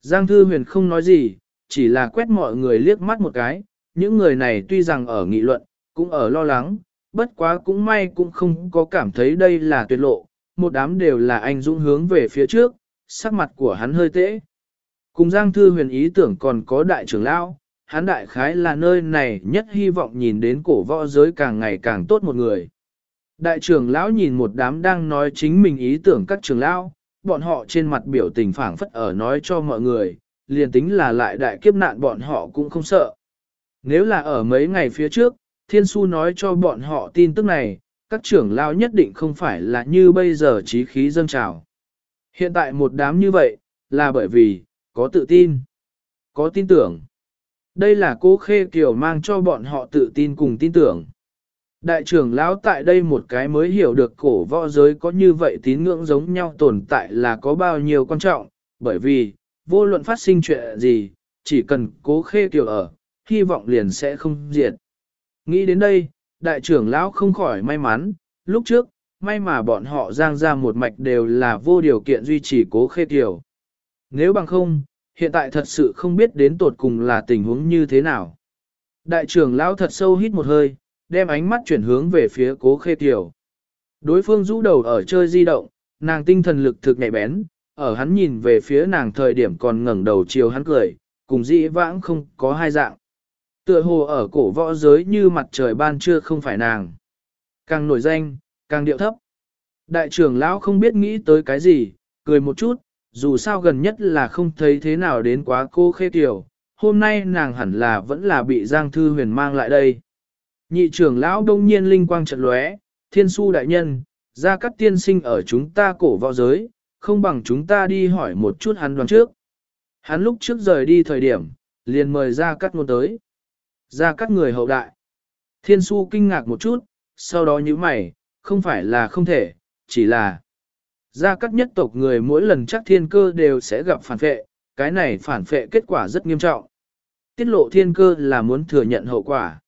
Giang Thư Huyền không nói gì, chỉ là quét mọi người liếc mắt một cái, những người này tuy rằng ở nghị luận, cũng ở lo lắng, bất quá cũng may cũng không có cảm thấy đây là tuyệt lộ, một đám đều là anh dũng hướng về phía trước, sắc mặt của hắn hơi tễ. Cùng Giang Thư Huyền ý tưởng còn có đại trưởng lão, hắn đại khái là nơi này nhất hy vọng nhìn đến cổ võ giới càng ngày càng tốt một người. Đại trưởng lão nhìn một đám đang nói chính mình ý tưởng các trưởng lão, bọn họ trên mặt biểu tình phảng phất ở nói cho mọi người, liền tính là lại đại kiếp nạn bọn họ cũng không sợ. Nếu là ở mấy ngày phía trước, Thiên Su nói cho bọn họ tin tức này, các trưởng lão nhất định không phải là như bây giờ trí khí dâng trào. Hiện tại một đám như vậy, là bởi vì, có tự tin, có tin tưởng. Đây là cô Khê Kiều mang cho bọn họ tự tin cùng tin tưởng. Đại trưởng lão tại đây một cái mới hiểu được cổ võ giới có như vậy tín ngưỡng giống nhau tồn tại là có bao nhiêu quan trọng, bởi vì, vô luận phát sinh chuyện gì, chỉ cần cố khê kiều ở, hy vọng liền sẽ không diệt. Nghĩ đến đây, đại trưởng lão không khỏi may mắn, lúc trước, may mà bọn họ giang ra một mạch đều là vô điều kiện duy trì cố khê kiều. Nếu bằng không, hiện tại thật sự không biết đến tột cùng là tình huống như thế nào. Đại trưởng lão thật sâu hít một hơi, đem ánh mắt chuyển hướng về phía cố khê tiểu. Đối phương rũ đầu ở chơi di động, nàng tinh thần lực thực nhạy bén, ở hắn nhìn về phía nàng thời điểm còn ngẩng đầu chiều hắn cười, cùng dĩ vãng không có hai dạng. Tựa hồ ở cổ võ giới như mặt trời ban trưa không phải nàng. Càng nổi danh, càng điệu thấp. Đại trưởng lão không biết nghĩ tới cái gì, cười một chút, dù sao gần nhất là không thấy thế nào đến quá cô khê tiểu, hôm nay nàng hẳn là vẫn là bị Giang Thư Huyền mang lại đây. Nhị trưởng lão đông nhiên linh quang trận lóe, thiên su đại nhân, ra các tiên sinh ở chúng ta cổ võ giới, không bằng chúng ta đi hỏi một chút hắn đoàn trước. Hắn lúc trước rời đi thời điểm, liền mời ra các ngôn tới. Ra các người hậu đại. Thiên su kinh ngạc một chút, sau đó như mày, không phải là không thể, chỉ là ra cắt nhất tộc người mỗi lần chắc thiên cơ đều sẽ gặp phản phệ, cái này phản phệ kết quả rất nghiêm trọng. Tiết lộ thiên cơ là muốn thừa nhận hậu quả.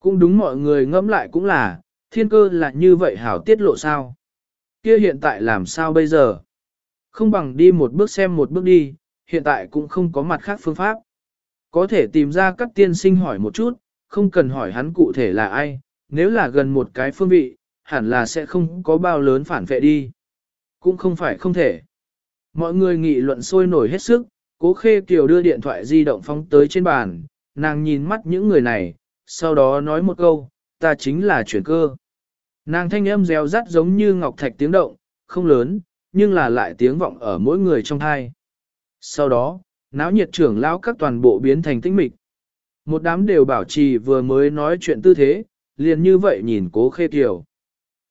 Cũng đúng mọi người ngẫm lại cũng là, thiên cơ là như vậy hảo tiết lộ sao? Kia hiện tại làm sao bây giờ? Không bằng đi một bước xem một bước đi, hiện tại cũng không có mặt khác phương pháp. Có thể tìm ra các tiên sinh hỏi một chút, không cần hỏi hắn cụ thể là ai, nếu là gần một cái phương vị, hẳn là sẽ không có bao lớn phản vệ đi. Cũng không phải không thể. Mọi người nghị luận sôi nổi hết sức, cố khê kiều đưa điện thoại di động phóng tới trên bàn, nàng nhìn mắt những người này, sau đó nói một câu, ta chính là chuyển cơ. Nàng thanh âm reo rắt giống như ngọc thạch tiếng động, không lớn, nhưng là lại tiếng vọng ở mỗi người trong hai. Sau đó, náo nhiệt trưởng lão các toàn bộ biến thành tinh mịch. Một đám đều bảo trì vừa mới nói chuyện tư thế, liền như vậy nhìn cố khê kiều.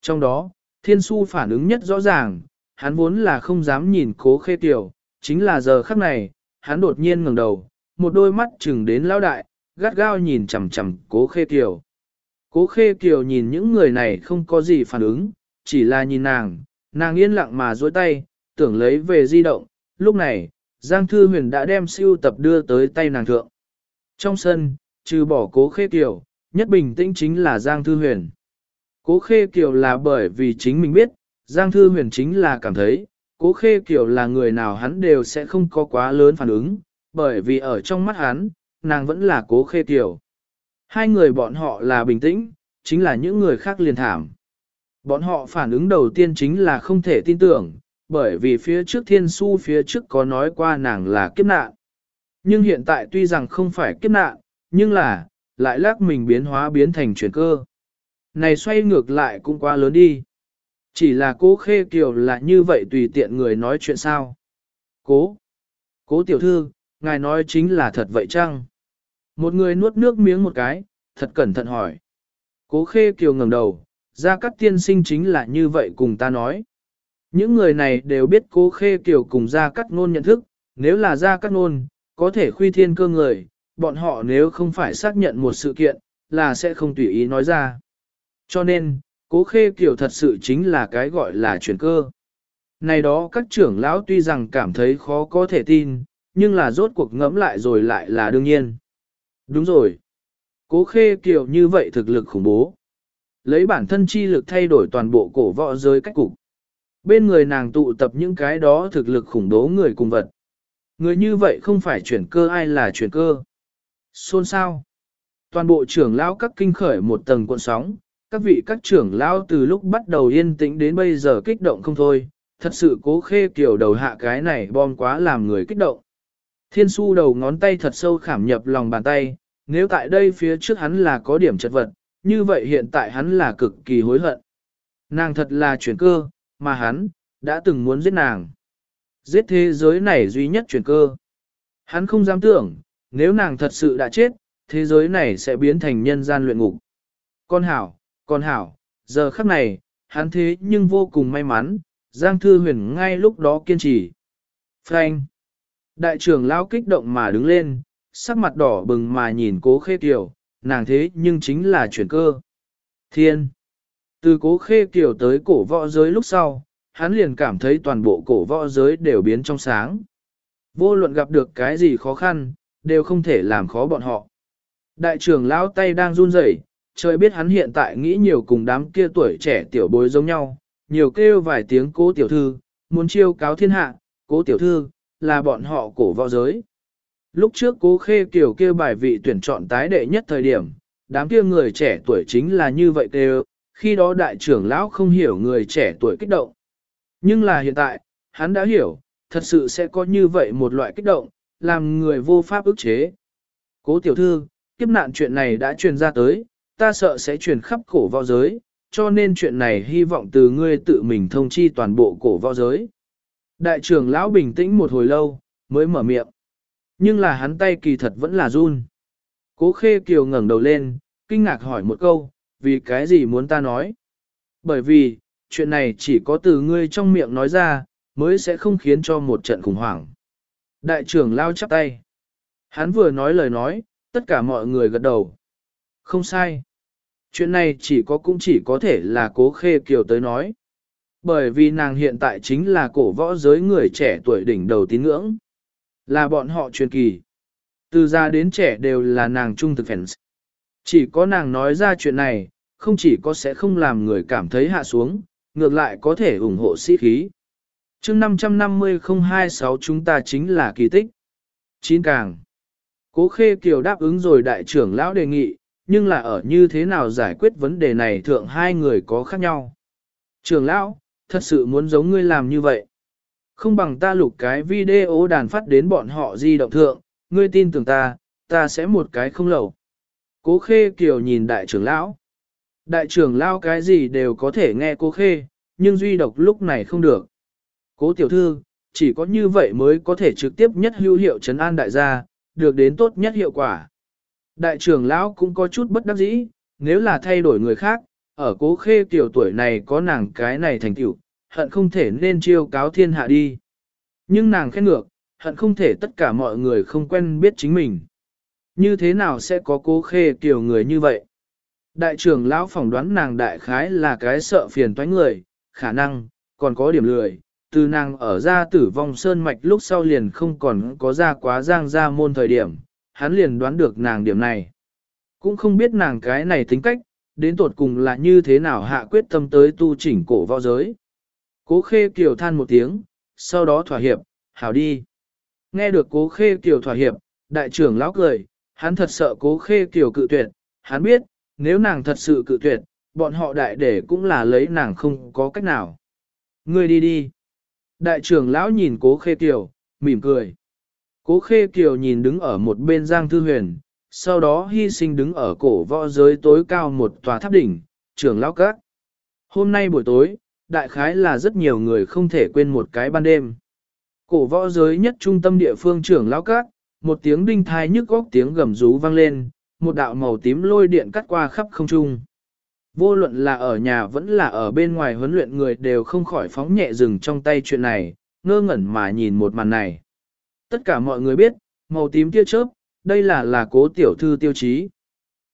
Trong đó, thiên su phản ứng nhất rõ ràng, hắn vốn là không dám nhìn cố khê kiều, chính là giờ khắc này, hắn đột nhiên ngẩng đầu, một đôi mắt chừng đến lão đại, gắt gao nhìn chằm chằm cố khê kiều. Cố khê kiều nhìn những người này không có gì phản ứng, chỉ là nhìn nàng, nàng yên lặng mà dối tay, tưởng lấy về di động, lúc này, Giang Thư Huyền đã đem siêu tập đưa tới tay nàng thượng. Trong sân, trừ bỏ cố khê kiều, nhất bình tĩnh chính là Giang Thư Huyền. Cố khê kiều là bởi vì chính mình biết, Giang Thư Huyền chính là cảm thấy, cố khê kiều là người nào hắn đều sẽ không có quá lớn phản ứng, bởi vì ở trong mắt hắn, nàng vẫn là cố khê tiểu, Hai người bọn họ là bình tĩnh, chính là những người khác liền thảm. Bọn họ phản ứng đầu tiên chính là không thể tin tưởng, bởi vì phía trước thiên su phía trước có nói qua nàng là kiếp nạn. Nhưng hiện tại tuy rằng không phải kiếp nạn, nhưng là, lại lắc mình biến hóa biến thành chuyển cơ. Này xoay ngược lại cũng quá lớn đi. Chỉ là cố khê kiều là như vậy tùy tiện người nói chuyện sao. Cố. Cố tiểu thư, ngài nói chính là thật vậy chăng? Một người nuốt nước miếng một cái, thật cẩn thận hỏi. Cố khê kiều ngẩng đầu, ra các tiên sinh chính là như vậy cùng ta nói. Những người này đều biết cố khê kiều cùng ra cắt ngôn nhận thức, nếu là ra cắt ngôn, có thể khuy thiên cơ người, bọn họ nếu không phải xác nhận một sự kiện, là sẽ không tùy ý nói ra. Cho nên, cố khê kiều thật sự chính là cái gọi là chuyển cơ. Này đó các trưởng lão tuy rằng cảm thấy khó có thể tin, nhưng là rốt cuộc ngẫm lại rồi lại là đương nhiên. Đúng rồi. Cố khê kiều như vậy thực lực khủng bố. Lấy bản thân chi lực thay đổi toàn bộ cổ võ giới cách cục. Bên người nàng tụ tập những cái đó thực lực khủng bố người cùng vật. Người như vậy không phải chuyển cơ ai là chuyển cơ. Xôn sao? Toàn bộ trưởng lão các kinh khởi một tầng cuộn sóng, các vị các trưởng lão từ lúc bắt đầu yên tĩnh đến bây giờ kích động không thôi, thật sự cố khê kiểu đầu hạ cái này bom quá làm người kích động. Thiên su đầu ngón tay thật sâu khảm nhập lòng bàn tay, nếu tại đây phía trước hắn là có điểm chật vật, như vậy hiện tại hắn là cực kỳ hối hận. Nàng thật là chuyển cơ, mà hắn, đã từng muốn giết nàng. Giết thế giới này duy nhất chuyển cơ. Hắn không dám tưởng, nếu nàng thật sự đã chết, thế giới này sẽ biến thành nhân gian luyện ngục. Con hảo, con hảo, giờ khắc này, hắn thế nhưng vô cùng may mắn, Giang Thư Huyền ngay lúc đó kiên trì. Frank. Đại trưởng lao kích động mà đứng lên, sắc mặt đỏ bừng mà nhìn cố khê kiều, nàng thế nhưng chính là chuyển cơ. Thiên. Từ cố khê kiều tới cổ võ giới lúc sau, hắn liền cảm thấy toàn bộ cổ võ giới đều biến trong sáng. Vô luận gặp được cái gì khó khăn, đều không thể làm khó bọn họ. Đại trưởng lão tay đang run rẩy, trời biết hắn hiện tại nghĩ nhiều cùng đám kia tuổi trẻ tiểu bối giống nhau, nhiều kêu vài tiếng cố tiểu thư, muốn chiêu cáo thiên hạ, cố tiểu thư, là bọn họ cổ võ giới. Lúc trước cố khê kiểu kia bài vị tuyển chọn tái đệ nhất thời điểm, đám kia người trẻ tuổi chính là như vậy kêu, khi đó đại trưởng lão không hiểu người trẻ tuổi kích động. Nhưng là hiện tại, hắn đã hiểu, thật sự sẽ có như vậy một loại kích động, làm người vô pháp ức chế. Cố tiểu thư, kiếp nạn chuyện này đã truyền ra tới, ta sợ sẽ truyền khắp cổ võ giới, cho nên chuyện này hy vọng từ ngươi tự mình thông chi toàn bộ cổ võ giới. Đại trưởng lão bình tĩnh một hồi lâu, mới mở miệng. Nhưng là hắn tay kỳ thật vẫn là run. Cố khê kiều ngẩng đầu lên, kinh ngạc hỏi một câu, vì cái gì muốn ta nói? Bởi vì, chuyện này chỉ có từ ngươi trong miệng nói ra, mới sẽ không khiến cho một trận khủng hoảng. Đại trưởng lao chắp tay. Hắn vừa nói lời nói, tất cả mọi người gật đầu. Không sai. Chuyện này chỉ có cũng chỉ có thể là cố khê kiều tới nói. Bởi vì nàng hiện tại chính là cổ võ giới người trẻ tuổi đỉnh đầu tín ngưỡng. Là bọn họ truyền kỳ. Từ già đến trẻ đều là nàng trung thực fans. Chỉ có nàng nói ra chuyện này, không chỉ có sẽ không làm người cảm thấy hạ xuống, ngược lại có thể ủng hộ sĩ khí. chương 550-026 chúng ta chính là kỳ tích. Chín càng. Cố Khê Kiều đáp ứng rồi đại trưởng lão đề nghị, nhưng là ở như thế nào giải quyết vấn đề này thượng hai người có khác nhau. Trưởng lão, thật sự muốn giống ngươi làm như vậy. Không bằng ta lục cái video đàn phát đến bọn họ di động thượng, ngươi tin tưởng ta, ta sẽ một cái không lẩu. Cố Khê Kiều nhìn đại trưởng lão. Đại trưởng lão cái gì đều có thể nghe cố Khê, nhưng duy độc lúc này không được. Cố tiểu thư, chỉ có như vậy mới có thể trực tiếp nhất hữu hiệu trấn an đại gia, được đến tốt nhất hiệu quả. Đại trưởng lão cũng có chút bất đắc dĩ, nếu là thay đổi người khác, ở cố khê tiểu tuổi này có nàng cái này thành tiểu, hận không thể nên chiêu cáo thiên hạ đi. Nhưng nàng khen ngược, hận không thể tất cả mọi người không quen biết chính mình. Như thế nào sẽ có cố khê tiểu người như vậy? Đại trưởng lão phỏng đoán nàng đại khái là cái sợ phiền toái người, khả năng, còn có điểm lười. Từ nàng ở ra tử vong sơn mạch lúc sau liền không còn có ra quá giang ra môn thời điểm, hắn liền đoán được nàng điểm này. Cũng không biết nàng cái này tính cách, đến tột cùng là như thế nào hạ quyết tâm tới tu chỉnh cổ võ giới. Cố khê kiều than một tiếng, sau đó thỏa hiệp, hảo đi. Nghe được cố khê kiều thỏa hiệp, đại trưởng lão cười, hắn thật sợ cố khê kiều cự tuyệt, hắn biết, nếu nàng thật sự cự tuyệt, bọn họ đại để cũng là lấy nàng không có cách nào. Ngươi đi đi. Đại trưởng lão nhìn cố khê kiều, mỉm cười. Cố khê kiều nhìn đứng ở một bên Giang Thư Huyền, sau đó hy sinh đứng ở cổ võ giới tối cao một tòa tháp đỉnh, trưởng lão các. Hôm nay buổi tối, đại khái là rất nhiều người không thể quên một cái ban đêm. Cổ võ giới nhất trung tâm địa phương trưởng lão các, một tiếng đinh thai nhức góc tiếng gầm rú vang lên, một đạo màu tím lôi điện cắt qua khắp không trung. Vô luận là ở nhà vẫn là ở bên ngoài huấn luyện người đều không khỏi phóng nhẹ rừng trong tay chuyện này, ngơ ngẩn mà nhìn một màn này. Tất cả mọi người biết, màu tím tia chớp, đây là là cố tiểu thư tiêu chí.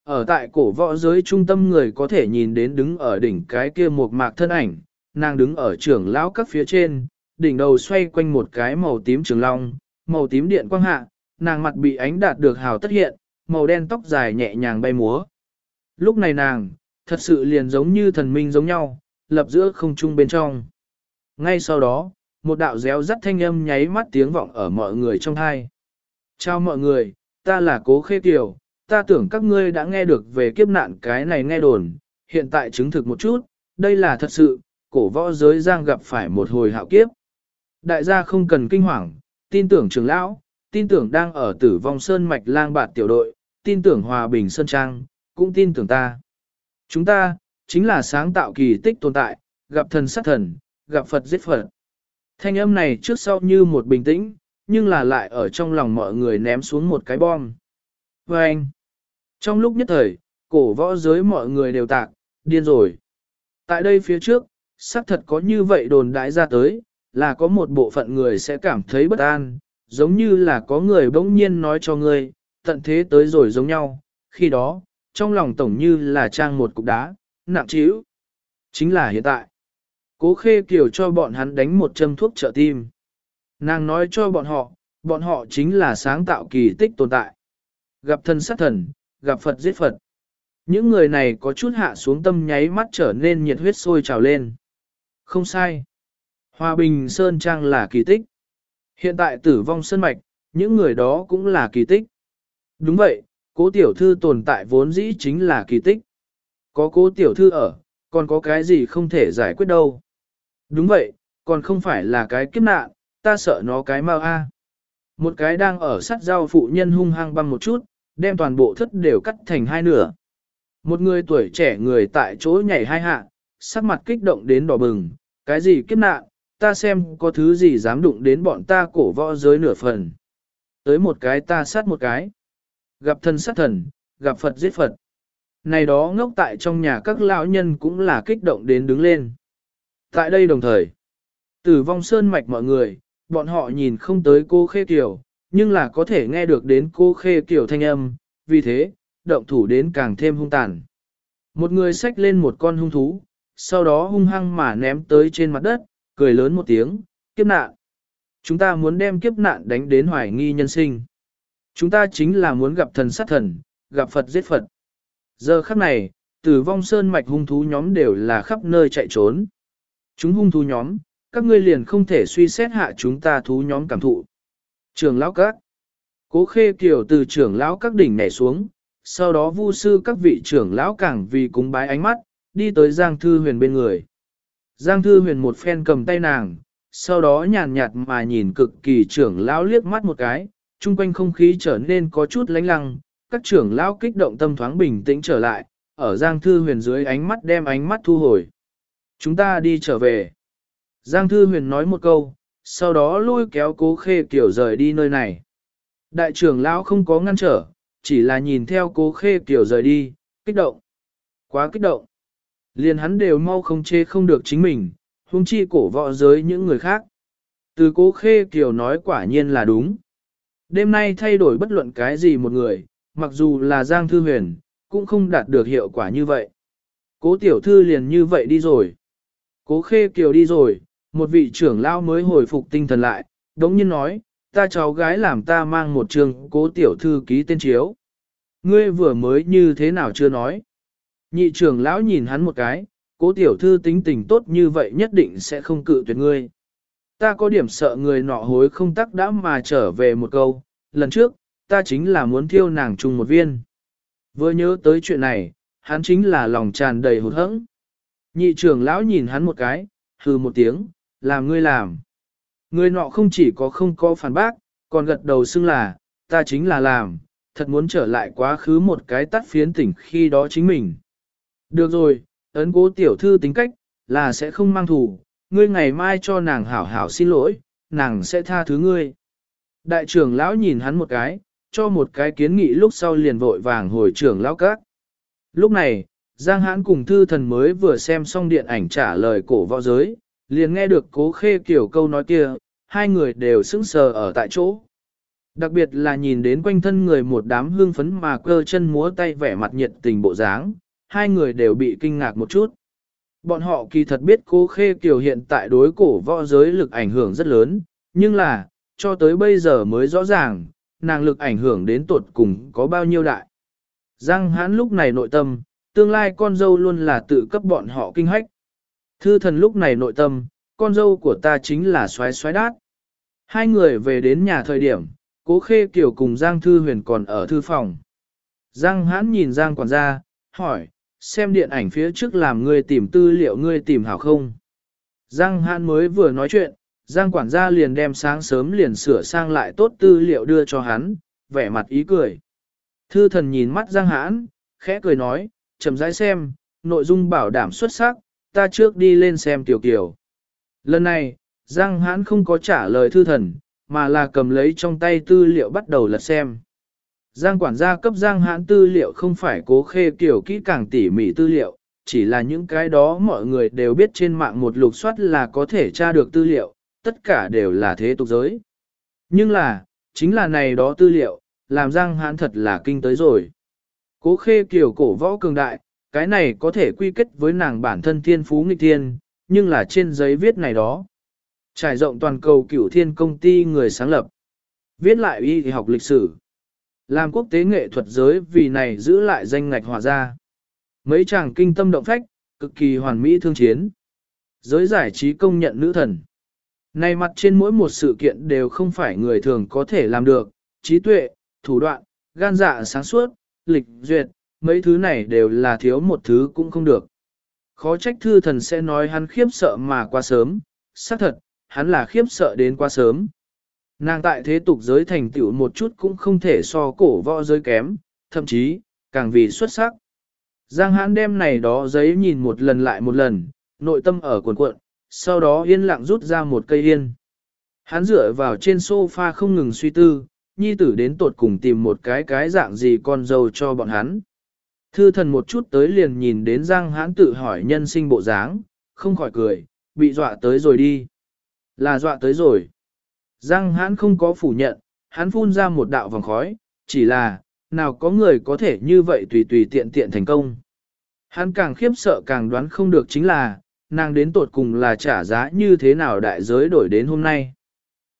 Ở tại cổ võ giới trung tâm người có thể nhìn đến đứng ở đỉnh cái kia một mạc thân ảnh, nàng đứng ở trưởng lão các phía trên, đỉnh đầu xoay quanh một cái màu tím trường long, màu tím điện quang hạ, nàng mặt bị ánh đạt được hào tất hiện, màu đen tóc dài nhẹ nhàng bay múa. Lúc này nàng, thật sự liền giống như thần minh giống nhau, lập giữa không trung bên trong. Ngay sau đó, một đạo réo rắt thanh âm nháy mắt tiếng vọng ở mọi người trong hai. Chào mọi người, ta là Cố Khê Kiều, ta tưởng các ngươi đã nghe được về kiếp nạn cái này nghe đồn, hiện tại chứng thực một chút, đây là thật sự, cổ võ giới giang gặp phải một hồi hạo kiếp. Đại gia không cần kinh hoàng, tin tưởng trưởng lão, tin tưởng đang ở tử vong sơn mạch lang bạt tiểu đội, tin tưởng hòa bình sơn trang, cũng tin tưởng ta. Chúng ta, chính là sáng tạo kỳ tích tồn tại, gặp thần sát thần, gặp Phật giết Phật. Thanh âm này trước sau như một bình tĩnh, nhưng là lại ở trong lòng mọi người ném xuống một cái bom. Và anh, trong lúc nhất thời, cổ võ giới mọi người đều tạc, điên rồi. Tại đây phía trước, xác thật có như vậy đồn đãi ra tới, là có một bộ phận người sẽ cảm thấy bất an, giống như là có người bỗng nhiên nói cho ngươi, tận thế tới rồi giống nhau, khi đó, trong lòng tổng như là trang một cục đá, nặng trĩu. Chính là hiện tại. Cố khê kiều cho bọn hắn đánh một châm thuốc trợ tim. Nàng nói cho bọn họ, bọn họ chính là sáng tạo kỳ tích tồn tại. Gặp thân sát thần, gặp Phật giết Phật. Những người này có chút hạ xuống tâm nháy mắt trở nên nhiệt huyết sôi trào lên. Không sai. Hòa bình Sơn Trang là kỳ tích. Hiện tại tử vong sơn mạch, những người đó cũng là kỳ tích. Đúng vậy, cố tiểu thư tồn tại vốn dĩ chính là kỳ tích. Có cố tiểu thư ở, còn có cái gì không thể giải quyết đâu. Đúng vậy, còn không phải là cái kiếp nạn, ta sợ nó cái mau a. Một cái đang ở sát giao phụ nhân hung hăng băm một chút, đem toàn bộ thất đều cắt thành hai nửa. Một người tuổi trẻ người tại chỗ nhảy hai hạ, sắc mặt kích động đến đỏ bừng, cái gì kiếp nạn, ta xem có thứ gì dám đụng đến bọn ta cổ võ giới nửa phần. Tới một cái ta sát một cái. Gặp thần sát thần, gặp Phật giết Phật. Này đó ngốc tại trong nhà các lão nhân cũng là kích động đến đứng lên. Tại đây đồng thời, tử vong sơn mạch mọi người, bọn họ nhìn không tới cô Khê Kiều, nhưng là có thể nghe được đến cô Khê Kiều thanh âm, vì thế, động thủ đến càng thêm hung tàn. Một người xách lên một con hung thú, sau đó hung hăng mà ném tới trên mặt đất, cười lớn một tiếng, kiếp nạn. Chúng ta muốn đem kiếp nạn đánh đến hoài nghi nhân sinh. Chúng ta chính là muốn gặp thần sát thần, gặp Phật giết Phật. Giờ khắc này, tử vong sơn mạch hung thú nhóm đều là khắp nơi chạy trốn. Chúng hung thú nhóm, các ngươi liền không thể suy xét hạ chúng ta thú nhóm cảm thụ. Trường lão các. Cố khê kiểu từ trưởng lão các đỉnh nhảy xuống, sau đó vu sư các vị trưởng lão càng vì cúng bái ánh mắt, đi tới Giang Thư Huyền bên người. Giang Thư Huyền một phen cầm tay nàng, sau đó nhàn nhạt mà nhìn cực kỳ trưởng lão liếc mắt một cái, chung quanh không khí trở nên có chút lánh lăng, các trưởng lão kích động tâm thoáng bình tĩnh trở lại, ở Giang Thư Huyền dưới ánh mắt đem ánh mắt thu hồi. Chúng ta đi trở về. Giang Thư Huyền nói một câu, sau đó lôi kéo cố khê kiểu rời đi nơi này. Đại trưởng lão không có ngăn trở, chỉ là nhìn theo cố khê kiểu rời đi, kích động. Quá kích động. Liền hắn đều mau không chê không được chính mình, huống chi cổ võ giới những người khác. Từ cố khê kiểu nói quả nhiên là đúng. Đêm nay thay đổi bất luận cái gì một người, mặc dù là Giang Thư Huyền, cũng không đạt được hiệu quả như vậy. Cố tiểu thư liền như vậy đi rồi. Cố khê kiều đi rồi, một vị trưởng lao mới hồi phục tinh thần lại, đống nhiên nói, ta cháu gái làm ta mang một trường cố tiểu thư ký tên chiếu. Ngươi vừa mới như thế nào chưa nói. Nhị trưởng lão nhìn hắn một cái, cố tiểu thư tính tình tốt như vậy nhất định sẽ không cự tuyệt ngươi. Ta có điểm sợ người nọ hối không tắc đã mà trở về một câu, lần trước, ta chính là muốn thiêu nàng chung một viên. Vừa nhớ tới chuyện này, hắn chính là lòng tràn đầy hụt hẫng. Nhị trưởng lão nhìn hắn một cái, hừ một tiếng, làm ngươi làm. Người nọ không chỉ có không có phản bác, còn gật đầu xưng là, ta chính là làm, thật muốn trở lại quá khứ một cái tắt phiến tỉnh khi đó chính mình. Được rồi, ấn cố tiểu thư tính cách, là sẽ không mang thù, ngươi ngày mai cho nàng hảo hảo xin lỗi, nàng sẽ tha thứ ngươi. Đại trưởng lão nhìn hắn một cái, cho một cái kiến nghị lúc sau liền vội vàng hồi trưởng lão các. Lúc này, Giang Hãn cùng thư thần mới vừa xem xong điện ảnh trả lời cổ võ giới, liền nghe được cố khê kiểu câu nói kia, hai người đều sững sờ ở tại chỗ. Đặc biệt là nhìn đến quanh thân người một đám hương phấn mà cơ chân múa tay vẻ mặt nhiệt tình bộ dáng, hai người đều bị kinh ngạc một chút. Bọn họ kỳ thật biết cố khê kiểu hiện tại đối cổ võ giới lực ảnh hưởng rất lớn, nhưng là, cho tới bây giờ mới rõ ràng, nàng lực ảnh hưởng đến tuột cùng có bao nhiêu đại. Giang hãn lúc này nội tâm, tương lai con dâu luôn là tự cấp bọn họ kinh hách. Thư thần lúc này nội tâm, con dâu của ta chính là xoái xoái đát. Hai người về đến nhà thời điểm, cố khê kiểu cùng Giang Thư Huyền còn ở thư phòng. Giang hãn nhìn Giang quản gia, hỏi, xem điện ảnh phía trước làm ngươi tìm tư liệu ngươi tìm hảo không. Giang hãn mới vừa nói chuyện, Giang quản gia liền đem sáng sớm liền sửa sang lại tốt tư liệu đưa cho hắn, vẻ mặt ý cười. Thư thần nhìn mắt Giang hãn, khẽ cười nói, chậm rãi xem, nội dung bảo đảm xuất sắc, ta trước đi lên xem tiểu kiểu. Lần này, Giang hãn không có trả lời thư thần, mà là cầm lấy trong tay tư liệu bắt đầu lật xem. Giang quản gia cấp Giang hãn tư liệu không phải cố khê kiểu kỹ càng tỉ mỉ tư liệu, chỉ là những cái đó mọi người đều biết trên mạng một lục soát là có thể tra được tư liệu, tất cả đều là thế tục giới. Nhưng là, chính là này đó tư liệu, làm Giang hãn thật là kinh tới rồi. Cố khê kiểu cổ võ cường đại, cái này có thể quy kết với nàng bản thân thiên phú nghịch thiên, nhưng là trên giấy viết này đó. Trải rộng toàn cầu cửu thiên công ty người sáng lập. Viết lại y học lịch sử. Làm quốc tế nghệ thuật giới vì này giữ lại danh ngạch hòa ra. Mấy chàng kinh tâm động phách, cực kỳ hoàn mỹ thương chiến. Giới giải trí công nhận nữ thần. Này mặt trên mỗi một sự kiện đều không phải người thường có thể làm được, trí tuệ, thủ đoạn, gan dạ sáng suốt, lịch duyệt, mấy thứ này đều là thiếu một thứ cũng không được. Khó trách thư thần sẽ nói hắn khiếp sợ mà quá sớm, xác thật, hắn là khiếp sợ đến quá sớm. Nàng tại thế tục giới thành tựu một chút cũng không thể so cổ võ giới kém, thậm chí, càng vì xuất sắc. Giang hãn đem này đó giấy nhìn một lần lại một lần, nội tâm ở cuộn cuộn, sau đó yên lặng rút ra một cây yên. Hắn dựa vào trên sofa không ngừng suy tư, nhi tử đến tột cùng tìm một cái cái dạng gì con dâu cho bọn hắn. Thư thần một chút tới liền nhìn đến Giang hãn tự hỏi nhân sinh bộ dáng, không khỏi cười, bị dọa tới rồi đi. Là dọa tới rồi. Giang hãn không có phủ nhận, hắn phun ra một đạo vòng khói, chỉ là, nào có người có thể như vậy tùy tùy tiện tiện thành công. Hắn càng khiếp sợ càng đoán không được chính là, nàng đến tột cùng là trả giá như thế nào đại giới đổi đến hôm nay.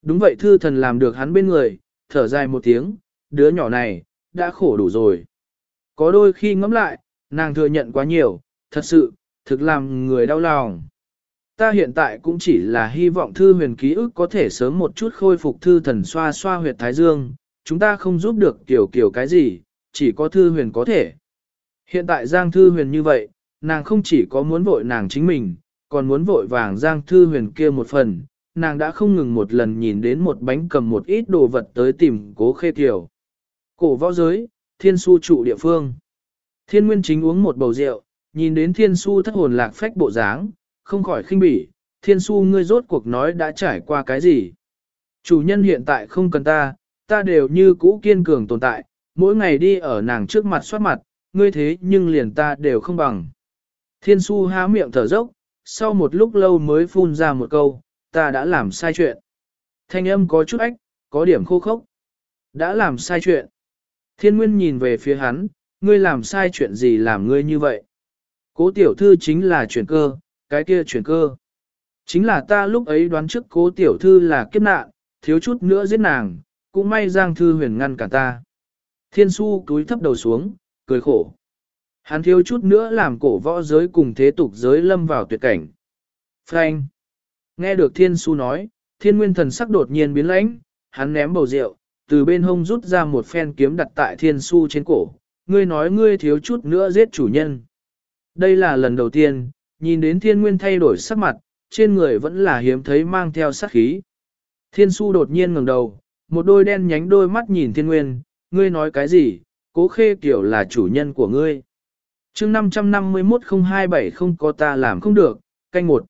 Đúng vậy thư thần làm được hắn bên người, thở dài một tiếng, đứa nhỏ này, đã khổ đủ rồi. Có đôi khi ngẫm lại, nàng thừa nhận quá nhiều, thật sự, thực làm người đau lòng. Ta hiện tại cũng chỉ là hy vọng thư huyền ký ức có thể sớm một chút khôi phục thư thần xoa xoa huyệt thái dương, chúng ta không giúp được kiểu kiểu cái gì, chỉ có thư huyền có thể. Hiện tại Giang Thư Huyền như vậy, nàng không chỉ có muốn vội nàng chính mình, còn muốn vội vàng Giang Thư Huyền kia một phần, nàng đã không ngừng một lần nhìn đến một bánh cầm một ít đồ vật tới tìm cố khê tiểu. Cổ võ giới, thiên su trụ địa phương. Thiên Nguyên chính uống một bầu rượu, nhìn đến thiên su thất hồn lạc phách bộ dáng, không khỏi khinh bỉ, thiên su ngươi rốt cuộc nói đã trải qua cái gì. Chủ nhân hiện tại không cần ta, ta đều như cũ kiên cường tồn tại, mỗi ngày đi ở nàng trước mặt soát mặt, ngươi thế nhưng liền ta đều không bằng. Thiên su há miệng thở dốc, sau một lúc lâu mới phun ra một câu, ta đã làm sai chuyện. Thanh âm có chút ách, có điểm khô khốc. Đã làm sai chuyện. Thiên nguyên nhìn về phía hắn, ngươi làm sai chuyện gì làm ngươi như vậy? Cố tiểu thư chính là chuyển cơ, cái kia chuyển cơ. Chính là ta lúc ấy đoán trước cố tiểu thư là kiếp nạn, thiếu chút nữa giết nàng, cũng may Giang Thư huyền ngăn cả ta. Thiên su túi thấp đầu xuống, cười khổ. Hắn thiếu chút nữa làm cổ võ giới cùng thế tục giới lâm vào tuyệt cảnh. Frank! Nghe được thiên su nói, thiên nguyên thần sắc đột nhiên biến lãnh, hắn ném bầu rượu, từ bên hông rút ra một phen kiếm đặt tại thiên su trên cổ. Ngươi nói ngươi thiếu chút nữa giết chủ nhân. Đây là lần đầu tiên, nhìn đến thiên nguyên thay đổi sắc mặt, trên người vẫn là hiếm thấy mang theo sát khí. Thiên su đột nhiên ngẩng đầu, một đôi đen nhánh đôi mắt nhìn thiên nguyên, ngươi nói cái gì, cố khê kiểu là chủ nhân của ngươi. chương 551 027 không có ta làm không được, canh một.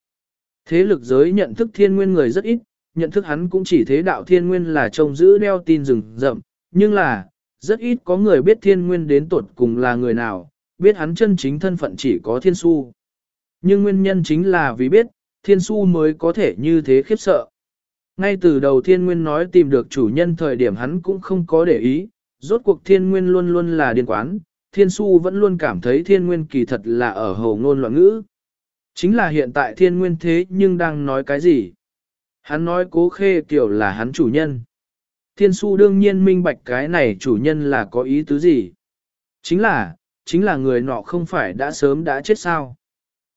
Thế lực giới nhận thức thiên nguyên người rất ít, nhận thức hắn cũng chỉ thế đạo thiên nguyên là trông giữ đeo tin rừng rậm, nhưng là, rất ít có người biết thiên nguyên đến tuột cùng là người nào, biết hắn chân chính thân phận chỉ có thiên su. Nhưng nguyên nhân chính là vì biết, thiên su mới có thể như thế khiếp sợ. Ngay từ đầu thiên nguyên nói tìm được chủ nhân thời điểm hắn cũng không có để ý, rốt cuộc thiên nguyên luôn luôn là điên quán, thiên su vẫn luôn cảm thấy thiên nguyên kỳ thật là ở hầu ngôn loạn ngữ. Chính là hiện tại thiên nguyên thế nhưng đang nói cái gì? Hắn nói cố khê kiểu là hắn chủ nhân. Thiên su đương nhiên minh bạch cái này chủ nhân là có ý tứ gì? Chính là, chính là người nọ không phải đã sớm đã chết sao?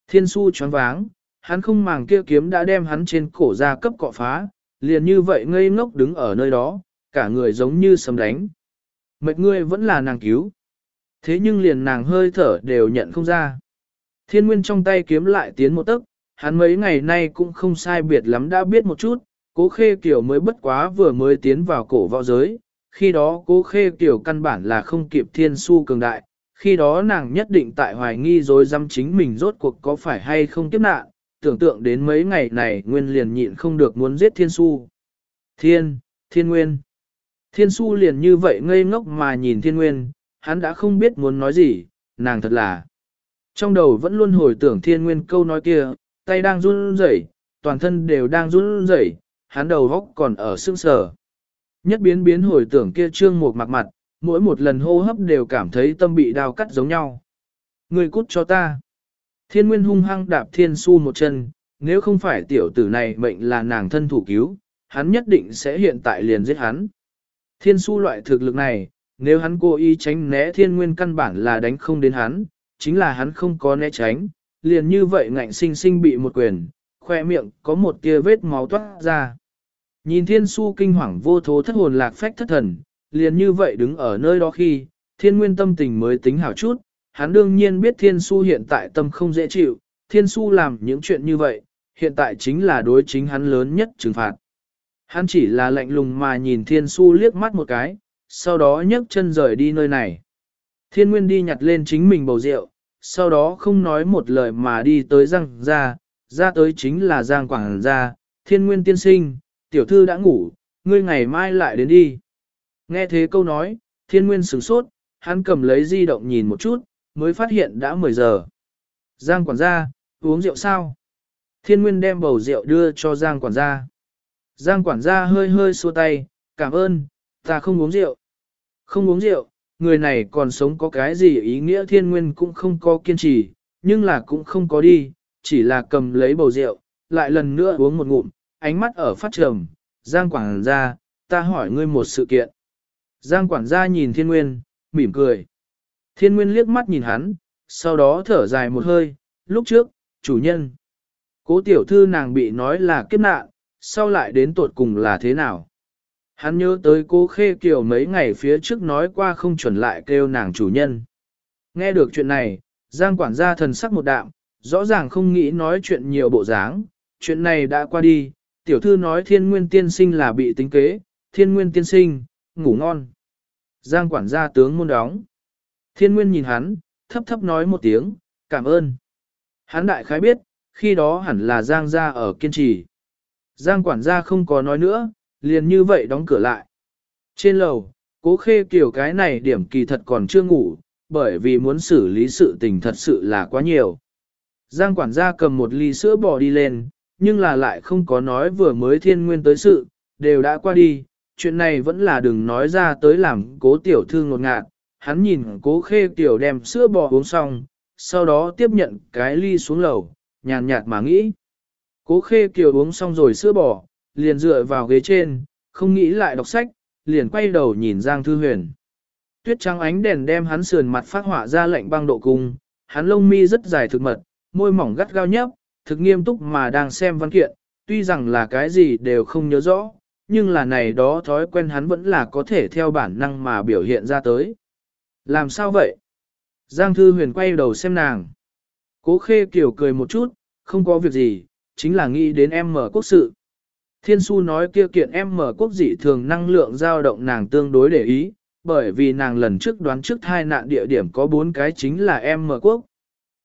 Thiên su choáng váng, hắn không màng kia kiếm đã đem hắn trên cổ ra cấp cọ phá, liền như vậy ngây ngốc đứng ở nơi đó, cả người giống như sấm đánh. Mệt ngươi vẫn là nàng cứu. Thế nhưng liền nàng hơi thở đều nhận không ra. Thiên nguyên trong tay kiếm lại tiến một tấc, hắn mấy ngày nay cũng không sai biệt lắm đã biết một chút, cố khê kiểu mới bất quá vừa mới tiến vào cổ võ giới, khi đó cố khê kiểu căn bản là không kịp thiên su cường đại, khi đó nàng nhất định tại hoài nghi rồi dăm chính mình rốt cuộc có phải hay không kiếp nạn, tưởng tượng đến mấy ngày này nguyên liền nhịn không được muốn giết thiên su. Thiên, thiên nguyên. Thiên su liền như vậy ngây ngốc mà nhìn thiên nguyên, hắn đã không biết muốn nói gì, nàng thật là. Trong đầu vẫn luôn hồi tưởng thiên nguyên câu nói kia, tay đang run rẩy, toàn thân đều đang run rẩy, hắn đầu góc còn ở sương sờ. Nhất biến biến hồi tưởng kia trương một mặt mặt, mỗi một lần hô hấp đều cảm thấy tâm bị đau cắt giống nhau. Người cút cho ta. Thiên nguyên hung hăng đạp thiên su một chân, nếu không phải tiểu tử này mệnh là nàng thân thủ cứu, hắn nhất định sẽ hiện tại liền giết hắn. Thiên su loại thực lực này, nếu hắn cố ý tránh né thiên nguyên căn bản là đánh không đến hắn, chính là hắn không có né tránh, liền như vậy ngạnh sinh sinh bị một quyền, khoe miệng có một tia vết máu toát ra. Nhìn thiên su kinh hoàng vô thố thất hồn lạc phách thất thần, liền như vậy đứng ở nơi đó khi, thiên nguyên tâm tình mới tính hảo chút, hắn đương nhiên biết thiên su hiện tại tâm không dễ chịu, thiên su làm những chuyện như vậy, hiện tại chính là đối chính hắn lớn nhất trừng phạt. Hắn chỉ là lạnh lùng mà nhìn thiên su liếc mắt một cái, sau đó nhấc chân rời đi nơi này. Thiên nguyên đi nhặt lên chính mình bầu rượu, sau đó không nói một lời mà đi tới Giang ra, ra tới chính là Giang Quảng gia, thiên nguyên tiên sinh, tiểu thư đã ngủ, ngươi ngày mai lại đến đi. Nghe thế câu nói, thiên nguyên sửng sốt, hắn cầm lấy di động nhìn một chút, mới phát hiện đã 10 giờ. Giang quản gia, uống rượu sao? Thiên nguyên đem bầu rượu đưa cho Giang quản gia. Giang quản gia hơi hơi xua tay, cảm ơn, ta không uống rượu. Không uống rượu, người này còn sống có cái gì ý nghĩa thiên nguyên cũng không có kiên trì, nhưng là cũng không có đi, chỉ là cầm lấy bầu rượu, lại lần nữa uống một ngụm, ánh mắt ở phát trầm, Giang quản gia, ta hỏi ngươi một sự kiện. Giang quản gia nhìn thiên nguyên, mỉm cười. Thiên nguyên liếc mắt nhìn hắn, sau đó thở dài một hơi, lúc trước, chủ nhân. Cố tiểu thư nàng bị nói là kiếp nạn, sau lại đến tuột cùng là thế nào? Hắn nhớ tới cô khê kiều mấy ngày phía trước nói qua không chuẩn lại kêu nàng chủ nhân. Nghe được chuyện này, Giang quản gia thần sắc một đạm, rõ ràng không nghĩ nói chuyện nhiều bộ dáng, chuyện này đã qua đi, tiểu thư nói thiên nguyên tiên sinh là bị tính kế, thiên nguyên tiên sinh, ngủ ngon. Giang quản gia tướng môn đóng. Thiên nguyên nhìn hắn, thấp thấp nói một tiếng, cảm ơn. Hắn đại khái biết, khi đó hẳn là Giang gia ở kiên trì. Giang quản gia không có nói nữa, liền như vậy đóng cửa lại. Trên lầu, cố khê kiểu cái này điểm kỳ thật còn chưa ngủ, bởi vì muốn xử lý sự tình thật sự là quá nhiều. Giang quản gia cầm một ly sữa bò đi lên, nhưng là lại không có nói vừa mới thiên nguyên tới sự, đều đã qua đi, chuyện này vẫn là đừng nói ra tới làm cố tiểu thư ngột ngạt. Hắn nhìn cố khê tiểu đem sữa bò uống xong, sau đó tiếp nhận cái ly xuống lầu, nhàn nhạt mà nghĩ. Cố khê kiều uống xong rồi sữa bò, liền dựa vào ghế trên, không nghĩ lại đọc sách, liền quay đầu nhìn Giang Thư Huyền. Tuyết trắng ánh đèn đem hắn sườn mặt phát họa ra lệnh băng độ cung, hắn lông mi rất dài thực mật, môi mỏng gắt gao nhấp, thực nghiêm túc mà đang xem văn kiện, tuy rằng là cái gì đều không nhớ rõ, nhưng là này đó thói quen hắn vẫn là có thể theo bản năng mà biểu hiện ra tới. Làm sao vậy? Giang Thư Huyền quay đầu xem nàng. Cố khê kiểu cười một chút, không có việc gì, chính là nghĩ đến em mở quốc sự. Thiên su nói kia kiện em mở quốc dị thường năng lượng dao động nàng tương đối để ý, bởi vì nàng lần trước đoán trước hai nạn địa điểm có bốn cái chính là em mở quốc.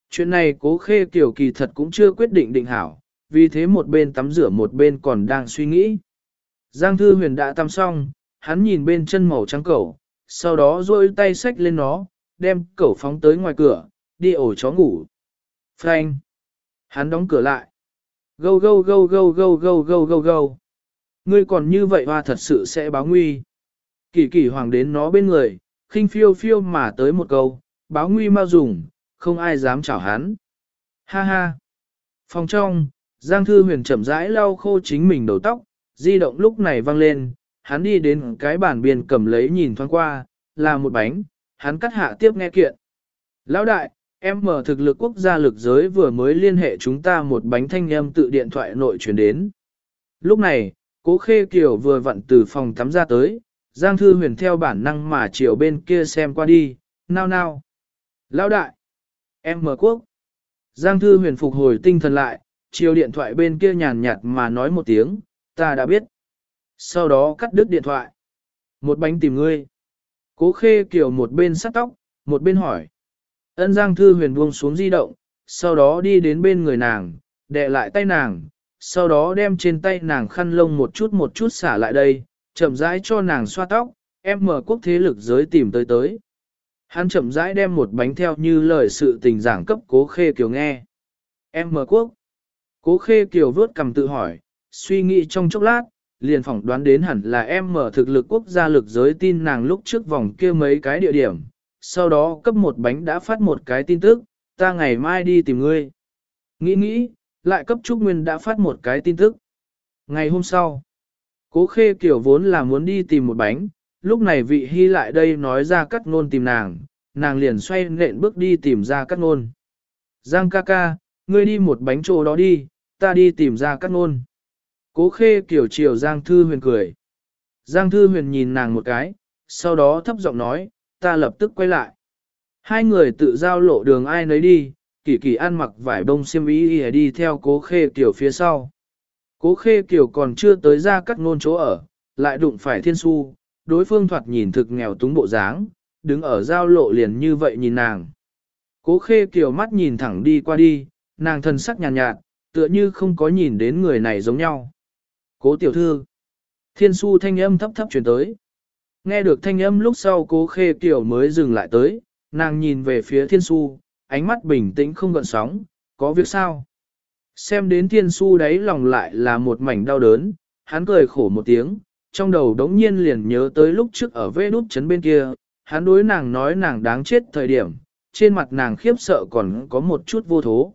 Chuyện này cố khê kiểu kỳ thật cũng chưa quyết định định hảo, vì thế một bên tắm rửa một bên còn đang suy nghĩ. Giang thư huyền đã tắm xong, hắn nhìn bên chân màu trắng cẩu, sau đó duỗi tay xách lên nó, đem cẩu phóng tới ngoài cửa, đi ổ chó ngủ. Frank! Hắn đóng cửa lại. Gâu gâu gâu gâu gâu gâu gâu gâu gâu. Ngươi còn như vậy hoa thật sự sẽ báo nguy. Kỳ kỳ hoàng đến nó bên người, khinh phiêu phiêu mà tới một câu, báo nguy mau dùng, không ai dám chảo hắn. Ha ha. Phòng trong, Giang Thư Huyền chậm rãi lau khô chính mình đầu tóc, di động lúc này vang lên, hắn đi đến cái bàn biên cầm lấy nhìn thoáng qua, là một bánh, hắn cắt hạ tiếp nghe kiện. Lão đại, em mở thực lực quốc gia lực giới vừa mới liên hệ chúng ta một bánh thanh âm tự điện thoại nội chuyển đến. Lúc này, cố khê kiều vừa vặn từ phòng tắm ra tới, Giang Thư Huyền theo bản năng mà chiều bên kia xem qua đi, nao nao. Lão đại, em mở quốc. Giang Thư Huyền phục hồi tinh thần lại, chiều điện thoại bên kia nhàn nhạt mà nói một tiếng, ta đã biết. Sau đó cắt đứt điện thoại. Một bánh tìm ngươi. Cố khê kiểu một bên sắt tóc, một bên hỏi. Ân Giang Thư Huyền buông xuống di động, sau đó đi đến bên người nàng, đè lại tay nàng, sau đó đem trên tay nàng khăn lông một chút một chút xả lại đây, chậm rãi cho nàng xoa tóc, em mở quốc thế lực giới tìm tới tới. Hắn chậm rãi đem một bánh theo như lời sự tình giảng cấp cố khê kiều nghe. Em mở quốc. Cố khê kiều vớt cầm tự hỏi, suy nghĩ trong chốc lát, liền phỏng đoán đến hẳn là em mở thực lực quốc gia lực giới tin nàng lúc trước vòng kia mấy cái địa điểm, sau đó cấp một bánh đã phát một cái tin tức, ta ngày mai đi tìm ngươi. Nghĩ nghĩ, lại cấp Trúc Nguyên đã phát một cái tin tức. Ngày hôm sau, cố khê kiểu vốn là muốn đi tìm một bánh, lúc này vị hy lại đây nói ra cắt ngôn tìm nàng, nàng liền xoay nện bước đi tìm ra cắt ngôn. Giang ca ca, ngươi đi một bánh chỗ đó đi, ta đi tìm ra cắt ngôn. Cố khê kiểu chiều Giang Thư Huyền cười. Giang Thư Huyền nhìn nàng một cái, sau đó thấp giọng nói, ta lập tức quay lại. Hai người tự giao lộ đường ai nấy đi, kỳ kỳ ăn mặc vải bông xiêm y đi theo cố khê kiểu phía sau. Cố khê kiểu còn chưa tới ra cắt ngôn chỗ ở, lại đụng phải thiên su, đối phương thoạt nhìn thực nghèo túng bộ dáng, đứng ở giao lộ liền như vậy nhìn nàng. Cố khê kiểu mắt nhìn thẳng đi qua đi, nàng thân sắc nhàn nhạt, nhạt, tựa như không có nhìn đến người này giống nhau. Cố tiểu thư. Thiên su thanh âm thấp thấp truyền tới. Nghe được thanh âm lúc sau cố khê kiều mới dừng lại tới, nàng nhìn về phía thiên su, ánh mắt bình tĩnh không gợn sóng, có việc sao? Xem đến thiên su đấy lòng lại là một mảnh đau đớn, hắn cười khổ một tiếng, trong đầu đống nhiên liền nhớ tới lúc trước ở vê đút chấn bên kia, hắn đối nàng nói nàng đáng chết thời điểm, trên mặt nàng khiếp sợ còn có một chút vô thố.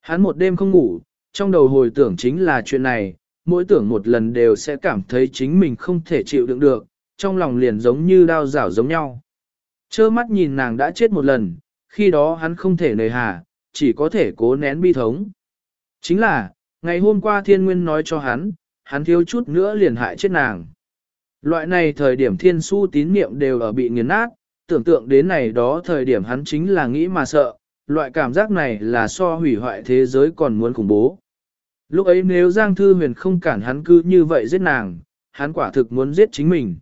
Hắn một đêm không ngủ, trong đầu hồi tưởng chính là chuyện này, mỗi tưởng một lần đều sẽ cảm thấy chính mình không thể chịu đựng được, trong lòng liền giống như đao rảo giống nhau. Chơ mắt nhìn nàng đã chết một lần, khi đó hắn không thể nề hà, chỉ có thể cố nén bi thống. Chính là, ngày hôm qua thiên nguyên nói cho hắn, hắn thiếu chút nữa liền hại chết nàng. Loại này thời điểm thiên su tín niệm đều ở bị nghiền nát, tưởng tượng đến này đó thời điểm hắn chính là nghĩ mà sợ, loại cảm giác này là so hủy hoại thế giới còn muốn khủng bố. Lúc ấy nếu Giang Thư Huyền không cản hắn cứ như vậy giết nàng, hắn quả thực muốn giết chính mình.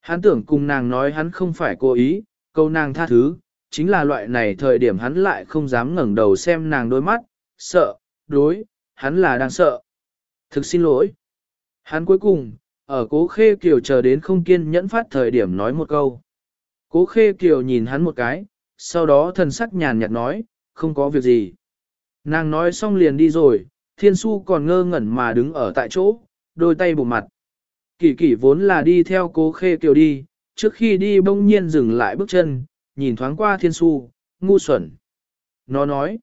Hắn tưởng cùng nàng nói hắn không phải cố ý, câu nàng tha thứ, chính là loại này thời điểm hắn lại không dám ngẩng đầu xem nàng đôi mắt, sợ, đối, hắn là đang sợ. Thực xin lỗi. Hắn cuối cùng, ở cố khê kiều chờ đến không kiên nhẫn phát thời điểm nói một câu. Cố khê kiều nhìn hắn một cái, sau đó thần sắc nhàn nhạt nói, không có việc gì. Nàng nói xong liền đi rồi, thiên su còn ngơ ngẩn mà đứng ở tại chỗ, đôi tay bụng mặt. Kỳ kỳ vốn là đi theo cố khê kiều đi, trước khi đi bỗng nhiên dừng lại bước chân, nhìn thoáng qua thiên su, ngu xuẩn. Nó nói,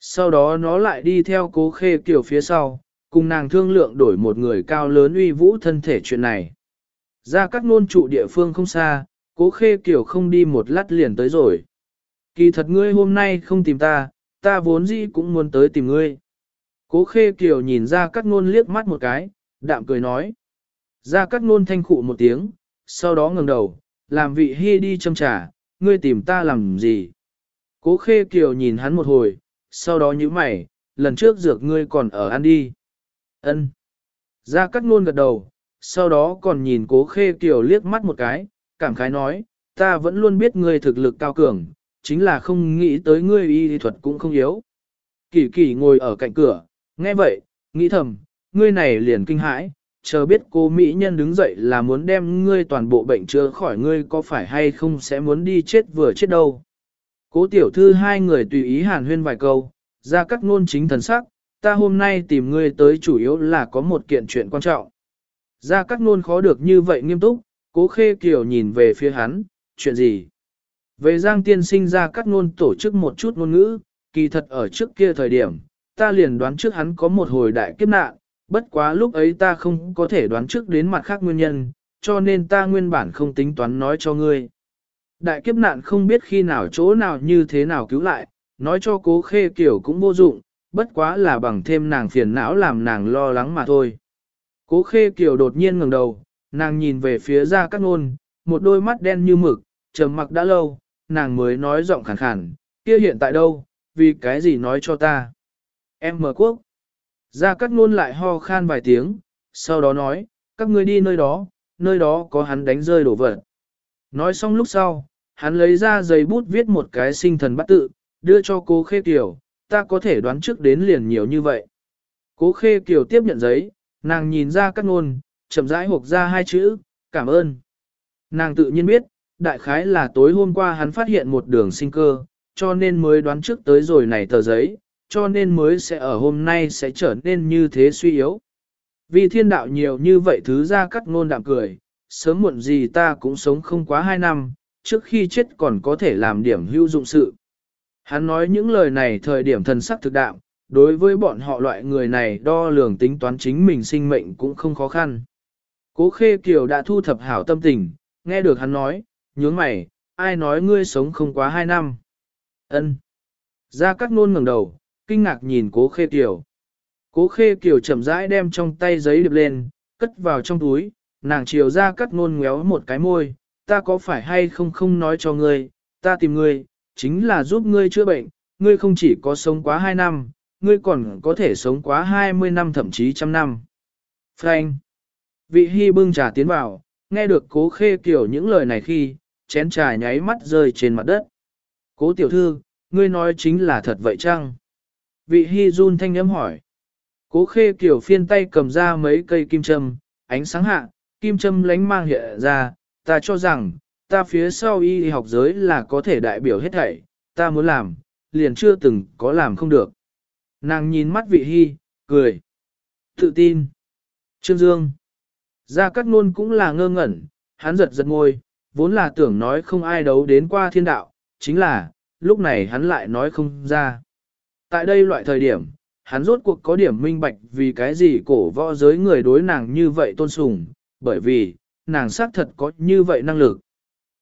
sau đó nó lại đi theo cố khê kiều phía sau, cùng nàng thương lượng đổi một người cao lớn uy vũ thân thể chuyện này. Ra các nôn trụ địa phương không xa, cố khê kiều không đi một lát liền tới rồi. Kỳ thật ngươi hôm nay không tìm ta, ta vốn gì cũng muốn tới tìm ngươi. Cố khê kiều nhìn ra các nôn liếc mắt một cái, đạm cười nói. Ra các nôn thanh khụ một tiếng, sau đó ngẩng đầu, làm vị hy đi châm trà, ngươi tìm ta làm gì? Cố khê kiều nhìn hắn một hồi, sau đó nhíu mày, lần trước dược ngươi còn ở ăn đi. Ân. Ra cắt nôn gật đầu, sau đó còn nhìn cố khê kiều liếc mắt một cái, cảm khái nói, ta vẫn luôn biết ngươi thực lực cao cường, chính là không nghĩ tới ngươi y thuật cũng không yếu. Kỳ kỳ ngồi ở cạnh cửa, nghe vậy, nghĩ thầm, ngươi này liền kinh hãi, chờ biết cô Mỹ nhân đứng dậy là muốn đem ngươi toàn bộ bệnh chữa khỏi ngươi có phải hay không sẽ muốn đi chết vừa chết đâu. Cố tiểu thư hai người tùy ý hàn huyên vài câu, ra các ngôn chính thần sắc, ta hôm nay tìm ngươi tới chủ yếu là có một kiện chuyện quan trọng. Ra các ngôn khó được như vậy nghiêm túc, cố khê kiều nhìn về phía hắn, chuyện gì? Về giang tiên sinh ra các ngôn tổ chức một chút ngôn ngữ, kỳ thật ở trước kia thời điểm, ta liền đoán trước hắn có một hồi đại kiếp nạn, bất quá lúc ấy ta không có thể đoán trước đến mặt khác nguyên nhân, cho nên ta nguyên bản không tính toán nói cho ngươi. Đại kiếp nạn không biết khi nào chỗ nào như thế nào cứu lại, nói cho cố khê kiểu cũng vô dụng, bất quá là bằng thêm nàng phiền não làm nàng lo lắng mà thôi. Cố khê kiểu đột nhiên ngẩng đầu, nàng nhìn về phía ra các nôn, một đôi mắt đen như mực, trầm mặc đã lâu, nàng mới nói giọng khàn khàn, kia hiện tại đâu, vì cái gì nói cho ta. Em mở quốc. Ra các nôn lại ho khan vài tiếng, sau đó nói, các ngươi đi nơi đó, nơi đó có hắn đánh rơi đổ vật. Nói xong lúc sau, hắn lấy ra giấy bút viết một cái sinh thần bắt tự, đưa cho cô Khê Kiều, ta có thể đoán trước đến liền nhiều như vậy. Cố Khê Kiều tiếp nhận giấy, nàng nhìn ra các nôn, chậm rãi hộp ra hai chữ, cảm ơn. Nàng tự nhiên biết, đại khái là tối hôm qua hắn phát hiện một đường sinh cơ, cho nên mới đoán trước tới rồi này tờ giấy, cho nên mới sẽ ở hôm nay sẽ trở nên như thế suy yếu. Vì thiên đạo nhiều như vậy thứ ra cắt ngôn đạm cười, sớm muộn gì ta cũng sống không quá hai năm, trước khi chết còn có thể làm điểm hữu dụng sự. Hắn nói những lời này thời điểm thần sắc thực đạm, đối với bọn họ loại người này đo lường tính toán chính mình sinh mệnh cũng không khó khăn. Cố Khê Kiều đã thu thập hảo tâm tình, nghe được hắn nói, nhướng mày, ai nói ngươi sống không quá hai năm. Ân. Ra các nôn ngẩng đầu, kinh ngạc nhìn cố khê kiều. Cố khê kiều chậm rãi đem trong tay giấy điệp lên, cất vào trong túi, nàng chiều ra cắt nôn ngéo một cái môi, ta có phải hay không không nói cho ngươi, ta tìm ngươi, chính là giúp ngươi chữa bệnh, ngươi không chỉ có sống quá 2 năm, ngươi còn có thể sống quá 20 năm thậm chí trăm năm. Frank. Vị hy bưng trà tiến vào, nghe được cố khê kiểu những lời này khi, chén trà nháy mắt rơi trên mặt đất. Cố tiểu thư, ngươi nói chính là thật vậy chăng? Vị hy run thanh ấm hỏi. Cố khê kiểu phiên tay cầm ra mấy cây kim châm, ánh sáng hạ, kim châm lánh mang hiện ra, ta cho rằng, ta phía sau y học giới là có thể đại biểu hết thảy, ta muốn làm, liền chưa từng có làm không được. Nàng nhìn mắt vị hy, cười. Tự tin. Trương Dương. Gia Cát Nôn cũng là ngơ ngẩn, hắn giật giật ngôi, vốn là tưởng nói không ai đấu đến qua thiên đạo, chính là, lúc này hắn lại nói không ra. Tại đây loại thời điểm, hắn rốt cuộc có điểm minh bạch vì cái gì cổ võ giới người đối nàng như vậy tôn sùng, bởi vì, nàng xác thật có như vậy năng lực.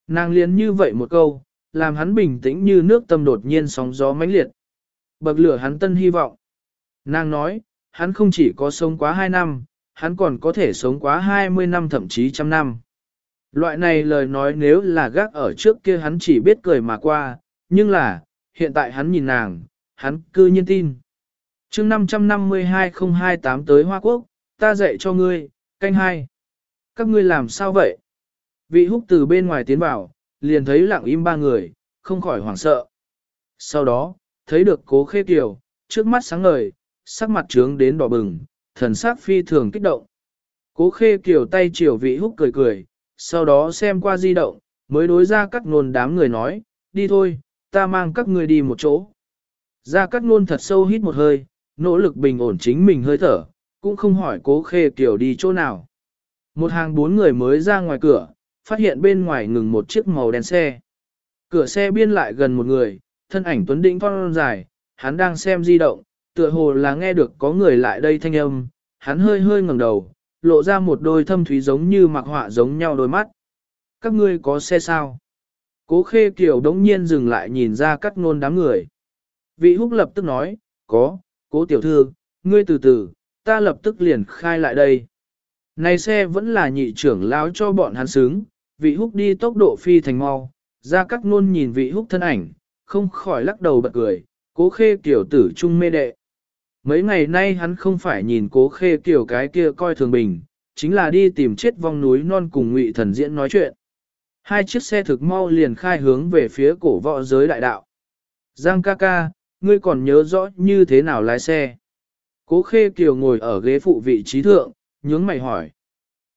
Nàng liền như vậy một câu, làm hắn bình tĩnh như nước tâm đột nhiên sóng gió mãnh liệt. Bậc lửa hắn tân hy vọng. Nàng nói, hắn không chỉ có sống quá 2 năm, hắn còn có thể sống quá 20 năm thậm chí trăm năm. Loại này lời nói nếu là gác ở trước kia hắn chỉ biết cười mà qua, nhưng là, hiện tại hắn nhìn nàng, hắn cư nhiên tin. chương 552-028 tới Hoa Quốc, ta dạy cho ngươi, canh hai. Các ngươi làm sao vậy? Vị húc từ bên ngoài tiến vào, liền thấy lặng im ba người, không khỏi hoảng sợ. Sau đó, thấy được cố khê kiều, trước mắt sáng ngời, sắc mặt trướng đến đỏ bừng, thần sắc phi thường kích động. Cố khê kiều tay chiều vị húc cười cười, sau đó xem qua di động, mới đối ra các nôn đám người nói, đi thôi, ta mang các ngươi đi một chỗ. Gia Cát nôn thật sâu hít một hơi, nỗ lực bình ổn chính mình hơi thở, cũng không hỏi cố khê kiều đi chỗ nào. Một hàng bốn người mới ra ngoài cửa, phát hiện bên ngoài ngừng một chiếc màu đen xe. Cửa xe biên lại gần một người, thân ảnh tuấn đĩnh phong dài, hắn đang xem di động, tựa hồ là nghe được có người lại đây thanh âm, hắn hơi hơi ngẩng đầu, lộ ra một đôi thâm thúy giống như mặc họa giống nhau đôi mắt. Các ngươi có xe sao? Cố khê kiểu đống nhiên dừng lại nhìn ra cắt ngôn đám người. Vị húc lập tức nói, có, cố tiểu thư, ngươi từ từ, ta lập tức liền khai lại đây. Này xe vẫn là nhị trưởng lão cho bọn hắn sướng, vị húc đi tốc độ phi thành mau, ra các Nôn nhìn vị húc thân ảnh, không khỏi lắc đầu bật cười, cố khê kiểu tử trung mê đệ. Mấy ngày nay hắn không phải nhìn cố khê kiểu cái kia coi thường bình, chính là đi tìm chết vong núi non cùng ngụy thần diễn nói chuyện. Hai chiếc xe thực mau liền khai hướng về phía cổ võ giới đại đạo. Giang ca ca, ngươi còn nhớ rõ như thế nào lái xe? Cố khê kiều ngồi ở ghế phụ vị trí thượng, nhướng mày hỏi.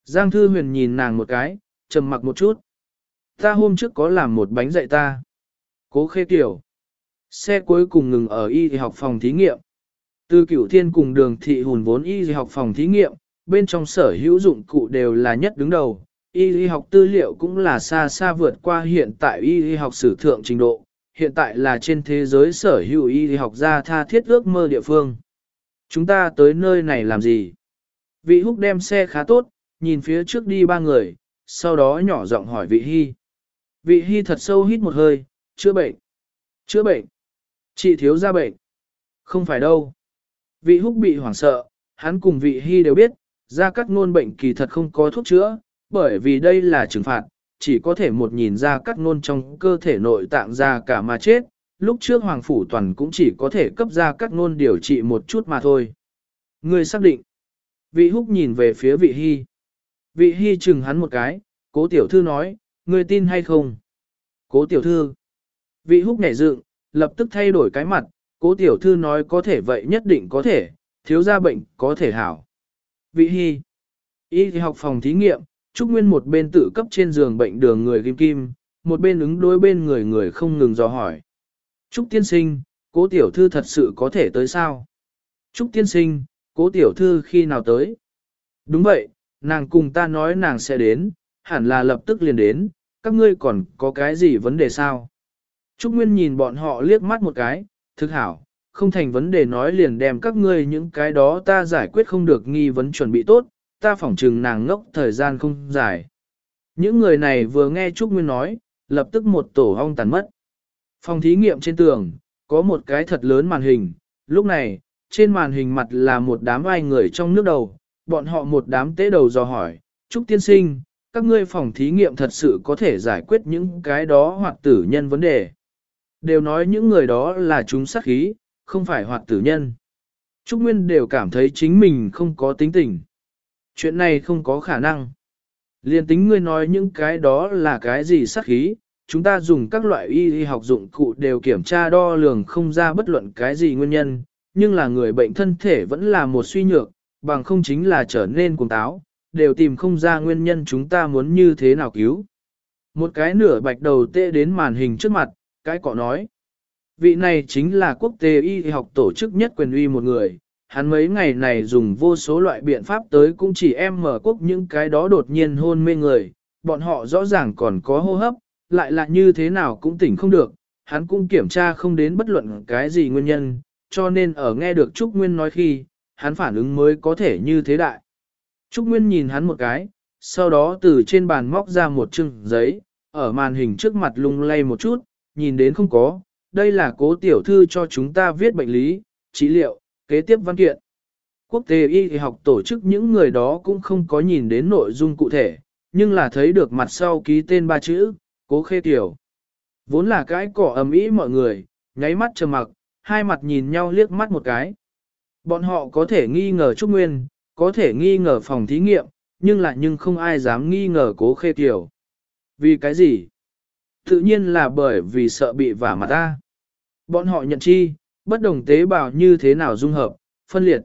Giang thư huyền nhìn nàng một cái, trầm mặc một chút. Ta hôm trước có làm một bánh dạy ta. Cố khê kiều. Xe cuối cùng ngừng ở y học phòng thí nghiệm. Từ cửu thiên cùng đường thị hùn vốn y học phòng thí nghiệm, bên trong sở hữu dụng cụ đều là nhất đứng đầu. Y học tư liệu cũng là xa xa vượt qua hiện tại y học sử thượng trình độ, hiện tại là trên thế giới sở hữu y học gia tha thiết ước mơ địa phương. Chúng ta tới nơi này làm gì? Vị húc đem xe khá tốt, nhìn phía trước đi ba người, sau đó nhỏ giọng hỏi vị hy. Vị hy thật sâu hít một hơi, chữa bệnh. Chữa bệnh. Chị thiếu ra bệnh. Không phải đâu. Vị húc bị hoảng sợ, hắn cùng vị hy đều biết, ra cắt ngôn bệnh kỳ thật không có thuốc chữa, bởi vì đây là trừng phạt, chỉ có thể một nhìn ra cắt ngôn trong cơ thể nội tạng ra cả mà chết. Lúc trước Hoàng Phủ Toàn cũng chỉ có thể cấp ra cắt ngôn điều trị một chút mà thôi. Người xác định. Vị húc nhìn về phía vị hy. Vị hy chừng hắn một cái, cố tiểu thư nói, người tin hay không? Cố tiểu thư. Vị húc nhảy dựng, lập tức thay đổi cái mặt, cố tiểu thư nói có thể vậy nhất định có thể, thiếu ra bệnh có thể hảo. Vị hy. Y học phòng thí nghiệm, Trúc Nguyên một bên tự cấp trên giường bệnh đường người kim kim, một bên ứng đối bên người người không ngừng dò hỏi. Trúc tiên sinh, cố tiểu thư thật sự có thể tới sao? Trúc tiên sinh, cố tiểu thư khi nào tới? Đúng vậy, nàng cùng ta nói nàng sẽ đến, hẳn là lập tức liền đến, các ngươi còn có cái gì vấn đề sao? Trúc Nguyên nhìn bọn họ liếc mắt một cái, thực hảo, không thành vấn đề nói liền đem các ngươi những cái đó ta giải quyết không được nghi vấn chuẩn bị tốt, ta phỏng trừng nàng ngốc thời gian không dài. Những người này vừa nghe Trúc Nguyên nói, lập tức một tổ hong tàn mất. Phòng thí nghiệm trên tường, có một cái thật lớn màn hình, lúc này, trên màn hình mặt là một đám ai người trong nước đầu, bọn họ một đám tế đầu dò hỏi, Trúc Tiên Sinh, các ngươi phòng thí nghiệm thật sự có thể giải quyết những cái đó hoặc tử nhân vấn đề. Đều nói những người đó là chúng sát khí, không phải hoặc tử nhân. Trúc Nguyên đều cảm thấy chính mình không có tính tình. Chuyện này không có khả năng. Liên tính ngươi nói những cái đó là cái gì sát khí, chúng ta dùng các loại y y học dụng cụ đều kiểm tra đo lường không ra bất luận cái gì nguyên nhân, nhưng là người bệnh thân thể vẫn là một suy nhược, bằng không chính là trở nên cuồng táo, đều tìm không ra nguyên nhân chúng ta muốn như thế nào cứu. Một cái nửa bạch đầu tê đến màn hình trước mặt, cái cọ nói. Vị này chính là quốc tế y học tổ chức nhất quyền uy một người, hắn mấy ngày này dùng vô số loại biện pháp tới cũng chỉ em mở quốc những cái đó đột nhiên hôn mê người, bọn họ rõ ràng còn có hô hấp, lại là như thế nào cũng tỉnh không được, hắn cũng kiểm tra không đến bất luận cái gì nguyên nhân, cho nên ở nghe được Trúc Nguyên nói khi, hắn phản ứng mới có thể như thế đại. Trúc Nguyên nhìn hắn một cái, sau đó từ trên bàn móc ra một chừng giấy, ở màn hình trước mặt lung lay một chút, nhìn đến không có, đây là cố tiểu thư cho chúng ta viết bệnh lý, trị liệu, kế tiếp văn kiện. Quốc tế y học tổ chức những người đó cũng không có nhìn đến nội dung cụ thể, nhưng là thấy được mặt sau ký tên ba chữ, cố khê tiểu. Vốn là cái cỏ ầm ĩ mọi người, nháy mắt trầm mặc, hai mặt nhìn nhau liếc mắt một cái. Bọn họ có thể nghi ngờ Trúc Nguyên, có thể nghi ngờ phòng thí nghiệm, nhưng lại nhưng không ai dám nghi ngờ cố khê tiểu. Vì cái gì? Tự nhiên là bởi vì sợ bị vả mặt ta. Bọn họ nhận chi, bất đồng tế bào như thế nào dung hợp, phân liệt.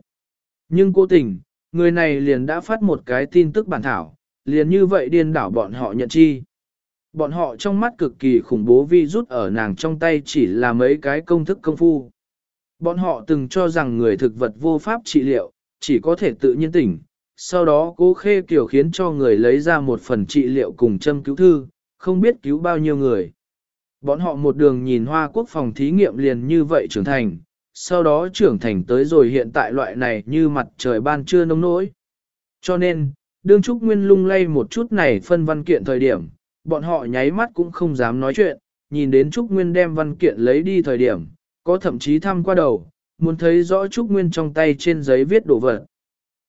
Nhưng cố tình, người này liền đã phát một cái tin tức bản thảo, liền như vậy điên đảo bọn họ nhận chi. Bọn họ trong mắt cực kỳ khủng bố vi rút ở nàng trong tay chỉ là mấy cái công thức công phu. Bọn họ từng cho rằng người thực vật vô pháp trị liệu, chỉ có thể tự nhiên tỉnh. Sau đó cố khê kiểu khiến cho người lấy ra một phần trị liệu cùng châm cứu thư, không biết cứu bao nhiêu người. Bọn họ một đường nhìn hoa quốc phòng thí nghiệm liền như vậy trưởng thành, sau đó trưởng thành tới rồi hiện tại loại này như mặt trời ban trưa nông nỗi. Cho nên, đương Trúc Nguyên lung lay một chút này phân văn kiện thời điểm, bọn họ nháy mắt cũng không dám nói chuyện, nhìn đến Trúc Nguyên đem văn kiện lấy đi thời điểm, có thậm chí thăm qua đầu, muốn thấy rõ Trúc Nguyên trong tay trên giấy viết đồ vật.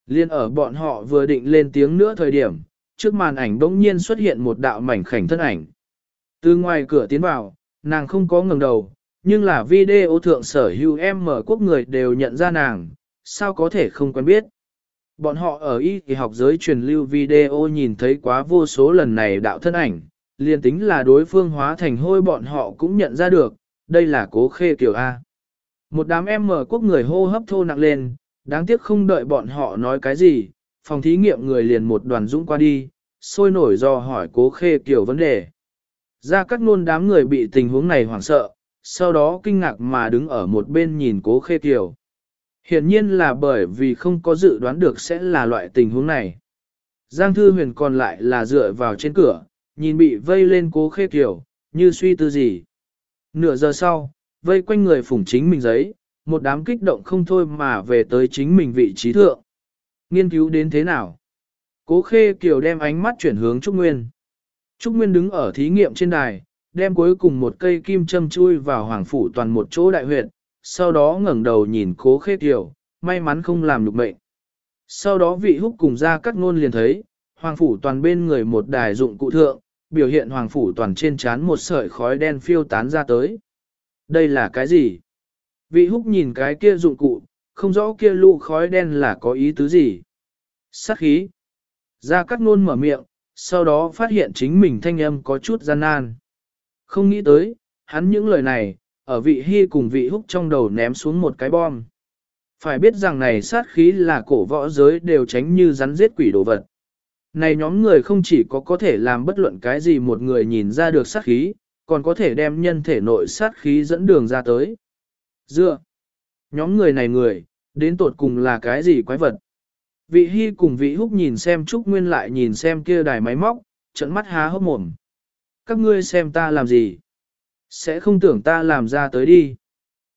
Liên ở bọn họ vừa định lên tiếng nữa thời điểm, trước màn ảnh bỗng nhiên xuất hiện một đạo mảnh khảnh thân ảnh. Từ ngoài cửa tiến vào, nàng không có ngừng đầu, nhưng là video thượng sở hữu em mở quốc người đều nhận ra nàng, sao có thể không quen biết. Bọn họ ở y thì học giới truyền lưu video nhìn thấy quá vô số lần này đạo thân ảnh, liền tính là đối phương hóa thành hôi bọn họ cũng nhận ra được, đây là cố khê kiểu A. Một đám em mở quốc người hô hấp thô nặng lên, đáng tiếc không đợi bọn họ nói cái gì, phòng thí nghiệm người liền một đoàn dũng qua đi, sôi nổi do hỏi cố khê kiểu vấn đề. Ra các nôn đám người bị tình huống này hoảng sợ, sau đó kinh ngạc mà đứng ở một bên nhìn cố khê kiều. Hiển nhiên là bởi vì không có dự đoán được sẽ là loại tình huống này. Giang Thư Huyền còn lại là dựa vào trên cửa, nhìn bị vây lên cố khê kiều, như suy tư gì. Nửa giờ sau, vây quanh người phủng chính mình giấy, một đám kích động không thôi mà về tới chính mình vị trí thượng. Nghiên cứu đến thế nào? Cố khê kiều đem ánh mắt chuyển hướng Trúc Nguyên. Trúc Nguyên đứng ở thí nghiệm trên đài, đem cuối cùng một cây kim châm chui vào hoàng phủ toàn một chỗ đại huyệt, sau đó ngẩng đầu nhìn cố khê tiểu, may mắn không làm nhục mệnh. Sau đó vị húc cùng ra cắt ngôn liền thấy, hoàng phủ toàn bên người một đài dụng cụ thượng, biểu hiện hoàng phủ toàn trên trán một sợi khói đen phiêu tán ra tới. Đây là cái gì? Vị húc nhìn cái kia dụng cụ, không rõ kia lụ khói đen là có ý tứ gì. Sát khí. Ra cắt ngôn mở miệng, sau đó phát hiện chính mình thanh âm có chút gian nan. Không nghĩ tới, hắn những lời này, ở vị hy cùng vị húc trong đầu ném xuống một cái bom. Phải biết rằng này sát khí là cổ võ giới đều tránh như rắn giết quỷ đồ vật. Này nhóm người không chỉ có có thể làm bất luận cái gì một người nhìn ra được sát khí, còn có thể đem nhân thể nội sát khí dẫn đường ra tới. Dựa, nhóm người này người, đến tột cùng là cái gì quái vật. Vị hy cùng vị húc nhìn xem Trúc Nguyên lại nhìn xem kia đài máy móc, trận mắt há hốc mồm. Các ngươi xem ta làm gì? Sẽ không tưởng ta làm ra tới đi.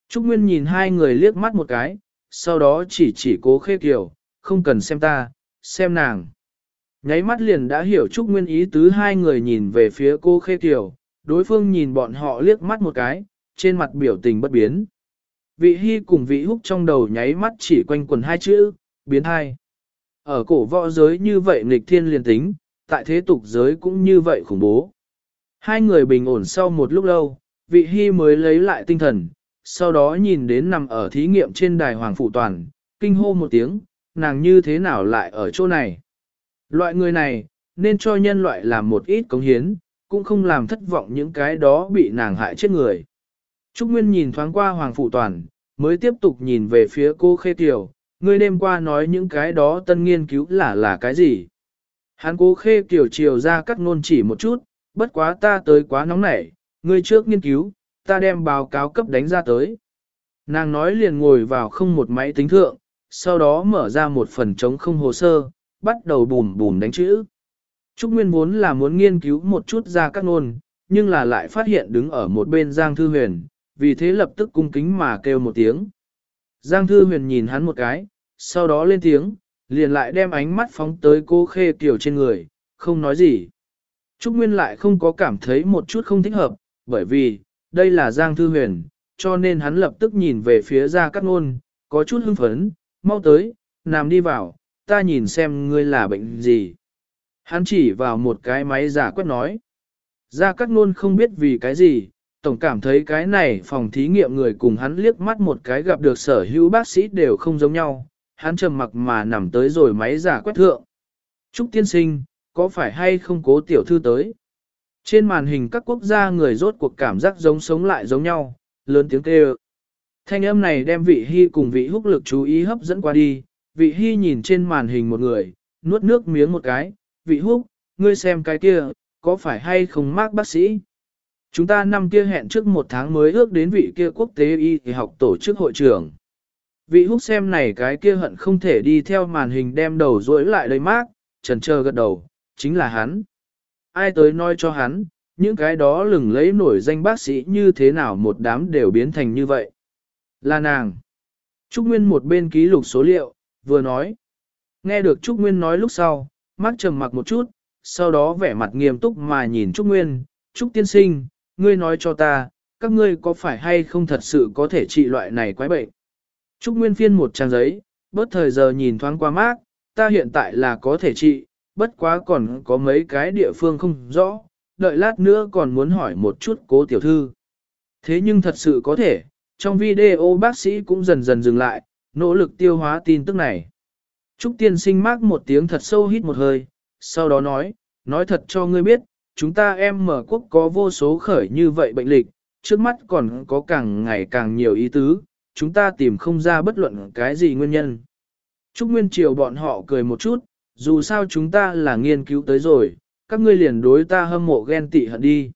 Trúc Nguyên nhìn hai người liếc mắt một cái, sau đó chỉ chỉ cố khê kiều, không cần xem ta, xem nàng. Nháy mắt liền đã hiểu Trúc Nguyên ý tứ hai người nhìn về phía cô khê kiều, đối phương nhìn bọn họ liếc mắt một cái, trên mặt biểu tình bất biến. Vị hy cùng vị húc trong đầu nháy mắt chỉ quanh quần hai chữ, biến hai. Ở cổ võ giới như vậy nghịch thiên liền tính, tại thế tục giới cũng như vậy khủng bố. Hai người bình ổn sau một lúc lâu, vị hy mới lấy lại tinh thần, sau đó nhìn đến nằm ở thí nghiệm trên đài Hoàng Phụ Toàn, kinh hô một tiếng, nàng như thế nào lại ở chỗ này. Loại người này, nên cho nhân loại làm một ít cống hiến, cũng không làm thất vọng những cái đó bị nàng hại chết người. Trúc Nguyên nhìn thoáng qua Hoàng Phụ Toàn, mới tiếp tục nhìn về phía cô Khê Kiều, ngươi đêm qua nói những cái đó tân nghiên cứu là là cái gì. Hắn cố Khê kiểu chiều ra cắt ngôn chỉ một chút, bất quá ta tới quá nóng nảy, ngươi trước nghiên cứu, ta đem báo cáo cấp đánh ra tới. Nàng nói liền ngồi vào không một máy tính thượng, sau đó mở ra một phần trống không hồ sơ, bắt đầu bùm bùm đánh chữ. Trúc Nguyên vốn là muốn nghiên cứu một chút ra các ngôn, nhưng là lại phát hiện đứng ở một bên Giang Thư Huyền, vì thế lập tức cung kính mà kêu một tiếng. Giang Thư Huyền nhìn hắn một cái, sau đó lên tiếng, liền lại đem ánh mắt phóng tới cô khê kiểu trên người, không nói gì. Trúc Nguyên lại không có cảm thấy một chút không thích hợp, bởi vì, đây là Giang Thư Huyền, cho nên hắn lập tức nhìn về phía Gia Cát Nôn, có chút hưng phấn, mau tới, nằm đi vào, ta nhìn xem ngươi là bệnh gì. Hắn chỉ vào một cái máy giả quét nói. Gia Cát Nôn không biết vì cái gì, tổng cảm thấy cái này phòng thí nghiệm người cùng hắn liếc mắt một cái gặp được sở hữu bác sĩ đều không giống nhau, hắn trầm mặc mà nằm tới rồi máy giả quét thượng. Trúc tiên sinh, có phải hay không cố tiểu thư tới? Trên màn hình các quốc gia người rốt cuộc cảm giác giống sống lại giống nhau, lớn tiếng kêu. Thanh âm này đem vị hy cùng vị húc lực chú ý hấp dẫn qua đi, vị hy nhìn trên màn hình một người, nuốt nước miếng một cái, vị húc, ngươi xem cái kia, có phải hay không mác bác sĩ? Chúng ta năm kia hẹn trước một tháng mới ước đến vị kia quốc tế y học tổ chức hội trưởng. Vị húc xem này cái kia hận không thể đi theo màn hình đem đầu rỗi lại đầy mát, trần trơ gật đầu, chính là hắn. Ai tới nói cho hắn, những cái đó lừng lấy nổi danh bác sĩ như thế nào một đám đều biến thành như vậy. Là nàng. Trúc Nguyên một bên ký lục số liệu, vừa nói. Nghe được Trúc Nguyên nói lúc sau, mắt trầm mặc một chút, sau đó vẻ mặt nghiêm túc mà nhìn Trúc Nguyên, Trúc Tiên Sinh, ngươi nói cho ta, các ngươi có phải hay không thật sự có thể trị loại này quái bệnh. Trúc Nguyên phiên một trang giấy, bớt thời giờ nhìn thoáng qua mát, ta hiện tại là có thể trị, bất quá còn có mấy cái địa phương không rõ, đợi lát nữa còn muốn hỏi một chút cố tiểu thư. Thế nhưng thật sự có thể, trong video bác sĩ cũng dần dần dừng lại, nỗ lực tiêu hóa tin tức này. Trúc tiên sinh mát một tiếng thật sâu hít một hơi, sau đó nói, nói thật cho ngươi biết, chúng ta em mở quốc có vô số khởi như vậy bệnh lịch, trước mắt còn có càng ngày càng nhiều ý tứ, chúng ta tìm không ra bất luận cái gì nguyên nhân. Trúc Nguyên Triều bọn họ cười một chút, dù sao chúng ta là nghiên cứu tới rồi, các ngươi liền đối ta hâm mộ ghen tị hận đi.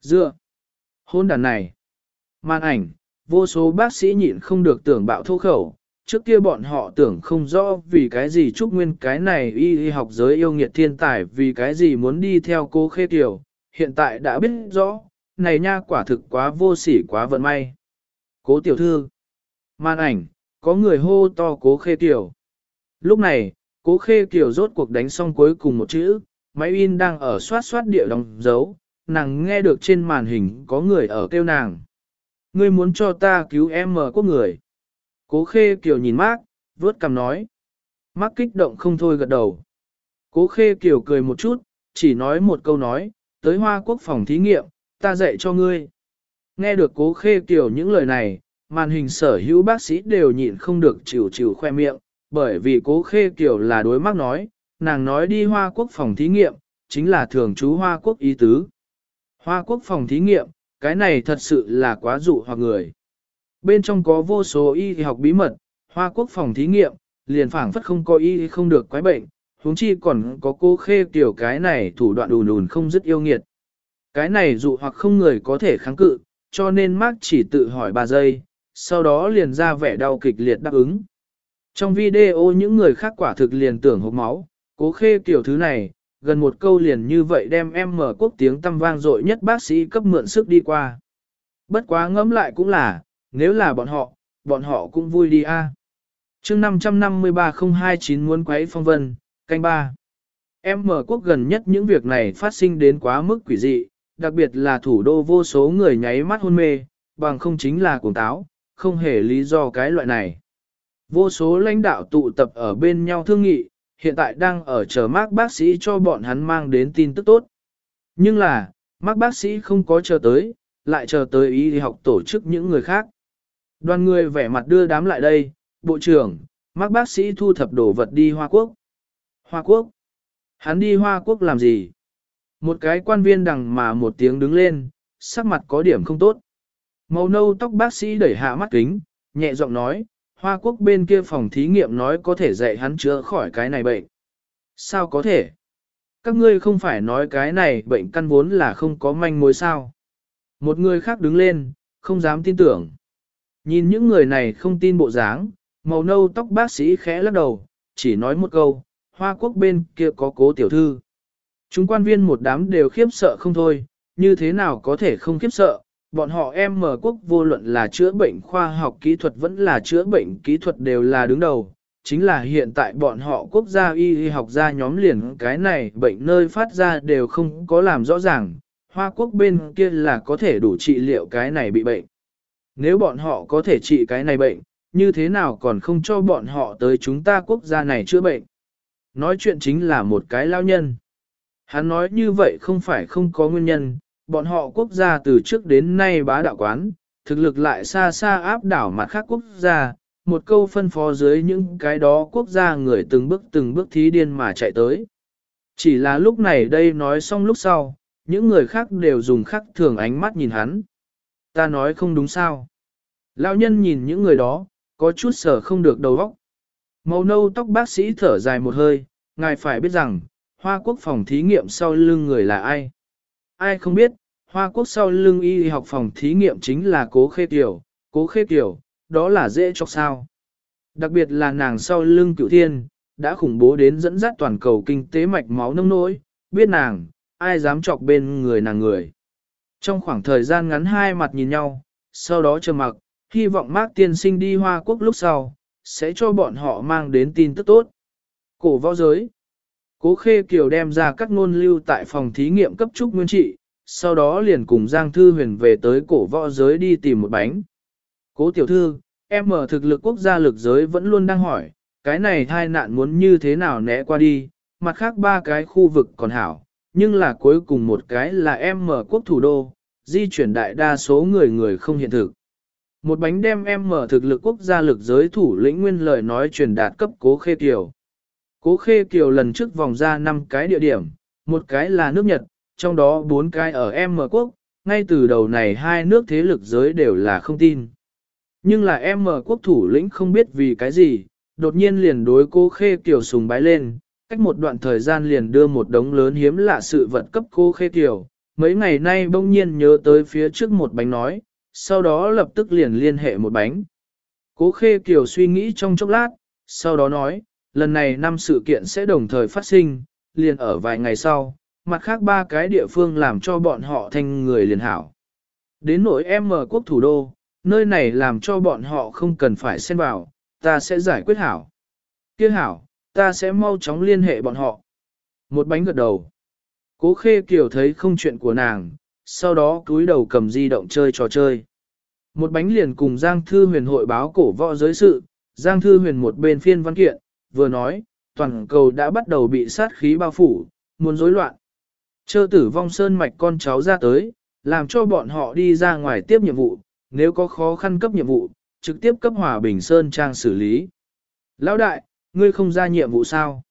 Dựa, hôn đàn này, màn ảnh, vô số bác sĩ nhịn không được tưởng bạo thô khẩu, trước kia bọn họ tưởng không rõ vì cái gì Trúc Nguyên cái này y y học giới yêu nghiệt thiên tài vì cái gì muốn đi theo cô Khê Kiều, hiện tại đã biết rõ, này nha quả thực quá vô sỉ quá vận may. Cố tiểu thư, màn ảnh, có người hô to cố Khê tiểu Lúc này, cố Khê tiểu rốt cuộc đánh xong cuối cùng một chữ, máy in đang ở soát soát địa đóng dấu, nàng nghe được trên màn hình có người ở kêu nàng. Ngươi muốn cho ta cứu em mở quốc người. Cố khê kiểu nhìn Mark, vớt cằm nói. Mark kích động không thôi gật đầu. Cố khê kiểu cười một chút, chỉ nói một câu nói, tới hoa quốc phòng thí nghiệm, ta dạy cho ngươi. Nghe được cố khê kiểu những lời này, màn hình sở hữu bác sĩ đều nhịn không được chịu chịu khoe miệng, bởi vì cố khê kiều là đối mắc nói, nàng nói đi hoa quốc phòng thí nghiệm, chính là thường trú hoa quốc ý tứ. Hoa quốc phòng thí nghiệm, cái này thật sự là quá dụ hoặc người. Bên trong có vô số y học bí mật, hoa quốc phòng thí nghiệm, liền phảng phất không có y không được quái bệnh, huống chi còn có cô khê tiểu cái này thủ đoạn đùn đùn không dứt yêu nghiệt. Cái này dụ hoặc không người có thể kháng cự, cho nên Mark chỉ tự hỏi 3 giây, sau đó liền ra vẻ đau kịch liệt đáp ứng. Trong video những người khác quả thực liền tưởng hộp máu, cố khê kiểu thứ này, gần một câu liền như vậy đem em mở quốc tiếng tâm vang dội nhất bác sĩ cấp mượn sức đi qua. Bất quá ngẫm lại cũng là, nếu là bọn họ, bọn họ cũng vui đi a. À. Chương 553029 muốn quấy phong vân, canh ba. Em mở quốc gần nhất những việc này phát sinh đến quá mức quỷ dị, đặc biệt là thủ đô vô số người nháy mắt hôn mê, bằng không chính là cuồng táo, không hề lý do cái loại này. Vô số lãnh đạo tụ tập ở bên nhau thương nghị, hiện tại đang ở chờ mác bác sĩ cho bọn hắn mang đến tin tức tốt. Nhưng là, mác bác sĩ không có chờ tới, lại chờ tới ý học tổ chức những người khác. Đoàn người vẻ mặt đưa đám lại đây, bộ trưởng, mác bác sĩ thu thập đồ vật đi Hoa Quốc. Hoa Quốc? Hắn đi Hoa Quốc làm gì? Một cái quan viên đằng mà một tiếng đứng lên, sắc mặt có điểm không tốt. Màu nâu tóc bác sĩ đẩy hạ mắt kính, nhẹ giọng nói, Hoa Quốc bên kia phòng thí nghiệm nói có thể dạy hắn chữa khỏi cái này bệnh. Sao có thể? Các ngươi không phải nói cái này bệnh căn vốn là không có manh mối sao? Một người khác đứng lên, không dám tin tưởng. Nhìn những người này không tin bộ dáng, màu nâu tóc bác sĩ khẽ lắc đầu, chỉ nói một câu, Hoa Quốc bên kia có cố tiểu thư. Chúng quan viên một đám đều khiếp sợ không thôi, như thế nào có thể không khiếp sợ, bọn họ em mở quốc vô luận là chữa bệnh khoa học kỹ thuật vẫn là chữa bệnh kỹ thuật đều là đứng đầu. Chính là hiện tại bọn họ quốc gia y y học gia nhóm liền cái này bệnh nơi phát ra đều không có làm rõ ràng, Hoa quốc bên kia là có thể đủ trị liệu cái này bị bệnh. Nếu bọn họ có thể trị cái này bệnh, như thế nào còn không cho bọn họ tới chúng ta quốc gia này chữa bệnh? Nói chuyện chính là một cái lao nhân. Hắn nói như vậy không phải không có nguyên nhân, bọn họ quốc gia từ trước đến nay bá đạo quán, thực lực lại xa xa áp đảo mặt khác quốc gia, một câu phân phó dưới những cái đó quốc gia người từng bước từng bước thí điên mà chạy tới. Chỉ là lúc này đây nói xong lúc sau, những người khác đều dùng khắc thường ánh mắt nhìn hắn. Ta nói không đúng sao. Lão nhân nhìn những người đó, có chút sở không được đầu óc. Màu nâu tóc bác sĩ thở dài một hơi, ngài phải biết rằng, Hoa Quốc phòng thí nghiệm sau lưng người là ai? Ai không biết, Hoa Quốc sau lưng y học phòng thí nghiệm chính là cố khê tiểu, cố khê tiểu, đó là dễ cho sao. Đặc biệt là nàng sau lưng cửu thiên, đã khủng bố đến dẫn dắt toàn cầu kinh tế mạch máu nông nỗi, biết nàng, ai dám chọc bên người nàng người. Trong khoảng thời gian ngắn hai mặt nhìn nhau, sau đó chờ mặc, hy vọng Mác tiên sinh đi Hoa Quốc lúc sau, sẽ cho bọn họ mang đến tin tức tốt. Cổ võ giới Cố Khê Kiều đem ra các ngôn lưu tại phòng thí nghiệm cấp trúc nguyên trị, sau đó liền cùng Giang Thư Huyền về tới cổ võ giới đi tìm một bánh. Cố tiểu thư, em mở thực lực quốc gia lực giới vẫn luôn đang hỏi, cái này thai nạn muốn như thế nào né qua đi, mặt khác ba cái khu vực còn hảo, nhưng là cuối cùng một cái là em mở quốc thủ đô, di chuyển đại đa số người người không hiện thực. Một bánh đem em mở thực lực quốc gia lực giới thủ lĩnh nguyên lời nói truyền đạt cấp cố khê kiều. Cố khê kiều lần trước vòng ra 5 cái địa điểm, một cái là nước Nhật, trong đó bốn cái ở em quốc, ngay từ đầu này hai nước thế lực giới đều là không tin. Nhưng là em quốc thủ lĩnh không biết vì cái gì, đột nhiên liền đối cô khê kiều sùng bái lên, cách một đoạn thời gian liền đưa một đống lớn hiếm lạ sự vật cấp cô khê kiều. Mấy ngày nay bỗng nhiên nhớ tới phía trước một bánh nói, sau đó lập tức liền liên hệ một bánh. Cố khê kiều suy nghĩ trong chốc lát, sau đó nói, lần này năm sự kiện sẽ đồng thời phát sinh, liền ở vài ngày sau, mặt khác ba cái địa phương làm cho bọn họ thành người liền hảo. Đến nỗi em mở quốc thủ đô, nơi này làm cho bọn họ không cần phải xen vào, ta sẽ giải quyết hảo. Kia hảo, ta sẽ mau chóng liên hệ bọn họ. Một bánh gật đầu. Cố khê kiểu thấy không chuyện của nàng, sau đó cúi đầu cầm di động chơi trò chơi. Một bánh liền cùng Giang Thư Huyền hội báo cổ võ giới sự, Giang Thư Huyền một bên phiên văn kiện, vừa nói, toàn cầu đã bắt đầu bị sát khí bao phủ, muốn rối loạn. Chơ tử vong sơn mạch con cháu ra tới, làm cho bọn họ đi ra ngoài tiếp nhiệm vụ, nếu có khó khăn cấp nhiệm vụ, trực tiếp cấp hòa bình sơn trang xử lý. Lão đại, ngươi không ra nhiệm vụ sao?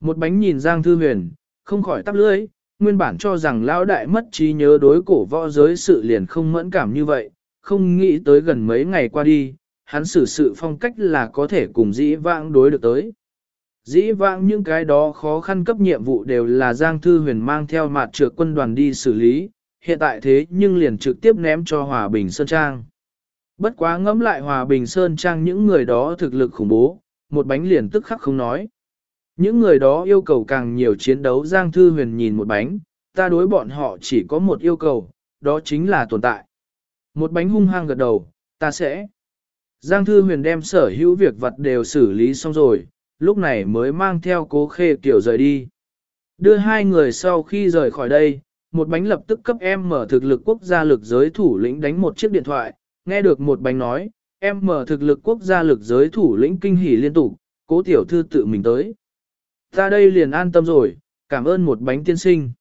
Một bánh nhìn Giang Thư Huyền, không khỏi tắp lưỡi, nguyên bản cho rằng lão đại mất trí nhớ đối cổ võ giới sự liền không mẫn cảm như vậy, không nghĩ tới gần mấy ngày qua đi, hắn xử sự phong cách là có thể cùng dĩ vãng đối được tới. Dĩ vãng những cái đó khó khăn cấp nhiệm vụ đều là Giang Thư Huyền mang theo mặt trược quân đoàn đi xử lý, hiện tại thế nhưng liền trực tiếp ném cho Hòa Bình Sơn Trang. Bất quá ngẫm lại Hòa Bình Sơn Trang những người đó thực lực khủng bố, một bánh liền tức khắc không nói. Những người đó yêu cầu càng nhiều chiến đấu Giang Thư Huyền nhìn một bánh, ta đối bọn họ chỉ có một yêu cầu, đó chính là tồn tại. Một bánh hung hăng gật đầu, ta sẽ. Giang Thư Huyền đem sở hữu việc vật đều xử lý xong rồi, lúc này mới mang theo cố khê kiểu rời đi. Đưa hai người sau khi rời khỏi đây, một bánh lập tức cấp em mở thực lực quốc gia lực giới thủ lĩnh đánh một chiếc điện thoại, nghe được một bánh nói, em mở thực lực quốc gia lực giới thủ lĩnh kinh hỉ liên tục, cố tiểu thư tự mình tới. Ta đây liền an tâm rồi, cảm ơn một bánh tiên sinh.